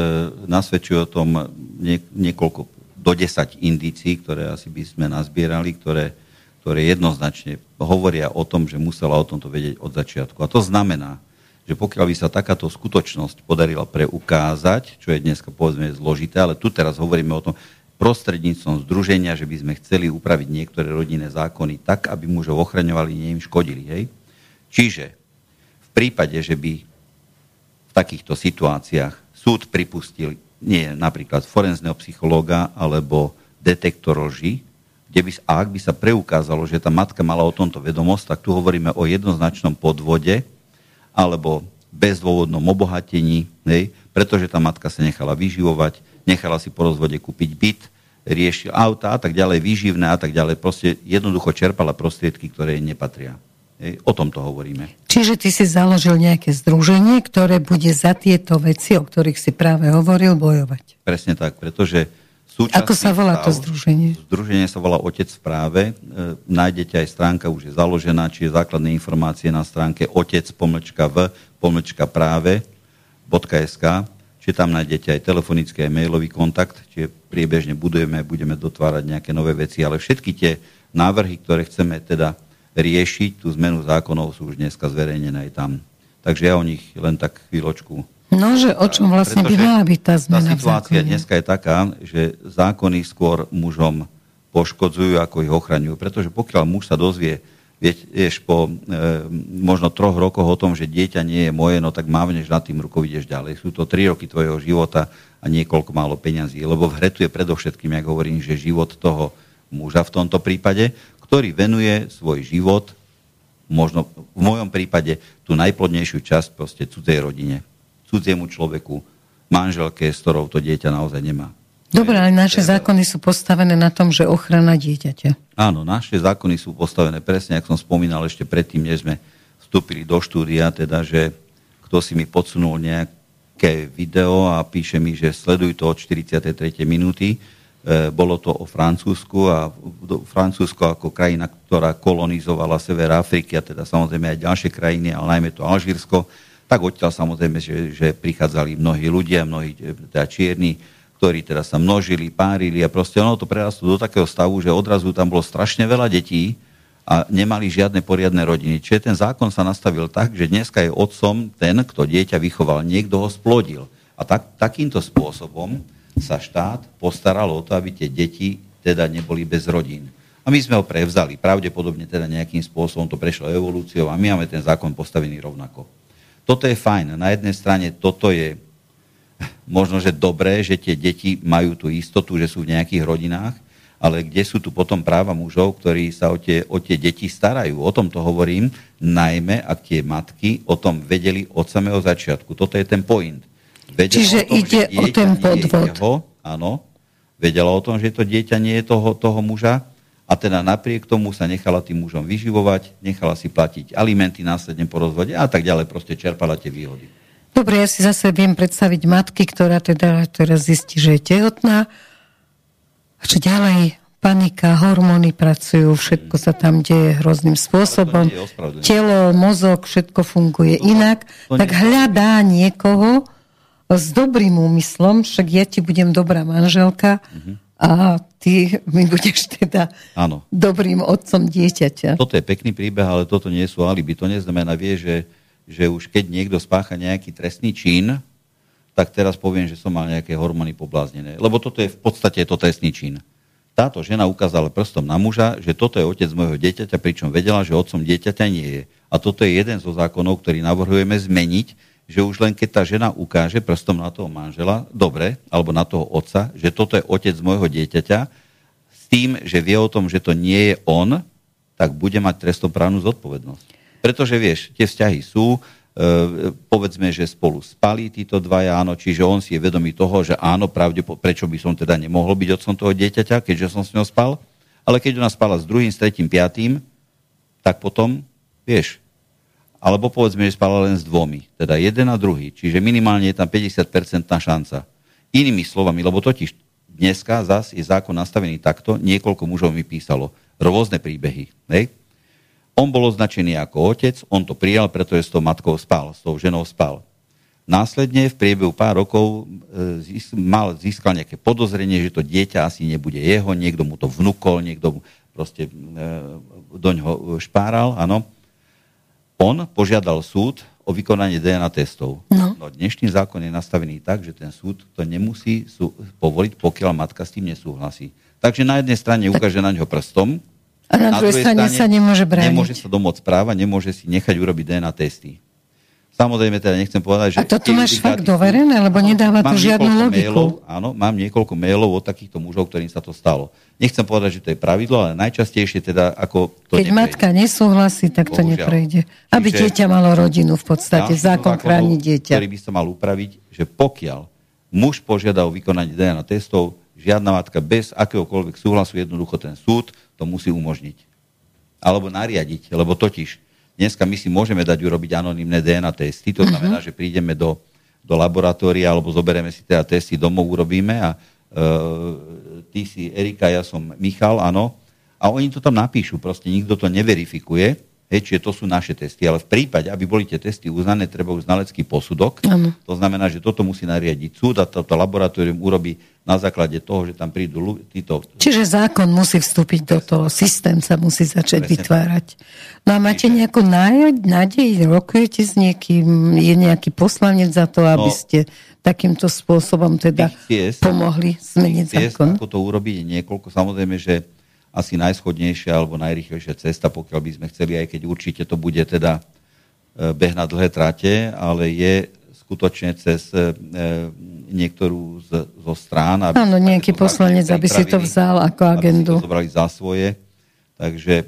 nasvedčuje o tom nie, niekoľko, do 10 indícií, ktoré asi by sme nazbierali, ktoré, ktoré jednoznačne hovoria o tom, že musela o tomto vedieť od začiatku. A to znamená, že pokiaľ by sa takáto skutočnosť podarila preukázať, čo je dneska povedzme zložité, ale tu teraz hovoríme o tom, prostredníctvom združenia, že by sme chceli upraviť niektoré rodinné zákony tak, aby mužov ochraňovali, nie im škodili. Hej? Čiže v prípade, že by v takýchto situáciách súd pripustil nie napríklad forenzného psychológa alebo detektor lži, kde by, a ak by sa preukázalo, že tá matka mala o tomto vedomosť, tak tu hovoríme o jednoznačnom podvode alebo bezdôvodnom obohatení, hej, pretože tá matka sa nechala vyživovať, nechala si po rozvode kúpiť byt, riešil auta a tak ďalej, výživné a tak ďalej. Proste jednoducho čerpala prostriedky, ktoré jej nepatria. Hej, o tomto hovoríme. Čiže ty si založil nejaké združenie, ktoré bude za tieto veci, o ktorých si práve hovoril, bojovať. Presne tak, pretože Ako sa volá to združenie? Združenie sa volá Otec v práve. E, nájdete aj stránka, už je založená, čiže základné informácie na stránke otec pomlčka v pomlčka práve.sk Čiže tam nájdete aj telefonický, aj mailový kontakt, čiže priebežne budujeme, budeme dotvárať nejaké nové veci, ale všetky tie návrhy, ktoré chceme teda riešiť, tú zmenu zákonov sú už dneska zverejnené aj tam. Takže ja o nich len tak chvíľočku. No, že o čom vlastne by mala byť tá zmena tá situácia dneska je taká, že zákony skôr mužom poškodzujú, ako ich ochraňujú. Pretože pokiaľ muž sa dozvie, vieš, po e, možno troch rokoch o tom, že dieťa nie je moje, no tak mávneš nad tým rukou, ideš ďalej. Sú to tri roky tvojho života a niekoľko málo peňazí. Lebo v hre tu je predovšetkým, jak hovorím, že život toho muža v tomto prípade, ktorý venuje svoj život, možno v mojom prípade, tú najplodnejšiu časť proste cudzej rodine, cudziemu človeku, manželke, s ktorou to dieťa naozaj nemá. Dobre, ale naše zákony sú postavené na tom, že ochrana dieťaťa. Áno, naše zákony sú postavené presne, ako som spomínal ešte predtým, než sme vstúpili do štúdia, teda, že kto si mi podsunul nejaké video a píše mi, že sleduj to od 43. minúty. E, bolo to o Francúzsku a Francúzsko ako krajina, ktorá kolonizovala sever Afriky a teda samozrejme aj ďalšie krajiny, ale najmä to Alžírsko, tak odtiaľ samozrejme, že, že prichádzali mnohí ľudia, mnohí teda čierni, ktorí teda sa množili, párili a proste ono to prerastlo do takého stavu, že odrazu tam bolo strašne veľa detí a nemali žiadne poriadne rodiny. Čiže ten zákon sa nastavil tak, že dneska je otcom ten, kto dieťa vychoval, niekto ho splodil. A tak, takýmto spôsobom sa štát postaral o to, aby tie deti teda neboli bez rodín. A my sme ho prevzali. Pravdepodobne teda nejakým spôsobom to prešlo evolúciou a my máme ten zákon postavený rovnako. Toto je fajn. Na jednej strane toto je možno, že dobré, že tie deti majú tú istotu, že sú v nejakých rodinách, ale kde sú tu potom práva mužov, ktorí sa o tie, o tie deti starajú. O tom to hovorím, najmä ak tie matky o tom vedeli od samého začiatku. Toto je ten point. Vedela Čiže o tom, ide o ten podvod. Jeho, áno, vedela o tom, že to dieťa nie je toho, toho muža a teda napriek tomu sa nechala tým mužom vyživovať, nechala si platiť alimenty následne po rozvode a tak ďalej, proste čerpala tie výhody. Dobre, ja si zase viem predstaviť matky, ktorá teda teraz zistí, že je tehotná. A čo ďalej? Panika, hormóny pracujú, všetko sa tam deje hrozným spôsobom. Telo, mozog, všetko funguje to, inak. To tak hľadá niekoho s dobrým úmyslom, však ja ti budem dobrá manželka uh-huh. a ty mi budeš teda Áno. dobrým otcom dieťaťa. Toto je pekný príbeh, ale toto nie sú alibi. To neznamená, vie, že že už keď niekto spácha nejaký trestný čin, tak teraz poviem, že som mal nejaké hormóny pobláznené. Lebo toto je v podstate to trestný čin. Táto žena ukázala prstom na muža, že toto je otec môjho dieťaťa, pričom vedela, že otcom dieťaťa nie je. A toto je jeden zo zákonov, ktorý navrhujeme zmeniť, že už len keď tá žena ukáže prstom na toho manžela, dobre, alebo na toho otca, že toto je otec môjho dieťaťa, s tým, že vie o tom, že to nie je on, tak bude mať trestoprávnu zodpovednosť. Pretože vieš, tie vzťahy sú, e, povedzme, že spolu spali títo dvaja, áno, čiže on si je vedomý toho, že áno, pravde, prečo by som teda nemohol byť otcom toho dieťaťa, keďže som s ňou spal, ale keď ona spala s druhým, s tretím, piatým, tak potom, vieš, alebo povedzme, že spala len s dvomi, teda jeden a druhý, čiže minimálne je tam 50% šanca. Inými slovami, lebo totiž dneska zas je zákon nastavený takto, niekoľko mužov mi písalo rôzne príbehy. Hej? On bol označený ako otec, on to prijal, pretože s tou matkou spal, s tou ženou spal. Následne v priebehu pár rokov e, mal, získal nejaké podozrenie, že to dieťa asi nebude jeho, niekto mu to vnúkol, niekto mu proste e, do ňoho špáral, áno on požiadal súd o vykonanie DNA testov. No. no dnešný zákon je nastavený tak, že ten súd to nemusí sú, povoliť, pokiaľ matka s tým nesúhlasí. Takže na jednej strane ukáže na ňo prstom, a na, na druhej strane, strane sa nemôže brániť. Nemôže sa domôcť práva, nemôže si nechať urobiť DNA testy. Samozrejme, teda nechcem povedať, že... A toto máš fakt doverené, lebo nedáva to žiadnu logiku. Mailov, áno, mám niekoľko mailov od takýchto mužov, ktorým sa to stalo. Nechcem povedať, že to je pravidlo, ale najčastejšie teda ako to Keď neprejde. matka nesúhlasí, tak to Bohužiaľ. neprejde. Aby Čiže, dieťa malo rodinu v podstate, zákon chráni dieťa. Ktorý by sa mal upraviť, že pokiaľ muž požiada o vykonanie DNA testov, žiadna matka bez akéhokoľvek súhlasu, jednoducho ten súd to musí umožniť. Alebo nariadiť, lebo totiž Dneska my si môžeme dať urobiť anonimné DNA testy, to znamená, uh-huh. že prídeme do, do laboratória alebo zoberieme si teda testy domov, urobíme a uh, ty si Erika, ja som Michal, áno. A oni to tam napíšu, proste nikto to neverifikuje, hej, čiže to sú naše testy. Ale v prípade, aby boli tie testy uznané, treba už znalecký posudok. Ano. To znamená, že toto musí nariadiť súd a toto laboratórium urobí na základe toho, že tam prídu títo... Čiže zákon musí vstúpiť do toho, systém sa musí začať Presne. vytvárať. No a máte nejakú nádej, rokujete s niekým, je nejaký poslanec za to, aby no, ste takýmto spôsobom teda ciest, pomohli zmeniť ciest, zákon? Ako to urobiť niekoľko. Samozrejme, že asi najschodnejšia alebo najrychlejšia cesta, pokiaľ by sme chceli, aj keď určite to bude teda e, beh na dlhé trate, ale je skutočne cez e, niektorú z, zo strán. Aby Áno, nejaký poslanec, aby si to vzal ako agendu. Aby si to zobrali za svoje. Takže e,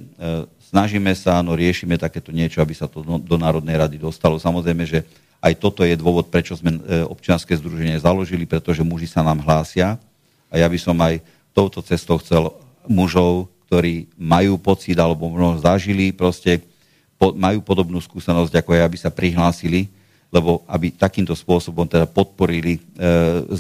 snažíme sa, no riešime takéto niečo, aby sa to do, Národnej rady dostalo. Samozrejme, že aj toto je dôvod, prečo sme občianske združenie založili, pretože muži sa nám hlásia. A ja by som aj touto cestou chcel mužov, ktorí majú pocit alebo možno zažili, proste po, majú podobnú skúsenosť ako ja, aby sa prihlásili, lebo aby takýmto spôsobom teda podporili e,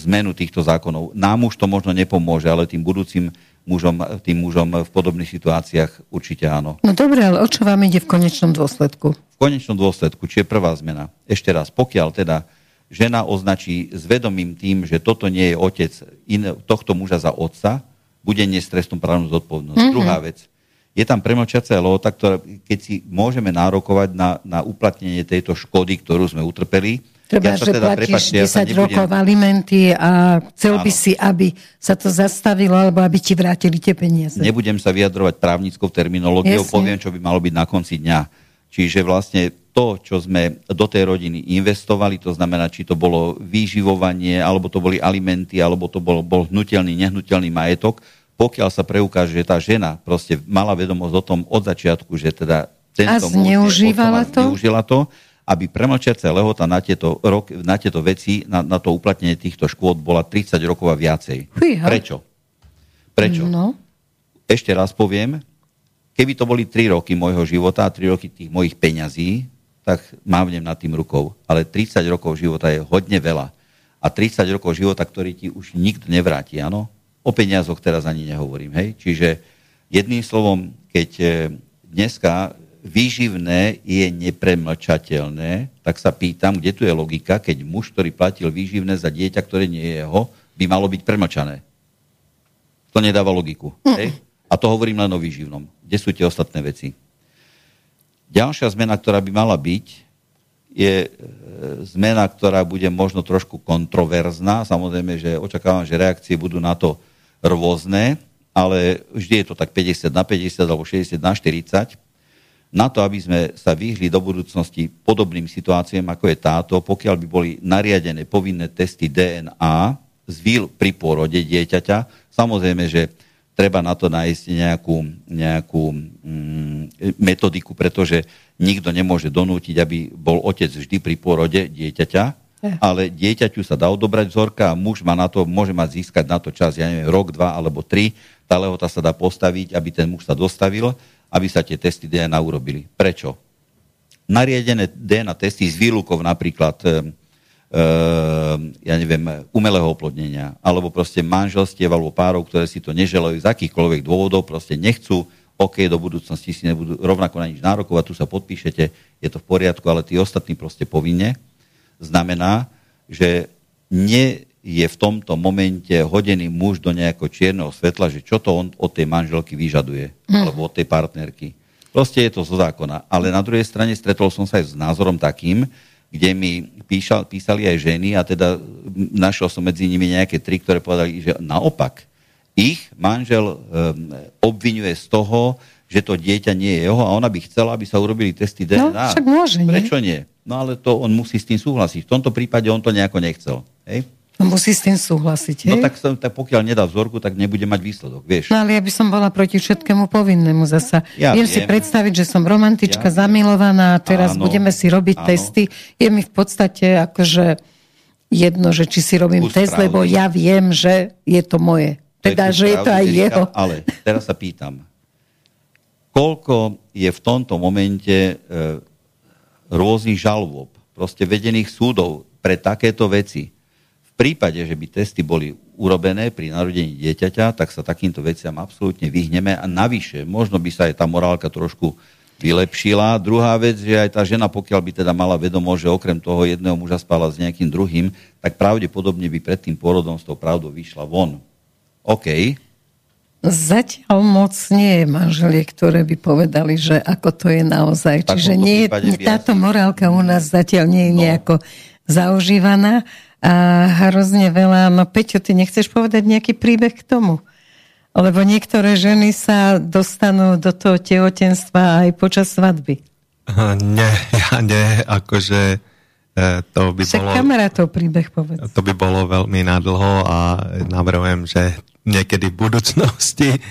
zmenu týchto zákonov. Nám už to možno nepomôže, ale tým budúcim mužom, tým mužom v podobných situáciách určite áno. No dobre, ale o čo vám ide v konečnom dôsledku? V konečnom dôsledku, či je prvá zmena. Ešte raz, pokiaľ teda žena označí s vedomím tým, že toto nie je otec in, tohto muža za otca, bude niesť trestnú právnu zodpovednosť. Mm-hmm. Druhá vec, je tam premlčacia lota, ktorá, keď si môžeme nárokovať na, na uplatnenie tejto škody, ktorú sme utrpeli, Treba, ja že teda, platíš prepáčte, 10 ja nebudem... rokov alimenty a chcel Áno. by si, aby sa to zastavilo, alebo aby ti vrátili tie peniaze. Nebudem sa vyjadrovať právnickou terminológiou, Jasne. poviem, čo by malo byť na konci dňa. Čiže vlastne to, čo sme do tej rodiny investovali, to znamená, či to bolo výživovanie, alebo to boli alimenty, alebo to bol, bol hnutelný, nehnuteľný majetok, pokiaľ sa preukáže, že tá žena proste mala vedomosť o tom od začiatku, že teda tento a zneužívala to? zneužila to, aby premlčiaca lehota na tieto, rok, na tieto veci, na, na to uplatnenie týchto škôd bola 30 rokov a viacej. Fíha. Prečo? Prečo? No. Ešte raz poviem, keby to boli 3 roky môjho života a 3 roky tých mojich peňazí, tak mávnem nad tým rukou. Ale 30 rokov života je hodne veľa. A 30 rokov života, ktorý ti už nikto nevráti, áno? O peniazoch teraz ani nehovorím. Hej? Čiže jedným slovom, keď e, dneska výživné je nepremlčateľné, tak sa pýtam, kde tu je logika, keď muž, ktorý platil výživné za dieťa, ktoré nie je jeho, by malo byť premlčané. To nedáva logiku. Mm. Hej? A to hovorím len o výživnom. Kde sú tie ostatné veci? Ďalšia zmena, ktorá by mala byť, je e, zmena, ktorá bude možno trošku kontroverzná. Samozrejme, že očakávam, že reakcie budú na to rôzne, ale vždy je to tak 50 na 50 alebo 60 na 40. Na to, aby sme sa vyhli do budúcnosti podobným situáciám, ako je táto, pokiaľ by boli nariadené povinné testy DNA z vil pri pôrode dieťaťa, samozrejme, že treba na to nájsť nejakú, nejakú mm, metodiku, pretože nikto nemôže donútiť, aby bol otec vždy pri pôrode dieťaťa, ale dieťaťu sa dá odobrať vzorka a muž má na to, môže mať získať na to čas, ja neviem, rok, dva alebo tri, tá lehota sa dá postaviť, aby ten muž sa dostavil, aby sa tie testy DNA urobili. Prečo? Nariadené DNA testy z výlukov napríklad ja neviem, umelého oplodnenia, alebo proste manželstiev alebo párov, ktoré si to neželajú z akýchkoľvek dôvodov, proste nechcú, OK, do budúcnosti si nebudú rovnako na nič nárokovať, tu sa podpíšete, je to v poriadku, ale tí ostatní proste povinne. Znamená, že nie je v tomto momente hodený muž do nejakého čierneho svetla, že čo to on od tej manželky vyžaduje, hm. alebo od tej partnerky. Proste je to zo zákona. Ale na druhej strane stretol som sa aj s názorom takým, kde mi píšal, písali aj ženy a teda našiel som medzi nimi nejaké tri, ktoré povedali, že naopak, ich manžel um, obvinuje z toho, že to dieťa nie je jeho a ona by chcela, aby sa urobili testy DNA. No, však môže, nie? Prečo nie? No ale to on musí s tým súhlasiť. V tomto prípade on to nejako nechcel. Hej? No musí s tým súhlasiť. No tak, tak pokiaľ nedá vzorku, tak nebude mať výsledok, vieš. No ale ja by som bola proti všetkému povinnému zasa. Ja viem, si predstaviť, že som romantička, ja zamilovaná a teraz Áno. budeme si robiť Áno. testy. Je mi v podstate akože jedno, že či si robím Kus test, lebo ja viem, že je to moje. Teda, to že je to aj jeho. Ale teraz sa pýtam, koľko je v tomto momente e, rôznych žalôb, proste vedených súdov pre takéto veci, prípade, že by testy boli urobené pri narodení dieťaťa, tak sa takýmto veciam absolútne vyhneme a navyše, možno by sa aj tá morálka trošku vylepšila. Druhá vec, že aj tá žena, pokiaľ by teda mala vedomo, že okrem toho jedného muža spala s nejakým druhým, tak pravdepodobne by pred tým porodom s tou pravdou vyšla von. OK. Zatiaľ moc nie je manželie, ktoré by povedali, že ako to je naozaj. Čiže nie, táto morálka u nás zatiaľ nie je no. nejako zaužívaná a hrozne veľa. No Peťo, ty nechceš povedať nejaký príbeh k tomu? Lebo niektoré ženy sa dostanú do toho tehotenstva aj počas svadby. Nie, ja nie, akože e, to by Však bolo... kamarátov príbeh povedz. To by bolo veľmi nadlho a navrhujem, že niekedy v budúcnosti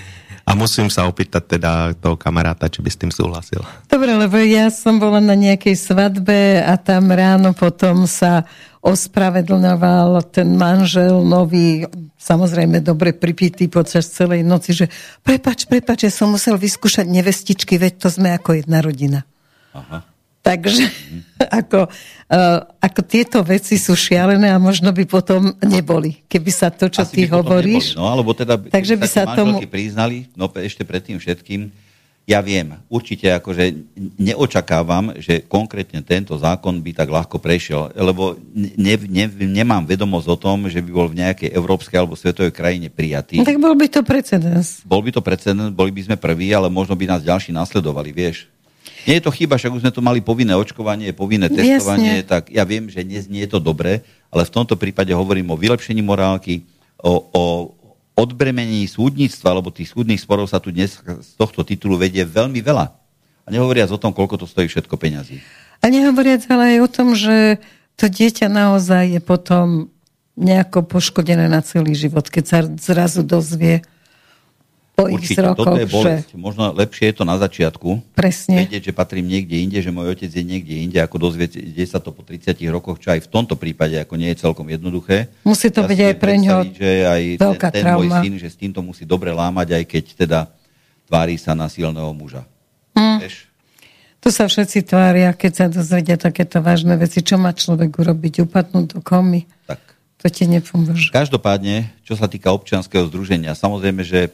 a musím sa opýtať teda toho kamaráta, či by s tým súhlasil. Dobre, lebo ja som bola na nejakej svadbe a tam ráno potom sa ospravedlňoval ten manžel nový, samozrejme dobre pripitý počas celej noci, že prepač, prepač, ja som musel vyskúšať nevestičky, veď to sme ako jedna rodina. Aha. Takže (laughs) ako, uh, ako tieto veci sú šialené a možno by potom neboli, keby sa to, čo Asi ty hovoríš. Neboli, no, alebo teda, takže by sa tomu... priznali, no ešte predtým všetkým, ja viem, určite akože neočakávam, že konkrétne tento zákon by tak ľahko prešiel, lebo ne, ne, nemám vedomosť o tom, že by bol v nejakej európskej alebo svetovej krajine prijatý. No, tak bol by to precedens. Bol by to precedens, boli by sme prví, ale možno by nás ďalší nasledovali, vieš. Nie je to chyba, však už sme tu mali povinné očkovanie, povinné testovanie, Jasne. tak ja viem, že nie, nie je to dobré, ale v tomto prípade hovorím o vylepšení morálky, o, o odbremení súdnictva, lebo tých súdnych sporov sa tu dnes z tohto titulu vedie veľmi veľa. A nehovoriac o tom, koľko to stojí všetko peňazí. A nehovoriac ale aj o tom, že to dieťa naozaj je potom nejako poškodené na celý život, keď sa zrazu dozvie, po Určite, rokoch, toto je bolesť. Že... Možno lepšie je to na začiatku. Presne. Vedieť, že patrím niekde inde, že môj otec je niekde inde, ako dozvieť sa to po 30 rokoch, čo aj v tomto prípade ako nie je celkom jednoduché. Musí to ja byť aj pre ňo že aj veľká ten, ten môj syn, že s týmto musí dobre lámať, aj keď teda tvári sa na silného muža. Mm. Tu sa všetci tvária, keď sa dozvedia takéto vážne veci. Čo má človek urobiť? Upadnúť do komy? Tak. To ti nepomôže. Každopádne, čo sa týka občianského združenia, samozrejme, že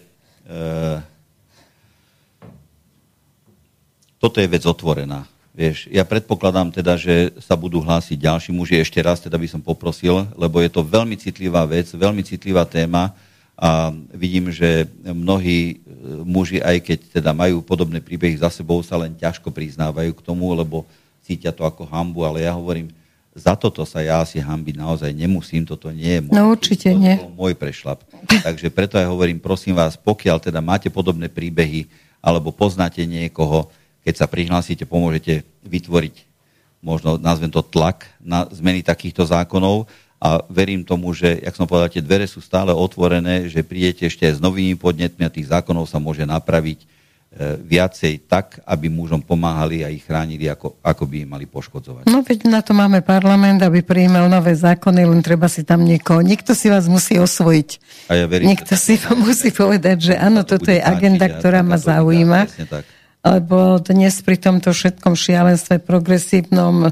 toto je vec otvorená. Vieš, ja predpokladám teda, že sa budú hlásiť ďalší muži. Ešte raz teda by som poprosil, lebo je to veľmi citlivá vec, veľmi citlivá téma a vidím, že mnohí eh, muži, aj keď teda majú podobné príbehy za sebou, sa len ťažko priznávajú k tomu, lebo cítia to ako hambu, ale ja hovorím, za toto sa ja asi hambiť naozaj nemusím, toto nie je môj, no, určite nie. môj prešlap. (laughs) Takže preto aj hovorím, prosím vás, pokiaľ teda máte podobné príbehy alebo poznáte niekoho, keď sa prihlásite, pomôžete vytvoriť možno nazvem to tlak na zmeny takýchto zákonov a verím tomu, že, jak som povedal, tie dvere sú stále otvorené, že prídete ešte aj s novými podnetmi a tých zákonov sa môže napraviť viacej tak, aby mužom pomáhali a ich chránili, ako, ako by im mali poškodzovať. No veď na to máme parlament, aby prijímal nové zákony, len treba si tam niekoho. Niekto si vás musí osvojiť. A ja verím, Niekto si vám (laughs) musí povedať, že áno, to toto je agenda, ktorá ma zaujíma. Lebo dnes pri tomto všetkom šialenstve progresívnom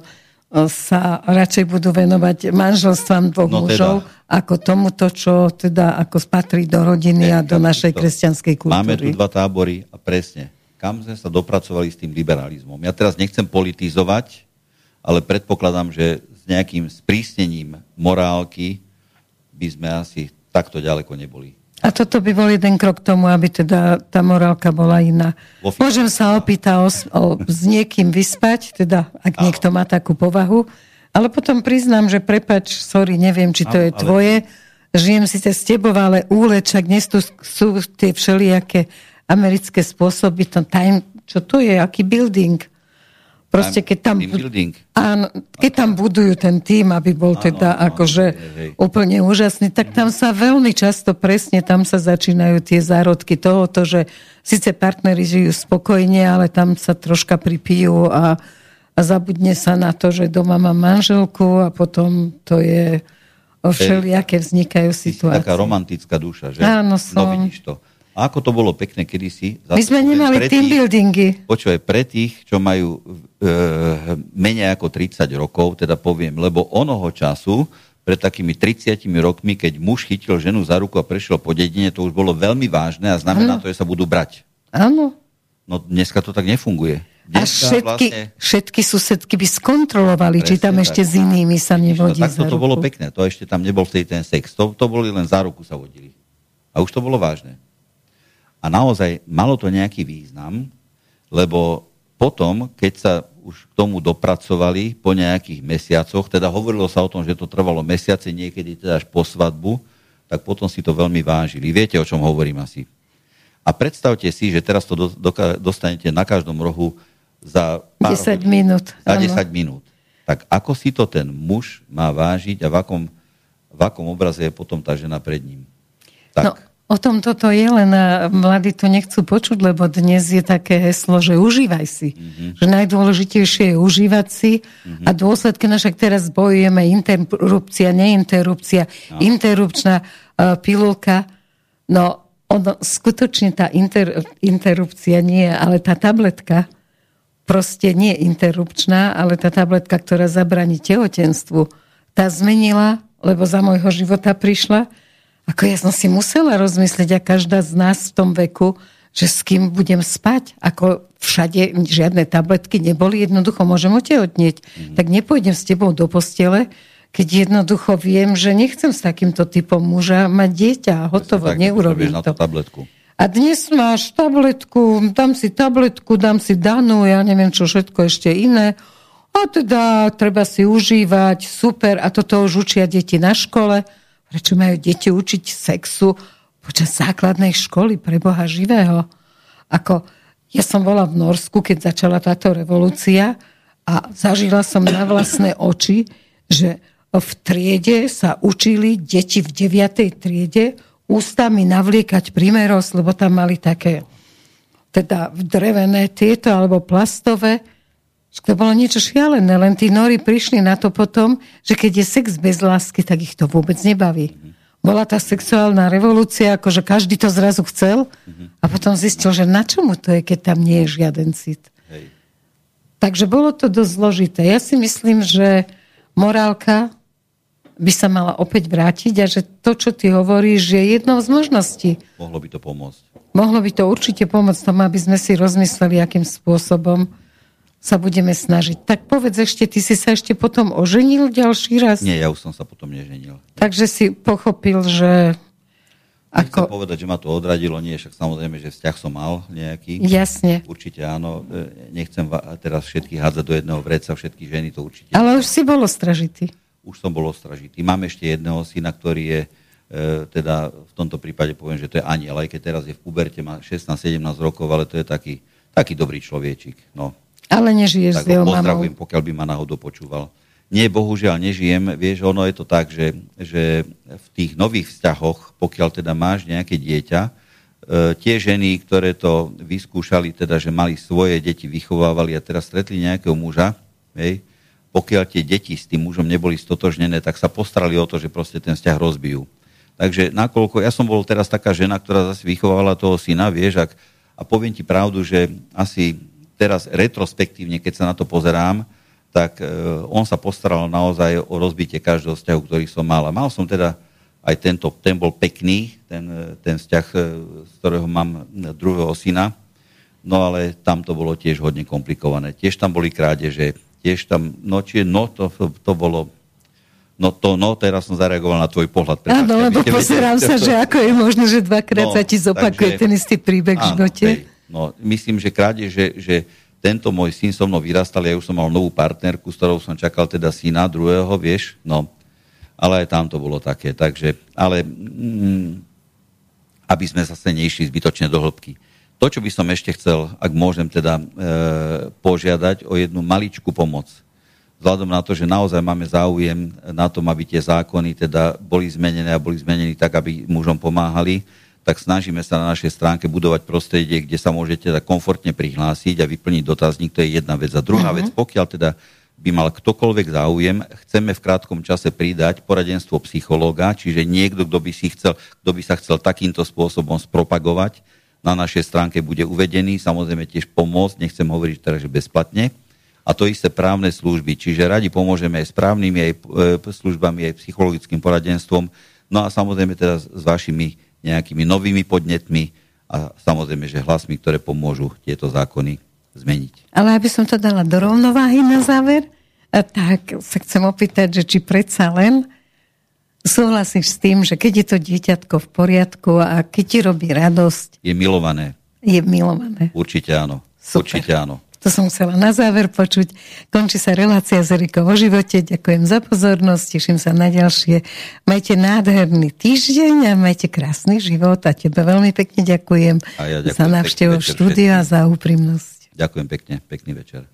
sa radšej budú venovať manželstvám dvoch No teda. mužov, ako tomuto, čo teda ako spatrí do rodiny a do našej to- kresťanskej Máme tu kultúry. dva tábory a presne, kam sme sa dopracovali s tým liberalizmom. Ja teraz nechcem politizovať, ale predpokladám, že s nejakým sprísnením morálky by sme asi takto ďaleko neboli. A toto by bol jeden krok k tomu, aby teda tá morálka bola iná. Môžem sa opýtať o, o, s niekým vyspať, teda ak niekto má takú povahu, ale potom priznám, že prepač, sorry, neviem, či to Áno, je ale- tvoje, žijem síce s tebou, ale úlet, však dnes tu sú tie všelijaké americké spôsoby, to time, čo to je, aký building. Proste, keď tam, áno, keď tam budujú ten tým, aby bol teda áno, akože hej, úplne úžasný, tak tam sa veľmi často presne, tam sa začínajú tie zárodky tohoto, že síce partneri žijú spokojne, ale tam sa troška pripijú a, a zabudne sa na to, že doma má manželku a potom to je všelijaké vznikajú situácie. taká romantická duša, že? Áno, No som. vidíš to. A ako to bolo pekné kedysi. My sme nemali pre team tých- buildingy. Počúvaj, pre tých, čo majú e, menej ako 30 rokov, teda poviem, lebo onoho času, pred takými 30 rokmi, keď muž chytil ženu za ruku a prešiel po dedine, to už bolo veľmi vážne a znamená to, že sa budú brať. Áno. No dneska to tak nefunguje. A Dneska všetky, všetky susedky by skontrolovali, či Presne tam tak. ešte s inými sa No, nevodí takto za to bolo pekné, to ešte tam nebol vtedy ten sex, to, to boli len za ruku sa vodili. A už to bolo vážne. A naozaj malo to nejaký význam, lebo potom, keď sa už k tomu dopracovali po nejakých mesiacoch, teda hovorilo sa o tom, že to trvalo mesiace, niekedy teda až po svadbu, tak potom si to veľmi vážili. Viete, o čom hovorím asi. A predstavte si, že teraz to do, doka- dostanete na každom rohu za pár 10 hodín. minút, Za áno. 10 minút. Tak ako si to ten muž má vážiť a v akom, v akom obraze je potom tá žena pred ním? Tak. No, o tom toto je, len a mladí to nechcú počuť, lebo dnes je také heslo, že užívaj si. Mm-hmm. Že najdôležitejšie je užívať si mm-hmm. a dôsledky, no však teraz bojujeme interrupcia, neinterrupcia, no. interrupčná uh, pilulka. No, ono, skutočne tá inter, interrupcia nie, ale tá tabletka proste nie interrupčná, ale tá tabletka, ktorá zabraní tehotenstvu, tá zmenila, lebo za môjho života prišla, ako ja som si musela rozmyslieť, a každá z nás v tom veku, že s kým budem spať, ako všade žiadne tabletky neboli, jednoducho môžem otehotnieť. Mm. Tak nepôjdem s tebou do postele, keď jednoducho viem, že nechcem s takýmto typom muža mať dieťa a hotovo, tak, neurobím na to. tú tabletku. A dnes máš tabletku, dám si tabletku, dám si danu, ja neviem čo všetko ešte iné. A teda treba si užívať, super. A toto už učia deti na škole. Prečo majú deti učiť sexu počas základnej školy pre Boha živého? Ako, ja som bola v Norsku, keď začala táto revolúcia a zažila som na vlastné oči, že v triede sa učili deti v 9. triede ústami navliekať primeros, lebo tam mali také teda drevené tieto alebo plastové. To bolo niečo šialené, len tí nori prišli na to potom, že keď je sex bez lásky, tak ich to vôbec nebaví. Bola tá sexuálna revolúcia, akože každý to zrazu chcel a potom zistil, že na čomu to je, keď tam nie je žiaden cit. Hej. Takže bolo to dosť zložité. Ja si myslím, že morálka by sa mala opäť vrátiť a že to, čo ty hovoríš, je jednou z možností. Mohlo by to pomôcť. Mohlo by to určite pomôcť tomu, aby sme si rozmysleli, akým spôsobom sa budeme snažiť. Tak povedz ešte, ty si sa ešte potom oženil ďalší raz? Nie, ja už som sa potom neženil. Takže si pochopil, že... Ako... povedať, že ma to odradilo, nie, však samozrejme, že vzťah som mal nejaký. Jasne. Určite áno, E, nechcem teraz všetkých hádzať do jedného vreca, všetky ženy to určite. Ale už si bol ostražitý. Už som bol ostražitý. Mám ešte jedného syna, ktorý je, e, teda v tomto prípade poviem, že to je aniel, aj keď teraz je v puberte, má 16-17 rokov, ale to je taký, taký dobrý človečik. No, Ale nežiješ tak s jeho ho mamou. pokiaľ by ma náhodou počúval. Nie, bohužiaľ nežijem. Vieš, ono je to tak, že, že v tých nových vzťahoch, pokiaľ teda máš nejaké dieťa, e, tie ženy, ktoré to vyskúšali, teda, že mali svoje deti, vychovávali a teraz stretli nejakého muža, hej, pokiaľ tie deti s tým mužom neboli stotožnené, tak sa postarali o to, že proste ten vzťah rozbijú. Takže nakoľko, ja som bol teraz taká žena, ktorá zase vychovávala toho syna, vieš, ak, a poviem ti pravdu, že asi teraz retrospektívne, keď sa na to pozerám, tak e, on sa postaral naozaj o rozbitie každého vzťahu, ktorý som mal. A mal som teda aj tento, ten bol pekný, ten, e, ten vzťah, e, z ktorého mám druhého syna, no ale tam to bolo tiež hodne komplikované. Tiež tam boli krádeže, tiež tam, no či, no to, to bolo, no to, no teraz som zareagoval na tvoj pohľad. Áno, lebo pozerám sa, že ako je možné, že dvakrát no, sa ti zopakuje takže, ten istý príbeh v živote. Hej, no, myslím, že krádeže, že tento môj syn so mnou vyrastal, ja už som mal novú partnerku, s ktorou som čakal teda syna druhého, vieš, no. Ale aj tam to bolo také, takže, ale mm, aby sme zase neišli zbytočne do hĺbky. To, čo by som ešte chcel, ak môžem teda e, požiadať o jednu maličku pomoc, vzhľadom na to, že naozaj máme záujem na tom, aby tie zákony teda boli zmenené a boli zmenení tak, aby mužom pomáhali, tak snažíme sa na našej stránke budovať prostredie, kde sa môžete teda komfortne prihlásiť a vyplniť dotazník, to je jedna vec. A druhá uh-huh. vec, pokiaľ teda by mal ktokoľvek záujem, chceme v krátkom čase pridať poradenstvo psychológa, čiže niekto, kto by, si chcel, kto by sa chcel takýmto spôsobom spropagovať, na našej stránke bude uvedený, samozrejme tiež pomôcť, nechcem hovoriť teraz, že bezplatne. A to isté právne služby, čiže radi pomôžeme aj správnymi aj e, službami, aj psychologickým poradenstvom, no a samozrejme teda s vašimi nejakými novými podnetmi a samozrejme, že hlasmi, ktoré pomôžu tieto zákony zmeniť. Ale aby som to dala do rovnováhy na záver, tak sa chcem opýtať, že či predsa len súhlasíš s tým, že keď je to dieťatko v poriadku a keď ti robí radosť... Je milované. Je milované. Určite áno. Super. Určite áno. To som chcela na záver počuť. Končí sa relácia s Erikou o živote. Ďakujem za pozornosť, teším sa na ďalšie. Majte nádherný týždeň a majte krásny život a tebe veľmi pekne ďakujem, a ja ďakujem za návštevu štúdia a za úprimnosť. Ďakujem pekne, pekný večer.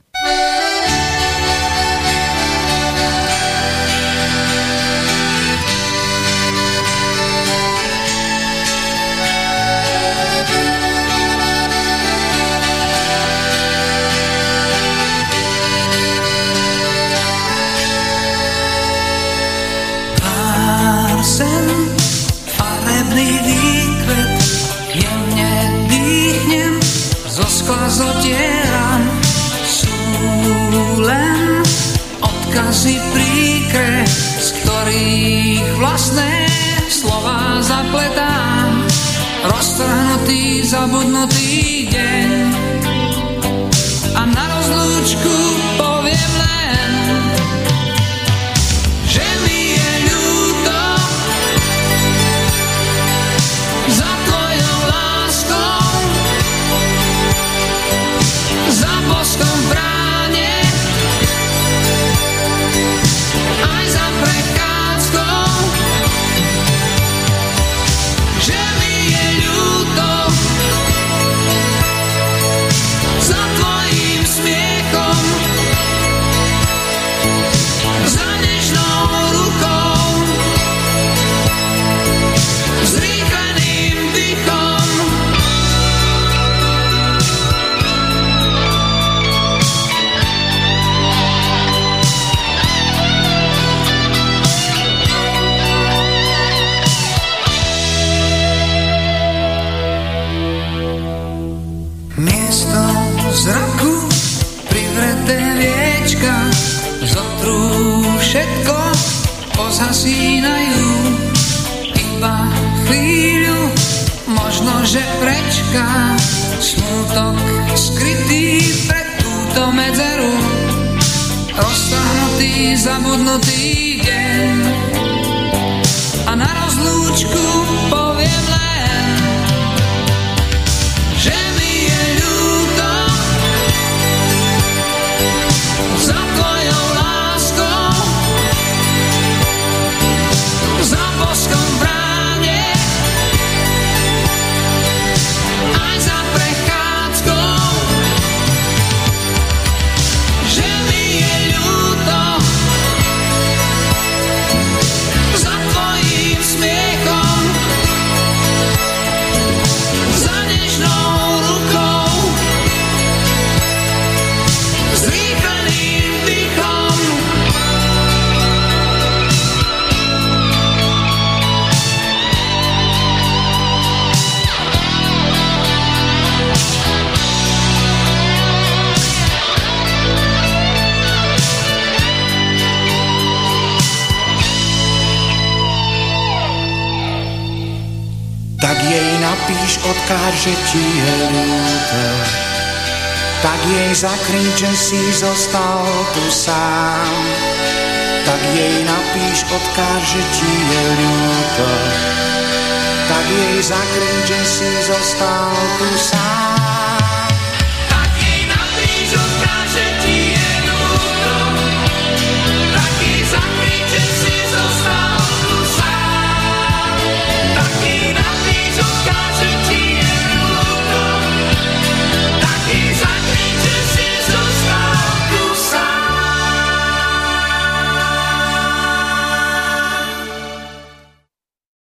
Si